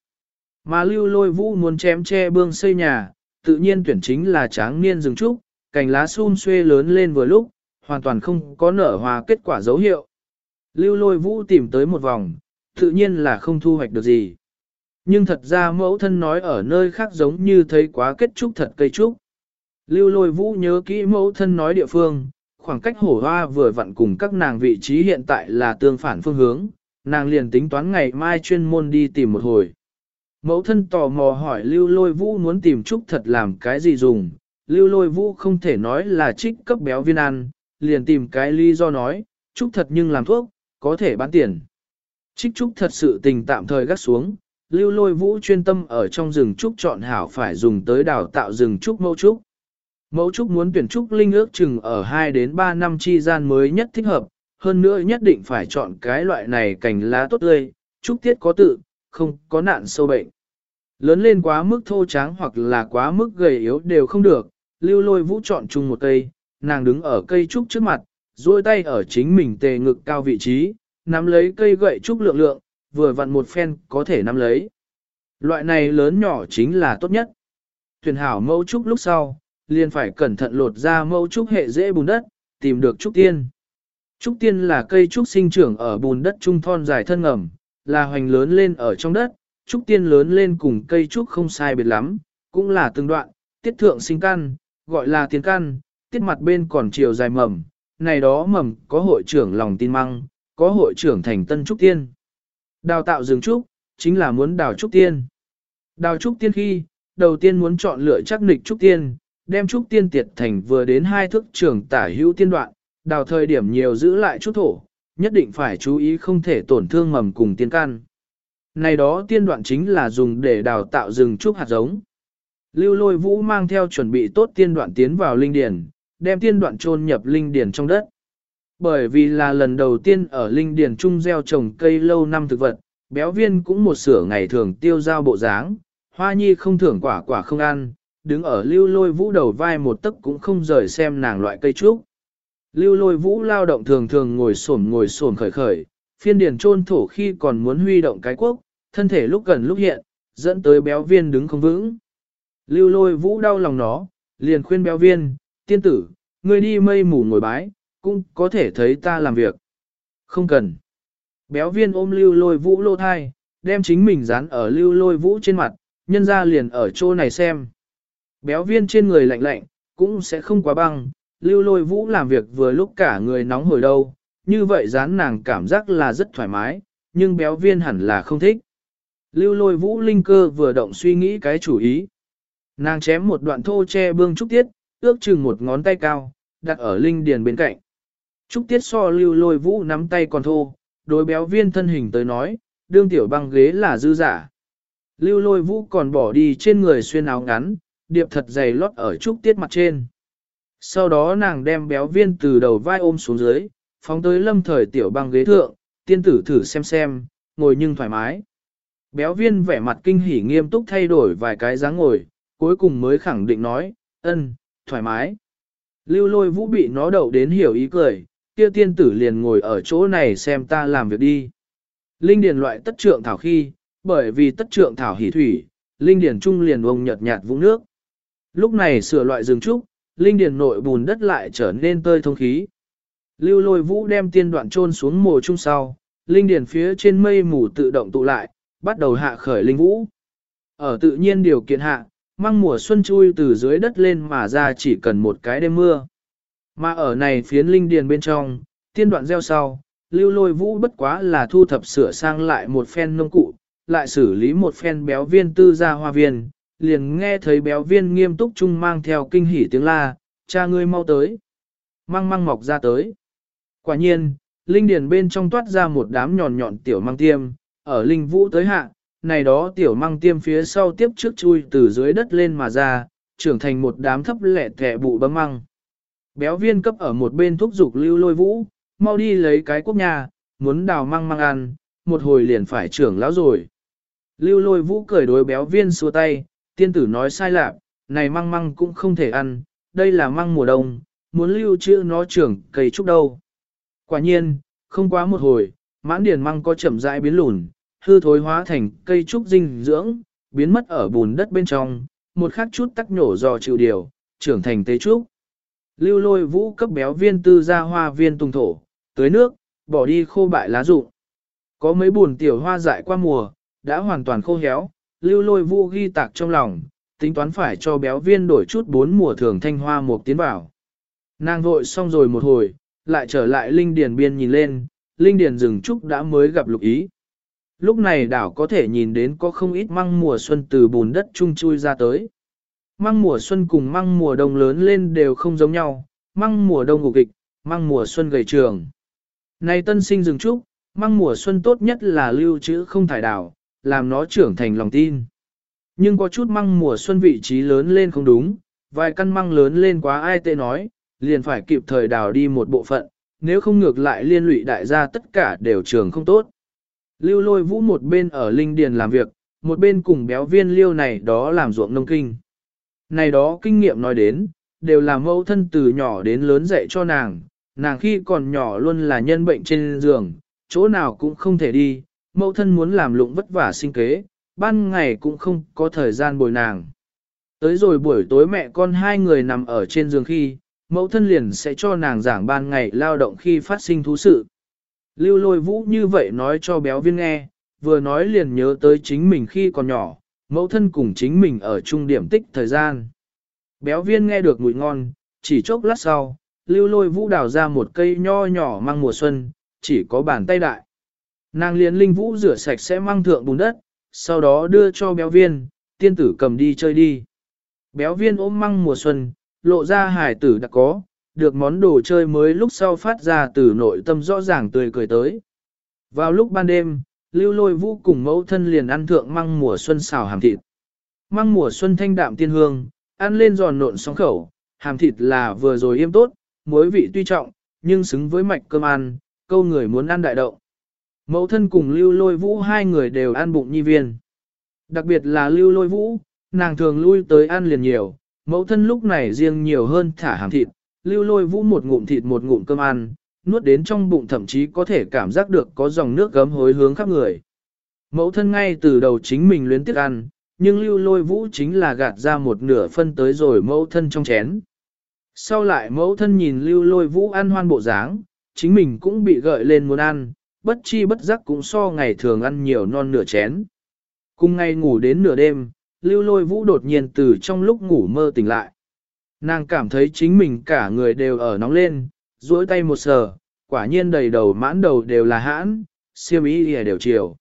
Mà lưu lôi vũ muốn chém che bương xây nhà, tự nhiên tuyển chính là tráng niên rừng trúc, cành lá xun xuê lớn lên vừa lúc, hoàn toàn không có nở hoa kết quả dấu hiệu. Lưu lôi vũ tìm tới một vòng, tự nhiên là không thu hoạch được gì. Nhưng thật ra mẫu thân nói ở nơi khác giống như thấy quá kết trúc thật cây trúc. Lưu lôi vũ nhớ kỹ mẫu thân nói địa phương, khoảng cách hổ hoa vừa vặn cùng các nàng vị trí hiện tại là tương phản phương hướng, nàng liền tính toán ngày mai chuyên môn đi tìm một hồi. Mẫu thân tò mò hỏi lưu lôi vũ muốn tìm trúc thật làm cái gì dùng, lưu lôi vũ không thể nói là trích cấp béo viên ăn, liền tìm cái lý do nói, trúc thật nhưng làm thuốc, có thể bán tiền. Trích trúc thật sự tình tạm thời gắt xuống, lưu lôi vũ chuyên tâm ở trong rừng trúc chọn hảo phải dùng tới đào tạo rừng trúc mẫu trúc. Mẫu trúc muốn tuyển trúc linh ước chừng ở 2 đến 3 năm chi gian mới nhất thích hợp, hơn nữa nhất định phải chọn cái loại này cành lá tốt tươi, trúc tiết có tự, không có nạn sâu bệnh. Lớn lên quá mức thô tráng hoặc là quá mức gầy yếu đều không được, lưu lôi vũ chọn chung một cây, nàng đứng ở cây trúc trước mặt, duỗi tay ở chính mình tề ngực cao vị trí, nắm lấy cây gậy trúc lượng lượng, vừa vặn một phen có thể nắm lấy. Loại này lớn nhỏ chính là tốt nhất. Thuyền hảo mẫu trúc lúc sau, liền phải cẩn thận lột ra mẫu trúc hệ dễ bùn đất, tìm được trúc tiên. Trúc tiên là cây trúc sinh trưởng ở bùn đất trung thon dài thân ngầm, là hoành lớn lên ở trong đất, trúc tiên lớn lên cùng cây trúc không sai biệt lắm, cũng là từng đoạn, tiết thượng sinh căn, gọi là tiến căn, tiết mặt bên còn chiều dài mầm, này đó mầm có hội trưởng lòng tin măng, có hội trưởng thành tân trúc tiên. Đào tạo rừng trúc, chính là muốn đào trúc tiên. Đào trúc tiên khi, đầu tiên muốn chọn lựa chắc nịch trúc tiên, đem trúc tiên tiệt thành vừa đến hai thước trưởng tả hữu tiên đoạn, đào thời điểm nhiều giữ lại chút thổ, nhất định phải chú ý không thể tổn thương mầm cùng tiên căn. Này đó tiên đoạn chính là dùng để đào tạo rừng trúc hạt giống. Lưu lôi vũ mang theo chuẩn bị tốt tiên đoạn tiến vào linh điển, đem tiên đoạn chôn nhập linh điển trong đất. Bởi vì là lần đầu tiên ở linh điển trung gieo trồng cây lâu năm thực vật, béo viên cũng một sửa ngày thường tiêu giao bộ dáng, hoa nhi không thưởng quả quả không ăn, đứng ở lưu lôi vũ đầu vai một tấc cũng không rời xem nàng loại cây trúc. Lưu lôi vũ lao động thường thường ngồi xổm ngồi xổm khởi khởi, phiên điển trôn thổ khi còn muốn huy động cái quốc, thân thể lúc gần lúc hiện, dẫn tới béo viên đứng không vững. Lưu lôi vũ đau lòng nó, liền khuyên béo viên, tiên tử, ngươi đi mây mù ngồi bái, cũng có thể thấy ta làm việc. Không cần. Béo viên ôm lưu lôi vũ lô thai, đem chính mình dán ở lưu lôi vũ trên mặt, nhân ra liền ở chỗ này xem. Béo viên trên người lạnh lạnh, cũng sẽ không quá băng, lưu lôi vũ làm việc vừa lúc cả người nóng hồi đâu, như vậy dán nàng cảm giác là rất thoải mái, nhưng béo viên hẳn là không thích. Lưu lôi vũ linh cơ vừa động suy nghĩ cái chủ ý. Nàng chém một đoạn thô che bương trúc tiết, ước chừng một ngón tay cao, đặt ở linh điền bên cạnh. Trúc tiết so lưu lôi vũ nắm tay còn thô, đối béo viên thân hình tới nói, đương tiểu băng ghế là dư giả. Lưu lôi vũ còn bỏ đi trên người xuyên áo ngắn, điệp thật dày lót ở trúc tiết mặt trên. Sau đó nàng đem béo viên từ đầu vai ôm xuống dưới, phóng tới lâm thời tiểu băng ghế thượng, tiên tử thử xem xem, ngồi nhưng thoải mái. Béo viên vẻ mặt kinh hỉ nghiêm túc thay đổi vài cái dáng ngồi, cuối cùng mới khẳng định nói, ân, thoải mái. Lưu lôi vũ bị nó đậu đến hiểu ý cười, kia tiên tử liền ngồi ở chỗ này xem ta làm việc đi. Linh điền loại tất trượng thảo khi, bởi vì tất trượng thảo hỉ thủy, linh điền trung liền ông nhật nhạt vũng nước. Lúc này sửa loại rừng trúc, linh điền nội bùn đất lại trở nên tơi thông khí. Lưu lôi vũ đem tiên đoạn trôn xuống mùa trung sau, linh điền phía trên mây mù tự động tụ lại, bắt đầu hạ khởi linh vũ. Ở tự nhiên điều kiện hạ, mang mùa xuân chui từ dưới đất lên mà ra chỉ cần một cái đêm mưa. Mà ở này phiến linh điền bên trong, tiên đoạn gieo sau, lưu lôi vũ bất quá là thu thập sửa sang lại một phen nông cụ, lại xử lý một phen béo viên tư gia hoa viên, liền nghe thấy béo viên nghiêm túc chung mang theo kinh hỉ tiếng la, cha ngươi mau tới. mang mang mọc ra tới. Quả nhiên, linh điền bên trong toát ra một đám nhọn nhọn tiểu mang tiêm, ở linh vũ tới hạ, này đó tiểu mang tiêm phía sau tiếp trước chui từ dưới đất lên mà ra, trưởng thành một đám thấp lẹ thẻ bụ bấm măng. Béo viên cấp ở một bên thúc dục lưu lôi vũ, mau đi lấy cái quốc nhà, muốn đào măng măng ăn, một hồi liền phải trưởng lão rồi. Lưu lôi vũ cười đối béo viên xua tay, tiên tử nói sai lạc, này măng măng cũng không thể ăn, đây là măng mùa đông, muốn lưu trữ nó trưởng cây trúc đâu. Quả nhiên, không quá một hồi, mãn điền măng có chậm rãi biến lùn, hư thối hóa thành cây trúc dinh dưỡng, biến mất ở bùn đất bên trong, một khắc chút tắc nhổ dò chịu điều, trưởng thành tế trúc. Lưu lôi vũ cấp béo viên tư ra hoa viên tùng thổ, tưới nước, bỏ đi khô bại lá rụng. Có mấy buồn tiểu hoa dại qua mùa, đã hoàn toàn khô héo, lưu lôi vũ ghi tạc trong lòng, tính toán phải cho béo viên đổi chút bốn mùa thường thanh hoa một tiến vào. Nàng vội xong rồi một hồi, lại trở lại linh điền biên nhìn lên, linh điền rừng trúc đã mới gặp lục ý. Lúc này đảo có thể nhìn đến có không ít măng mùa xuân từ bùn đất chung chui ra tới. Măng mùa xuân cùng măng mùa đông lớn lên đều không giống nhau, măng mùa đông ngục kịch, măng mùa xuân gầy trường. Này tân sinh rừng trúc, măng mùa xuân tốt nhất là lưu trữ không thải đảo, làm nó trưởng thành lòng tin. Nhưng có chút măng mùa xuân vị trí lớn lên không đúng, vài căn măng lớn lên quá ai tê nói, liền phải kịp thời đào đi một bộ phận, nếu không ngược lại liên lụy đại gia tất cả đều trường không tốt. Lưu lôi vũ một bên ở linh điền làm việc, một bên cùng béo viên liêu này đó làm ruộng nông kinh. Này đó kinh nghiệm nói đến, đều là mẫu thân từ nhỏ đến lớn dạy cho nàng, nàng khi còn nhỏ luôn là nhân bệnh trên giường, chỗ nào cũng không thể đi, mẫu thân muốn làm lụng vất vả sinh kế, ban ngày cũng không có thời gian bồi nàng. Tới rồi buổi tối mẹ con hai người nằm ở trên giường khi, mẫu thân liền sẽ cho nàng giảng ban ngày lao động khi phát sinh thú sự. Lưu lôi vũ như vậy nói cho béo viên nghe, vừa nói liền nhớ tới chính mình khi còn nhỏ, mẫu thân cùng chính mình ở trung điểm tích thời gian. Béo viên nghe được mùi ngon, chỉ chốc lát sau, lưu lôi vũ đào ra một cây nho nhỏ mang mùa xuân, chỉ có bàn tay đại. Nàng liền linh vũ rửa sạch sẽ mang thượng bùn đất, sau đó đưa cho béo viên, tiên tử cầm đi chơi đi. Béo viên ôm măng mùa xuân, lộ ra hải tử đã có, được món đồ chơi mới lúc sau phát ra từ nội tâm rõ ràng tươi cười tới. Vào lúc ban đêm, lưu lôi vũ cùng mẫu thân liền ăn thượng măng mùa xuân xào hàm thịt. Măng mùa xuân thanh đạm tiên hương, ăn lên giòn nộn sóng khẩu, hàm thịt là vừa rồi yêm tốt, muối vị tuy trọng, nhưng xứng với mạch cơm ăn, câu người muốn ăn đại động. Mẫu thân cùng lưu lôi vũ hai người đều ăn bụng nhi viên. Đặc biệt là lưu lôi vũ, nàng thường lui tới ăn liền nhiều, mẫu thân lúc này riêng nhiều hơn thả hàng thịt, lưu lôi vũ một ngụm thịt một ngụm cơm ăn, nuốt đến trong bụng thậm chí có thể cảm giác được có dòng nước gấm hối hướng khắp người. Mẫu thân ngay từ đầu chính mình luyến tiếc ăn, nhưng lưu lôi vũ chính là gạt ra một nửa phân tới rồi mẫu thân trong chén. Sau lại mẫu thân nhìn lưu lôi vũ ăn hoan bộ dáng, chính mình cũng bị gợi lên muốn ăn, bất chi bất giác cũng so ngày thường ăn nhiều non nửa chén. Cùng ngày ngủ đến nửa đêm, lưu lôi vũ đột nhiên từ trong lúc ngủ mơ tỉnh lại. Nàng cảm thấy chính mình cả người đều ở nóng lên, duỗi tay một sờ, quả nhiên đầy đầu mãn đầu đều là hãn, siêu ý đều chiều.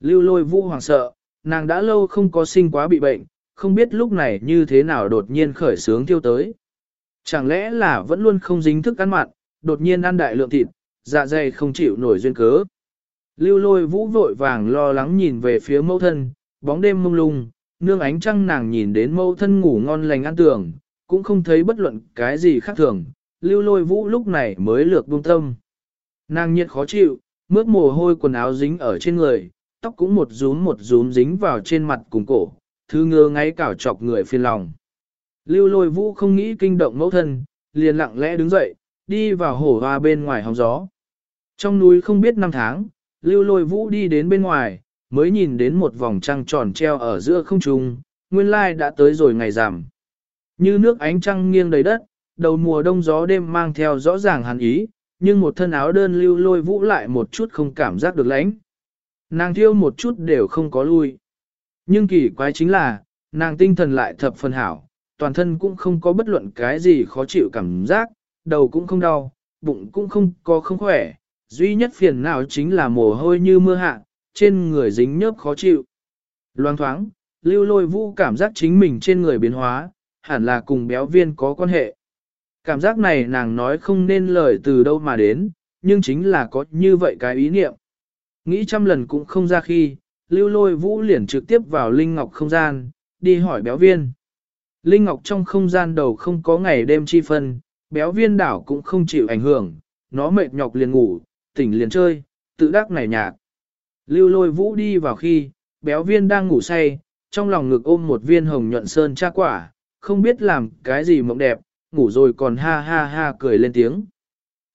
Lưu lôi vũ hoàng sợ, nàng đã lâu không có sinh quá bị bệnh, không biết lúc này như thế nào đột nhiên khởi sướng tiêu tới. Chẳng lẽ là vẫn luôn không dính thức ăn mặn, đột nhiên ăn đại lượng thịt, dạ dày không chịu nổi duyên cớ. Lưu lôi vũ vội vàng lo lắng nhìn về phía mẫu thân, bóng đêm mông lung, nương ánh trăng nàng nhìn đến mẫu thân ngủ ngon lành ăn tường, cũng không thấy bất luận cái gì khác thường, lưu lôi vũ lúc này mới lược buông tâm. Nàng nhiệt khó chịu, mướt mồ hôi quần áo dính ở trên người, tóc cũng một rúm một rúm dính vào trên mặt cùng cổ, thứ ngơ ngáy cảo chọc người phiền lòng. Lưu lôi vũ không nghĩ kinh động mẫu thân, liền lặng lẽ đứng dậy, đi vào hổ hoa bên ngoài hóng gió. Trong núi không biết năm tháng, lưu lôi vũ đi đến bên ngoài, mới nhìn đến một vòng trăng tròn treo ở giữa không trung, nguyên lai đã tới rồi ngày giảm. Như nước ánh trăng nghiêng đầy đất, đầu mùa đông gió đêm mang theo rõ ràng hàn ý, nhưng một thân áo đơn lưu lôi vũ lại một chút không cảm giác được lãnh. Nàng thiêu một chút đều không có lui. Nhưng kỳ quái chính là, nàng tinh thần lại thập phần hảo, toàn thân cũng không có bất luận cái gì khó chịu cảm giác, đầu cũng không đau, bụng cũng không có không khỏe, duy nhất phiền não chính là mồ hôi như mưa hạ, trên người dính nhớp khó chịu. Loang thoáng, lưu lôi vũ cảm giác chính mình trên người biến hóa, hẳn là cùng béo viên có quan hệ. Cảm giác này nàng nói không nên lời từ đâu mà đến, nhưng chính là có như vậy cái ý niệm. Nghĩ trăm lần cũng không ra khi, lưu lôi vũ liền trực tiếp vào Linh Ngọc không gian, đi hỏi béo viên. Linh Ngọc trong không gian đầu không có ngày đêm chi phân, béo viên đảo cũng không chịu ảnh hưởng, nó mệt nhọc liền ngủ, tỉnh liền chơi, tự đắc nảy nhạc. Lưu lôi vũ đi vào khi, béo viên đang ngủ say, trong lòng ngực ôm một viên hồng nhuận sơn cha quả, không biết làm cái gì mộng đẹp, ngủ rồi còn ha ha ha cười lên tiếng.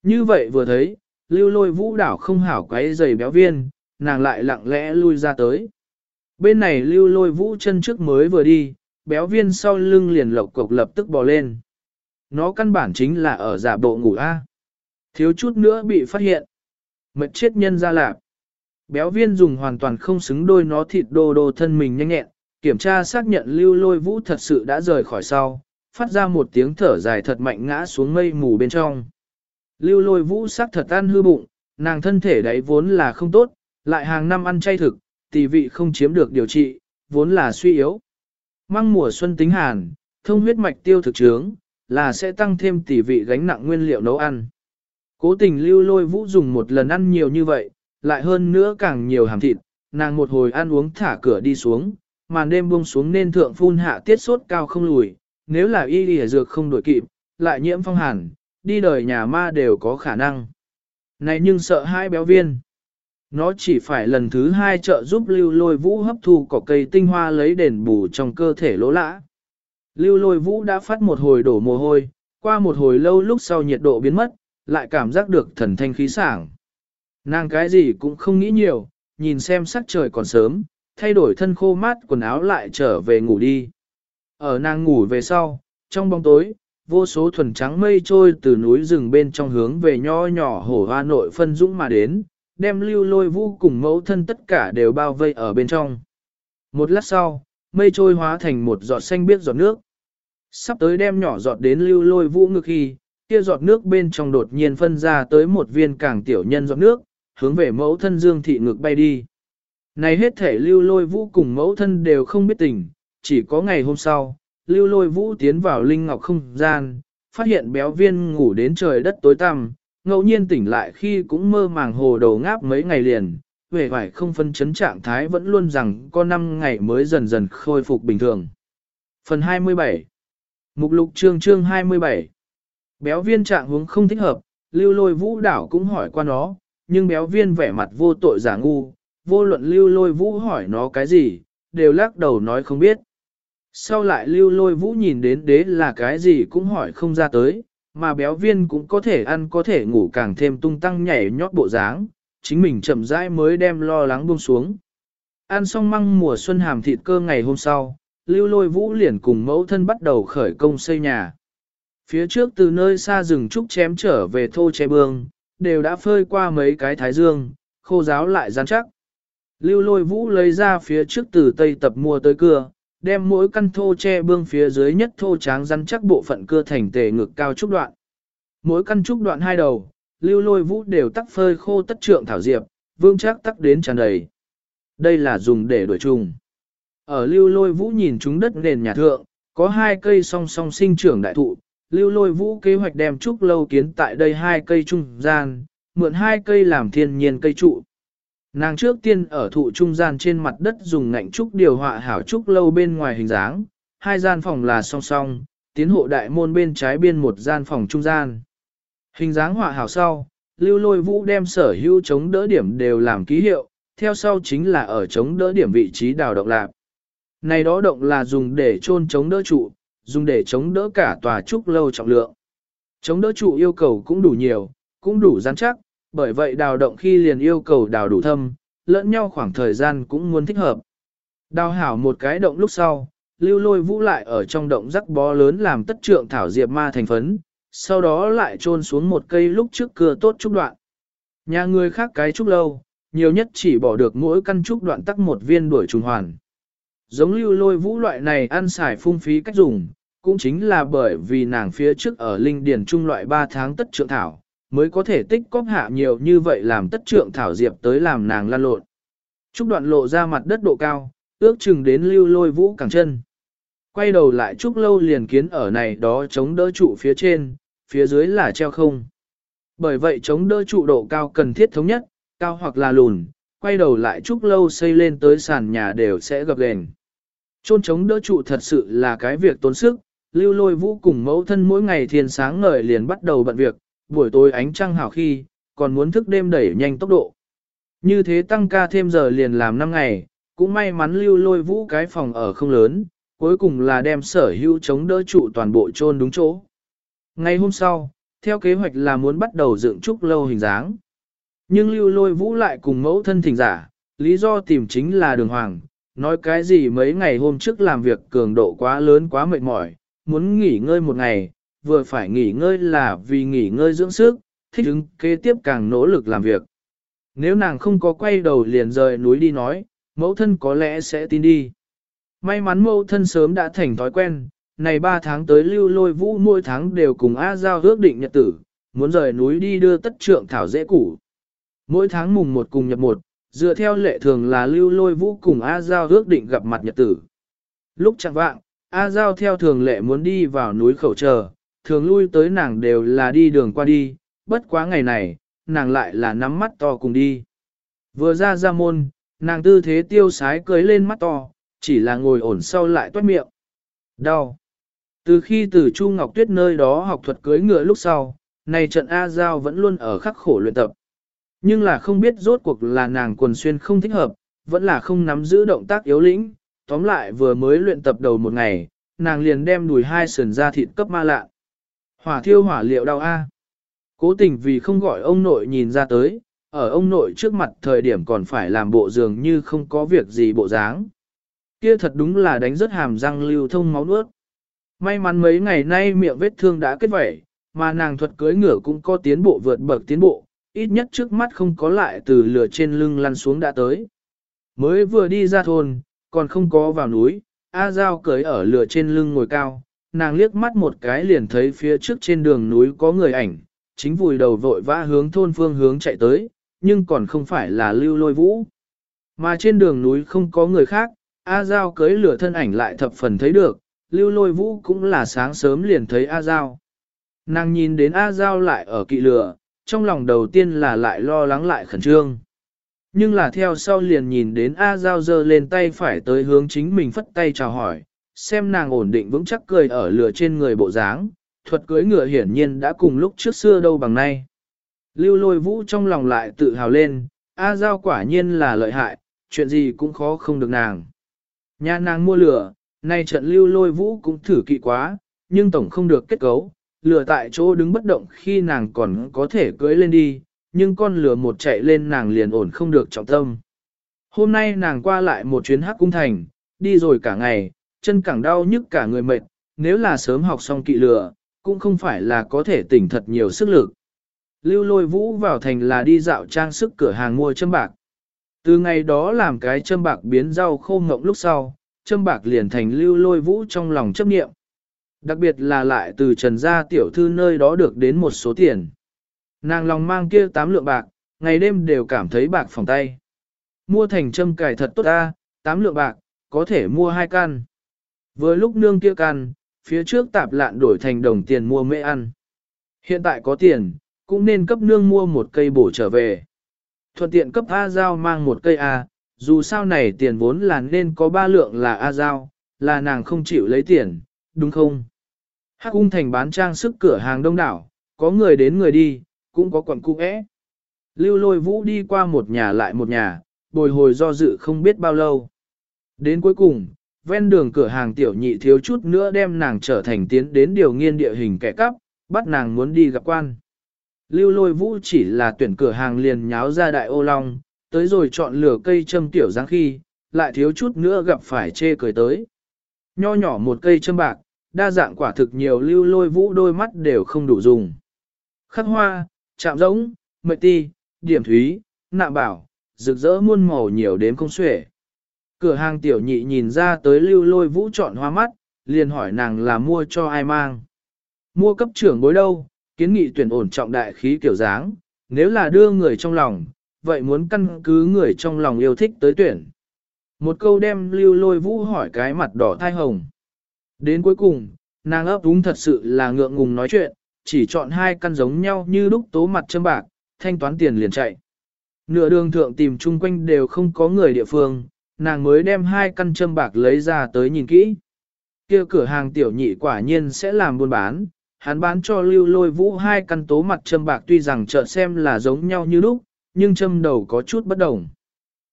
Như vậy vừa thấy, lưu lôi vũ đảo không hảo quấy giày béo viên, nàng lại lặng lẽ lui ra tới. Bên này lưu lôi vũ chân trước mới vừa đi, béo viên sau lưng liền lộc cục lập tức bò lên. nó căn bản chính là ở giả bộ ngủ A. Thiếu chút nữa bị phát hiện. Mệt chết nhân ra lạp. Béo viên dùng hoàn toàn không xứng đôi nó thịt đô đô thân mình nhanh nhẹn, kiểm tra xác nhận lưu lôi vũ thật sự đã rời khỏi sau, phát ra một tiếng thở dài thật mạnh ngã xuống mây mù bên trong. Lưu lôi vũ sắc thật ăn hư bụng, nàng thân thể đấy vốn là không tốt, lại hàng năm ăn chay thực, tỷ vị không chiếm được điều trị, vốn là suy yếu. mang mùa xuân tính hàn, thông huyết mạch tiêu thực trướng, là sẽ tăng thêm tỷ vị gánh nặng nguyên liệu nấu ăn. Cố tình lưu lôi vũ dùng một lần ăn nhiều như vậy, lại hơn nữa càng nhiều hàm thịt, nàng một hồi ăn uống thả cửa đi xuống, màn đêm buông xuống nên thượng phun hạ tiết sốt cao không lùi, nếu là y lìa dược không đổi kịp, lại nhiễm phong hàn, đi đời nhà ma đều có khả năng. Này nhưng sợ hai béo viên. Nó chỉ phải lần thứ hai trợ giúp lưu lôi vũ hấp thu cỏ cây tinh hoa lấy đền bù trong cơ thể lỗ lã. Lưu lôi vũ đã phát một hồi đổ mồ hôi, qua một hồi lâu lúc sau nhiệt độ biến mất, lại cảm giác được thần thanh khí sảng. Nàng cái gì cũng không nghĩ nhiều, nhìn xem sắc trời còn sớm, thay đổi thân khô mát quần áo lại trở về ngủ đi. Ở nàng ngủ về sau, trong bóng tối, vô số thuần trắng mây trôi từ núi rừng bên trong hướng về nho nhỏ hổ hoa nội phân dũng mà đến, đem lưu lôi vũ cùng mẫu thân tất cả đều bao vây ở bên trong. Một lát sau, mây trôi hóa thành một giọt xanh biếc giọt nước. Sắp tới đem nhỏ giọt đến lưu lôi vũ ngực khi, kia giọt nước bên trong đột nhiên phân ra tới một viên càng tiểu nhân giọt nước, hướng về mẫu thân dương thị ngực bay đi. Này hết thể lưu lôi vũ cùng mẫu thân đều không biết tình, chỉ có ngày hôm sau, lưu lôi vũ tiến vào linh ngọc không gian, phát hiện béo viên ngủ đến trời đất tối tăm, ngẫu nhiên tỉnh lại khi cũng mơ màng hồ đầu ngáp mấy ngày liền, về vải không phân chấn trạng thái vẫn luôn rằng có 5 ngày mới dần dần khôi phục bình thường. Phần 27 Mục lục chương chương 27 Béo viên trạng hướng không thích hợp, lưu lôi vũ đảo cũng hỏi qua nó, nhưng béo viên vẻ mặt vô tội giả ngu, vô luận lưu lôi vũ hỏi nó cái gì, đều lắc đầu nói không biết. Sau lại lưu lôi vũ nhìn đến đế là cái gì cũng hỏi không ra tới, mà béo viên cũng có thể ăn có thể ngủ càng thêm tung tăng nhảy nhót bộ dáng, chính mình chậm rãi mới đem lo lắng buông xuống. Ăn xong măng mùa xuân hàm thịt cơ ngày hôm sau, lưu lôi vũ liền cùng mẫu thân bắt đầu khởi công xây nhà. Phía trước từ nơi xa rừng trúc chém trở về thô che bương, đều đã phơi qua mấy cái thái dương, khô giáo lại rắn chắc. Lưu lôi vũ lấy ra phía trước từ tây tập mua tới cưa, đem mỗi căn thô che bương phía dưới nhất thô tráng rắn chắc bộ phận cưa thành tề ngực cao trúc đoạn. Mỗi căn trúc đoạn hai đầu, lưu lôi vũ đều tắc phơi khô tất trượng thảo diệp, vương chắc tắc đến tràn đầy. Đây là dùng để đuổi trùng. Ở lưu lôi vũ nhìn chúng đất nền nhà thượng, có hai cây song song sinh trưởng đại thụ, lưu lôi vũ kế hoạch đem trúc lâu kiến tại đây hai cây trung gian, mượn hai cây làm thiên nhiên cây trụ. Nàng trước tiên ở thụ trung gian trên mặt đất dùng ngạnh trúc điều họa hảo trúc lâu bên ngoài hình dáng, hai gian phòng là song song, tiến hộ đại môn bên trái biên một gian phòng trung gian. Hình dáng họa hảo sau, lưu lôi vũ đem sở hữu chống đỡ điểm đều làm ký hiệu, theo sau chính là ở chống đỡ điểm vị trí đào động lạc. Này đó động là dùng để chôn chống đỡ trụ, dùng để chống đỡ cả tòa trúc lâu trọng lượng. Chống đỡ trụ yêu cầu cũng đủ nhiều, cũng đủ rắn chắc, bởi vậy đào động khi liền yêu cầu đào đủ thâm, lẫn nhau khoảng thời gian cũng muốn thích hợp. Đào hảo một cái động lúc sau, lưu lôi vũ lại ở trong động rắc bó lớn làm tất trượng thảo diệp ma thành phấn, sau đó lại trôn xuống một cây lúc trước cưa tốt trúc đoạn. Nhà người khác cái trúc lâu, nhiều nhất chỉ bỏ được mỗi căn trúc đoạn tắc một viên đuổi trùng hoàn. Giống lưu lôi vũ loại này ăn xài phung phí cách dùng, cũng chính là bởi vì nàng phía trước ở linh điển trung loại 3 tháng tất trượng thảo, mới có thể tích cóp hạ nhiều như vậy làm tất trượng thảo diệp tới làm nàng lan lộn. Trúc đoạn lộ ra mặt đất độ cao, ước chừng đến lưu lôi vũ cẳng chân. Quay đầu lại trúc lâu liền kiến ở này đó chống đỡ trụ phía trên, phía dưới là treo không. Bởi vậy chống đỡ trụ độ cao cần thiết thống nhất, cao hoặc là lùn, quay đầu lại trúc lâu xây lên tới sàn nhà đều sẽ gập gền. Trôn chống đỡ trụ thật sự là cái việc tốn sức, lưu lôi vũ cùng mẫu thân mỗi ngày thiên sáng ngời liền bắt đầu bận việc, buổi tối ánh trăng hảo khi, còn muốn thức đêm đẩy nhanh tốc độ. Như thế tăng ca thêm giờ liền làm 5 ngày, cũng may mắn lưu lôi vũ cái phòng ở không lớn, cuối cùng là đem sở hữu chống đỡ trụ toàn bộ chôn đúng chỗ. Ngày hôm sau, theo kế hoạch là muốn bắt đầu dựng trúc lâu hình dáng. Nhưng lưu lôi vũ lại cùng mẫu thân thỉnh giả, lý do tìm chính là đường hoàng, nói cái gì mấy ngày hôm trước làm việc cường độ quá lớn quá mệt mỏi, muốn nghỉ ngơi một ngày, vừa phải nghỉ ngơi là vì nghỉ ngơi dưỡng sức, thích ứng kế tiếp càng nỗ lực làm việc. Nếu nàng không có quay đầu liền rời núi đi nói, mẫu thân có lẽ sẽ tin đi. May mắn mẫu thân sớm đã thành thói quen, này 3 tháng tới lưu lôi vũ mỗi tháng đều cùng A Giao ước định nhật tử, muốn rời núi đi đưa tất trượng thảo dễ củ. Mỗi tháng mùng một cùng nhập một, dựa theo lệ thường là lưu lôi vũ cùng A Giao ước định gặp mặt nhật tử. Lúc chẳng vạng, A Giao theo thường lệ muốn đi vào núi khẩu chờ, thường lui tới nàng đều là đi đường qua đi, bất quá ngày này, nàng lại là nắm mắt to cùng đi. Vừa ra ra môn, nàng tư thế tiêu sái cưới lên mắt to, chỉ là ngồi ổn sau lại toát miệng. Đau. Từ khi từ Chu Ngọc Tuyết nơi đó học thuật cưới ngựa lúc sau, này trận A Giao vẫn luôn ở khắc khổ luyện tập. Nhưng là không biết rốt cuộc là nàng quần xuyên không thích hợp, vẫn là không nắm giữ động tác yếu lĩnh, tóm lại vừa mới luyện tập đầu một ngày, nàng liền đem đùi hai sườn ra thịt cấp ma lạ. Hỏa thiêu hỏa liệu đau A. Cố tình vì không gọi ông nội nhìn ra tới, ở ông nội trước mặt thời điểm còn phải làm bộ dường như không có việc gì bộ dáng. Kia thật đúng là đánh rất hàm răng lưu thông máu nuốt. May mắn mấy ngày nay miệng vết thương đã kết vẩy, mà nàng thuật cưới ngựa cũng có tiến bộ vượt bậc tiến bộ, ít nhất trước mắt không có lại từ lửa trên lưng lăn xuống đã tới. Mới vừa đi ra thôn, còn không có vào núi, A Giao cưới ở lửa trên lưng ngồi cao, nàng liếc mắt một cái liền thấy phía trước trên đường núi có người ảnh, chính vùi đầu vội vã hướng thôn phương hướng chạy tới, nhưng còn không phải là lưu lôi vũ. Mà trên đường núi không có người khác, A Giao cưới lửa thân ảnh lại thập phần thấy được, lưu lôi vũ cũng là sáng sớm liền thấy A Giao. Nàng nhìn đến A Giao lại ở kỵ lửa, trong lòng đầu tiên là lại lo lắng lại khẩn trương. Nhưng là theo sau liền nhìn đến A Giao dơ lên tay phải tới hướng chính mình phất tay chào hỏi, xem nàng ổn định vững chắc cười ở lửa trên người bộ dáng, thuật cưới ngựa hiển nhiên đã cùng lúc trước xưa đâu bằng nay. Lưu lôi vũ trong lòng lại tự hào lên, A Giao quả nhiên là lợi hại, chuyện gì cũng khó không được nàng. Nhà nàng mua lửa, nay trận lưu lôi vũ cũng thử kỵ quá, nhưng tổng không được kết cấu, lửa tại chỗ đứng bất động khi nàng còn có thể cưới lên đi, nhưng con lửa một chạy lên nàng liền ổn không được trọng tâm. Hôm nay nàng qua lại một chuyến hắc cung thành, đi rồi cả ngày, chân càng đau nhức cả người mệt, nếu là sớm học xong kỵ lửa, cũng không phải là có thể tỉnh thật nhiều sức lực. Lưu lôi vũ vào thành là đi dạo trang sức cửa hàng mua châm bạc. Từ ngày đó làm cái châm bạc biến rau khô ngộng lúc sau, châm bạc liền thành lưu lôi vũ trong lòng chấp niệm. Đặc biệt là lại từ trần gia tiểu thư nơi đó được đến một số tiền. Nàng lòng mang kia tám lượng bạc, ngày đêm đều cảm thấy bạc phòng tay. Mua thành châm cải thật tốt ta, tám lượng bạc, có thể mua hai căn. Vừa lúc nương kia căn, phía trước tạp lạn đổi thành đồng tiền mua mễ ăn. Hiện tại có tiền, cũng nên cấp nương mua một cây bổ trở về. Thuận tiện cấp A Giao mang một cây A, dù sao này tiền vốn là nên có ba lượng là A Giao, là nàng không chịu lấy tiền, đúng không? Hắc cung thành bán trang sức cửa hàng đông đảo, có người đến người đi, cũng có quận cung ế. Lưu lôi vũ đi qua một nhà lại một nhà, bồi hồi do dự không biết bao lâu. Đến cuối cùng, ven đường cửa hàng tiểu nhị thiếu chút nữa đem nàng trở thành tiến đến điều nghiên địa hình kẻ cắp, bắt nàng muốn đi gặp quan. Lưu lôi vũ chỉ là tuyển cửa hàng liền nháo ra đại ô long, tới rồi chọn lửa cây châm tiểu giáng khi, lại thiếu chút nữa gặp phải chê cười tới. Nho nhỏ một cây châm bạc, đa dạng quả thực nhiều lưu lôi vũ đôi mắt đều không đủ dùng. Khắc hoa, chạm giống, mệnh ti, điểm thúy, nạm bảo, rực rỡ muôn màu nhiều đến không xuể. Cửa hàng tiểu nhị nhìn ra tới lưu lôi vũ chọn hoa mắt, liền hỏi nàng là mua cho ai mang. Mua cấp trưởng bối đâu, kiến nghị tuyển ổn trọng đại khí kiểu dáng, nếu là đưa người trong lòng, vậy muốn căn cứ người trong lòng yêu thích tới tuyển. Một câu đem lưu lôi vũ hỏi cái mặt đỏ thai hồng. Đến cuối cùng, nàng ấp úng thật sự là ngượng ngùng nói chuyện, chỉ chọn hai căn giống nhau như lúc tố mặt châm bạc, thanh toán tiền liền chạy. Nửa đường thượng tìm chung quanh đều không có người địa phương, nàng mới đem hai căn châm bạc lấy ra tới nhìn kỹ. kia cửa hàng tiểu nhị quả nhiên sẽ làm buôn bán, hắn bán cho lưu lôi vũ hai căn tố mặt châm bạc tuy rằng chợ xem là giống nhau như lúc, nhưng châm đầu có chút bất đồng.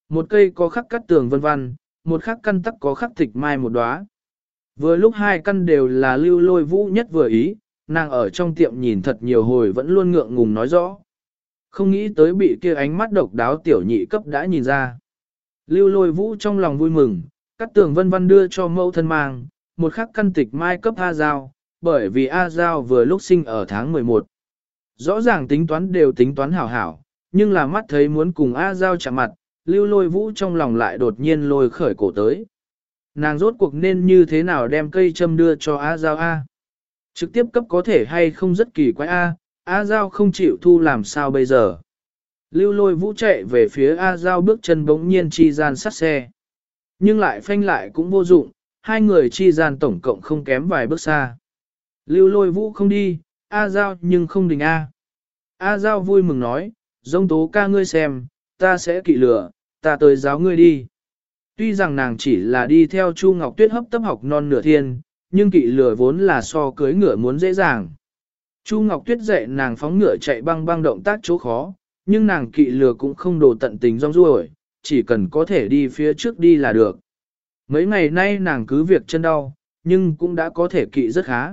Một cây có khắc cắt tường vân vân, một khắc căn tắc có khắc thịt mai một đóa. Vừa lúc hai căn đều là lưu lôi vũ nhất vừa ý, nàng ở trong tiệm nhìn thật nhiều hồi vẫn luôn ngượng ngùng nói rõ. Không nghĩ tới bị kia ánh mắt độc đáo tiểu nhị cấp đã nhìn ra. Lưu lôi vũ trong lòng vui mừng, cắt tường vân vân đưa cho mẫu thân mang, một khắc căn tịch mai cấp A Giao, bởi vì A Giao vừa lúc sinh ở tháng 11. Rõ ràng tính toán đều tính toán hảo hảo, nhưng là mắt thấy muốn cùng A Giao chạm mặt, lưu lôi vũ trong lòng lại đột nhiên lôi khởi cổ tới. Nàng rốt cuộc nên như thế nào đem cây châm đưa cho A Giao A. Trực tiếp cấp có thể hay không rất kỳ quái A, A Giao không chịu thu làm sao bây giờ. Lưu lôi vũ chạy về phía A Giao bước chân bỗng nhiên chi gian sắt xe. Nhưng lại phanh lại cũng vô dụng, hai người chi gian tổng cộng không kém vài bước xa. Lưu lôi vũ không đi, A Giao nhưng không đình A. A Giao vui mừng nói, dông tố ca ngươi xem, ta sẽ kỵ lửa, ta tới giáo ngươi đi. Tuy rằng nàng chỉ là đi theo Chu Ngọc Tuyết hấp tấp học non nửa thiên, nhưng kỵ lừa vốn là so cưới ngựa muốn dễ dàng. Chu Ngọc Tuyết dạy nàng phóng ngựa chạy băng băng động tác chỗ khó, nhưng nàng kỵ lừa cũng không đồ tận tình rong ruổi, chỉ cần có thể đi phía trước đi là được. Mấy ngày nay nàng cứ việc chân đau, nhưng cũng đã có thể kỵ rất khá.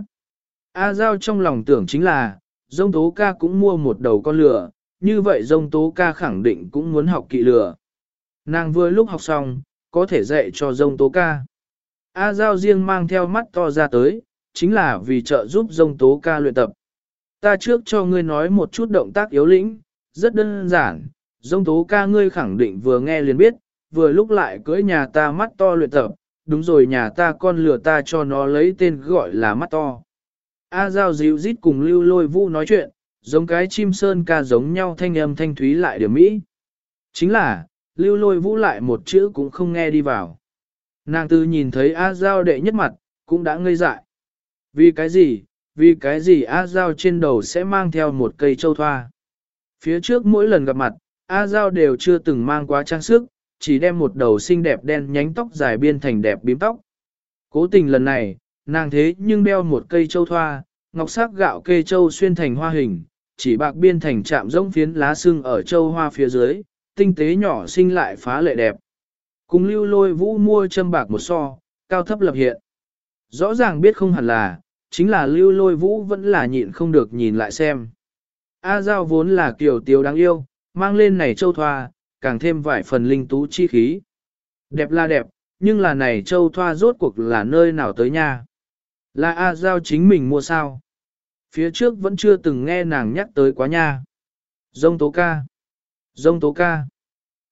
A Giao trong lòng tưởng chính là, dông tố ca cũng mua một đầu con lửa, như vậy dông tố ca khẳng định cũng muốn học kỵ lửa. Nàng vừa lúc học xong, có thể dạy cho dông tố ca. A Giao riêng mang theo mắt to ra tới, chính là vì trợ giúp dông tố ca luyện tập. Ta trước cho ngươi nói một chút động tác yếu lĩnh, rất đơn giản, dông tố ca ngươi khẳng định vừa nghe liền biết, vừa lúc lại cưỡi nhà ta mắt to luyện tập, đúng rồi nhà ta con lừa ta cho nó lấy tên gọi là mắt to. A Giao dịu rít cùng lưu lôi vũ nói chuyện, giống cái chim sơn ca giống nhau thanh âm thanh thúy lại điểm mỹ. Chính là, lưu lôi vũ lại một chữ cũng không nghe đi vào. Nàng tư nhìn thấy A Giao đệ nhất mặt, cũng đã ngây dại. Vì cái gì, vì cái gì A Giao trên đầu sẽ mang theo một cây châu thoa. Phía trước mỗi lần gặp mặt, A Giao đều chưa từng mang quá trang sức, chỉ đem một đầu xinh đẹp đen nhánh tóc dài biên thành đẹp bím tóc. Cố tình lần này, nàng thế nhưng đeo một cây châu thoa, ngọc sắc gạo kê châu xuyên thành hoa hình, chỉ bạc biên thành chạm rỗng phiến lá sưng ở châu hoa phía dưới, tinh tế nhỏ xinh lại phá lệ đẹp. Cùng lưu lôi vũ mua châm bạc một so, cao thấp lập hiện. Rõ ràng biết không hẳn là, chính là lưu lôi vũ vẫn là nhịn không được nhìn lại xem. A Giao vốn là kiểu tiếu đáng yêu, mang lên này châu thoa, càng thêm vài phần linh tú chi khí. Đẹp là đẹp, nhưng là này châu thoa rốt cuộc là nơi nào tới nha. Là A Giao chính mình mua sao? Phía trước vẫn chưa từng nghe nàng nhắc tới quá nha. Dông tố ca. Dông tố ca.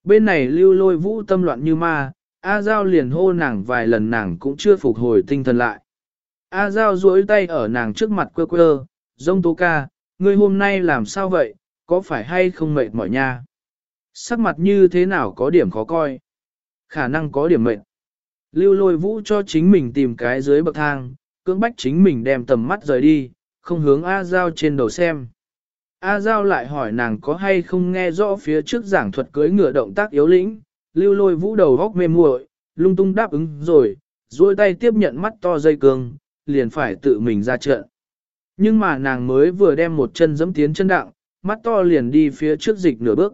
Bên này lưu lôi vũ tâm loạn như ma, A Giao liền hô nàng vài lần nàng cũng chưa phục hồi tinh thần lại. A Giao duỗi tay ở nàng trước mặt quơ quơ, dông tố ca, ngươi hôm nay làm sao vậy, có phải hay không mệt mỏi nha? Sắc mặt như thế nào có điểm khó coi? Khả năng có điểm mệt. Lưu lôi vũ cho chính mình tìm cái dưới bậc thang, cưỡng bách chính mình đem tầm mắt rời đi, không hướng A Giao trên đầu xem. A Giao lại hỏi nàng có hay không nghe rõ phía trước giảng thuật cưới ngựa động tác yếu lĩnh, lưu lôi vũ đầu góc mềm muội, lung tung đáp ứng rồi, duỗi tay tiếp nhận mắt to dây cương, liền phải tự mình ra trận. Nhưng mà nàng mới vừa đem một chân dẫm tiến chân đặng, mắt to liền đi phía trước dịch nửa bước.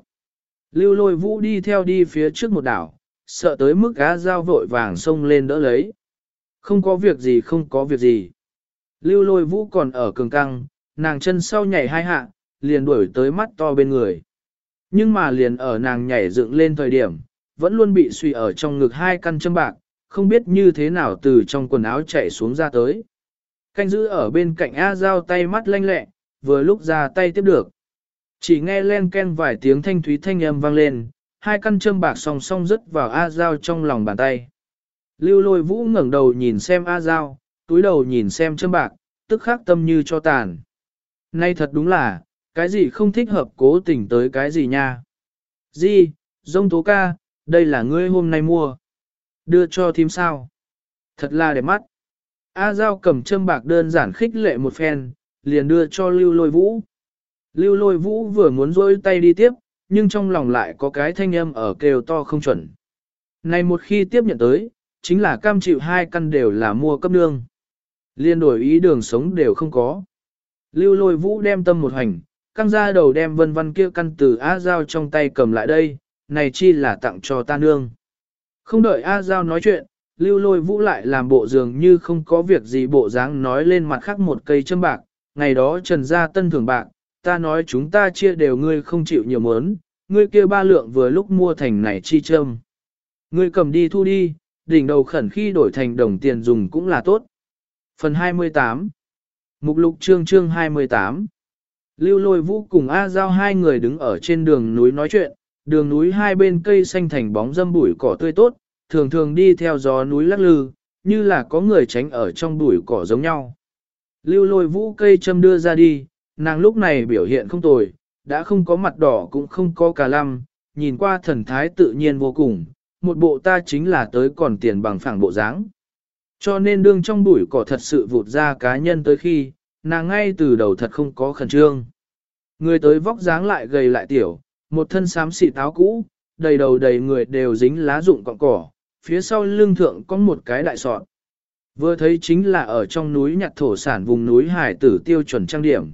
Lưu lôi vũ đi theo đi phía trước một đảo, sợ tới mức A Giao vội vàng xông lên đỡ lấy. Không có việc gì không có việc gì. Lưu lôi vũ còn ở cường căng, nàng chân sau nhảy hai hạng liền đuổi tới mắt to bên người. Nhưng mà liền ở nàng nhảy dựng lên thời điểm, vẫn luôn bị suy ở trong ngực hai căn châm bạc, không biết như thế nào từ trong quần áo chạy xuống ra tới. Canh giữ ở bên cạnh A Giao tay mắt lanh lẹ, vừa lúc ra tay tiếp được. Chỉ nghe len ken vài tiếng thanh thúy thanh âm vang lên, hai căn châm bạc song song rứt vào A Giao trong lòng bàn tay. Lưu lôi vũ ngẩng đầu nhìn xem A Giao, túi đầu nhìn xem châm bạc, tức khắc tâm như cho tàn. Nay thật đúng là, cái gì không thích hợp cố tình tới cái gì nha. Di, dông tố ca, đây là ngươi hôm nay mua. Đưa cho thím sao. Thật là đẹp mắt. A Giao cầm châm bạc đơn giản khích lệ một phen, liền đưa cho Lưu Lôi Vũ. Lưu Lôi Vũ vừa muốn rôi tay đi tiếp, nhưng trong lòng lại có cái thanh âm ở kêu to không chuẩn. Này một khi tiếp nhận tới, chính là cam chịu hai căn đều là mua cấp nương. Liên đổi ý đường sống đều không có. Lưu lôi vũ đem tâm một hành, căng ra đầu đem vân văn kia căn từ A Giao trong tay cầm lại đây, này chi là tặng cho ta nương. Không đợi A Giao nói chuyện, lưu lôi vũ lại làm bộ dường như không có việc gì bộ dáng nói lên mặt khác một cây châm bạc, ngày đó trần gia tân thưởng bạc, ta nói chúng ta chia đều ngươi không chịu nhiều mớn, ngươi kia ba lượng vừa lúc mua thành này chi châm. Ngươi cầm đi thu đi, đỉnh đầu khẩn khi đổi thành đồng tiền dùng cũng là tốt. Phần 28 Mục lục chương chương 28 Lưu lôi vũ cùng A Giao hai người đứng ở trên đường núi nói chuyện, đường núi hai bên cây xanh thành bóng dâm bụi cỏ tươi tốt, thường thường đi theo gió núi lắc lư, như là có người tránh ở trong bụi cỏ giống nhau. Lưu lôi vũ cây châm đưa ra đi, nàng lúc này biểu hiện không tồi, đã không có mặt đỏ cũng không có cà lăm, nhìn qua thần thái tự nhiên vô cùng, một bộ ta chính là tới còn tiền bằng phẳng bộ dáng. Cho nên đương trong bụi cỏ thật sự vụt ra cá nhân tới khi, nàng ngay từ đầu thật không có khẩn trương. Người tới vóc dáng lại gầy lại tiểu, một thân xám xị táo cũ, đầy đầu đầy người đều dính lá rụng cọng cỏ, phía sau lưng thượng có một cái đại sọt. Vừa thấy chính là ở trong núi nhặt thổ sản vùng núi hải tử tiêu chuẩn trang điểm.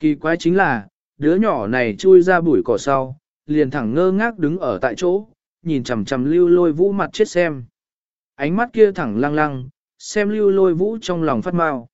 Kỳ quái chính là, đứa nhỏ này chui ra bụi cỏ sau, liền thẳng ngơ ngác đứng ở tại chỗ, nhìn chằm chằm lưu lôi vũ mặt chết xem. Ánh mắt kia thẳng lăng lăng, xem lưu lôi vũ trong lòng phát mau.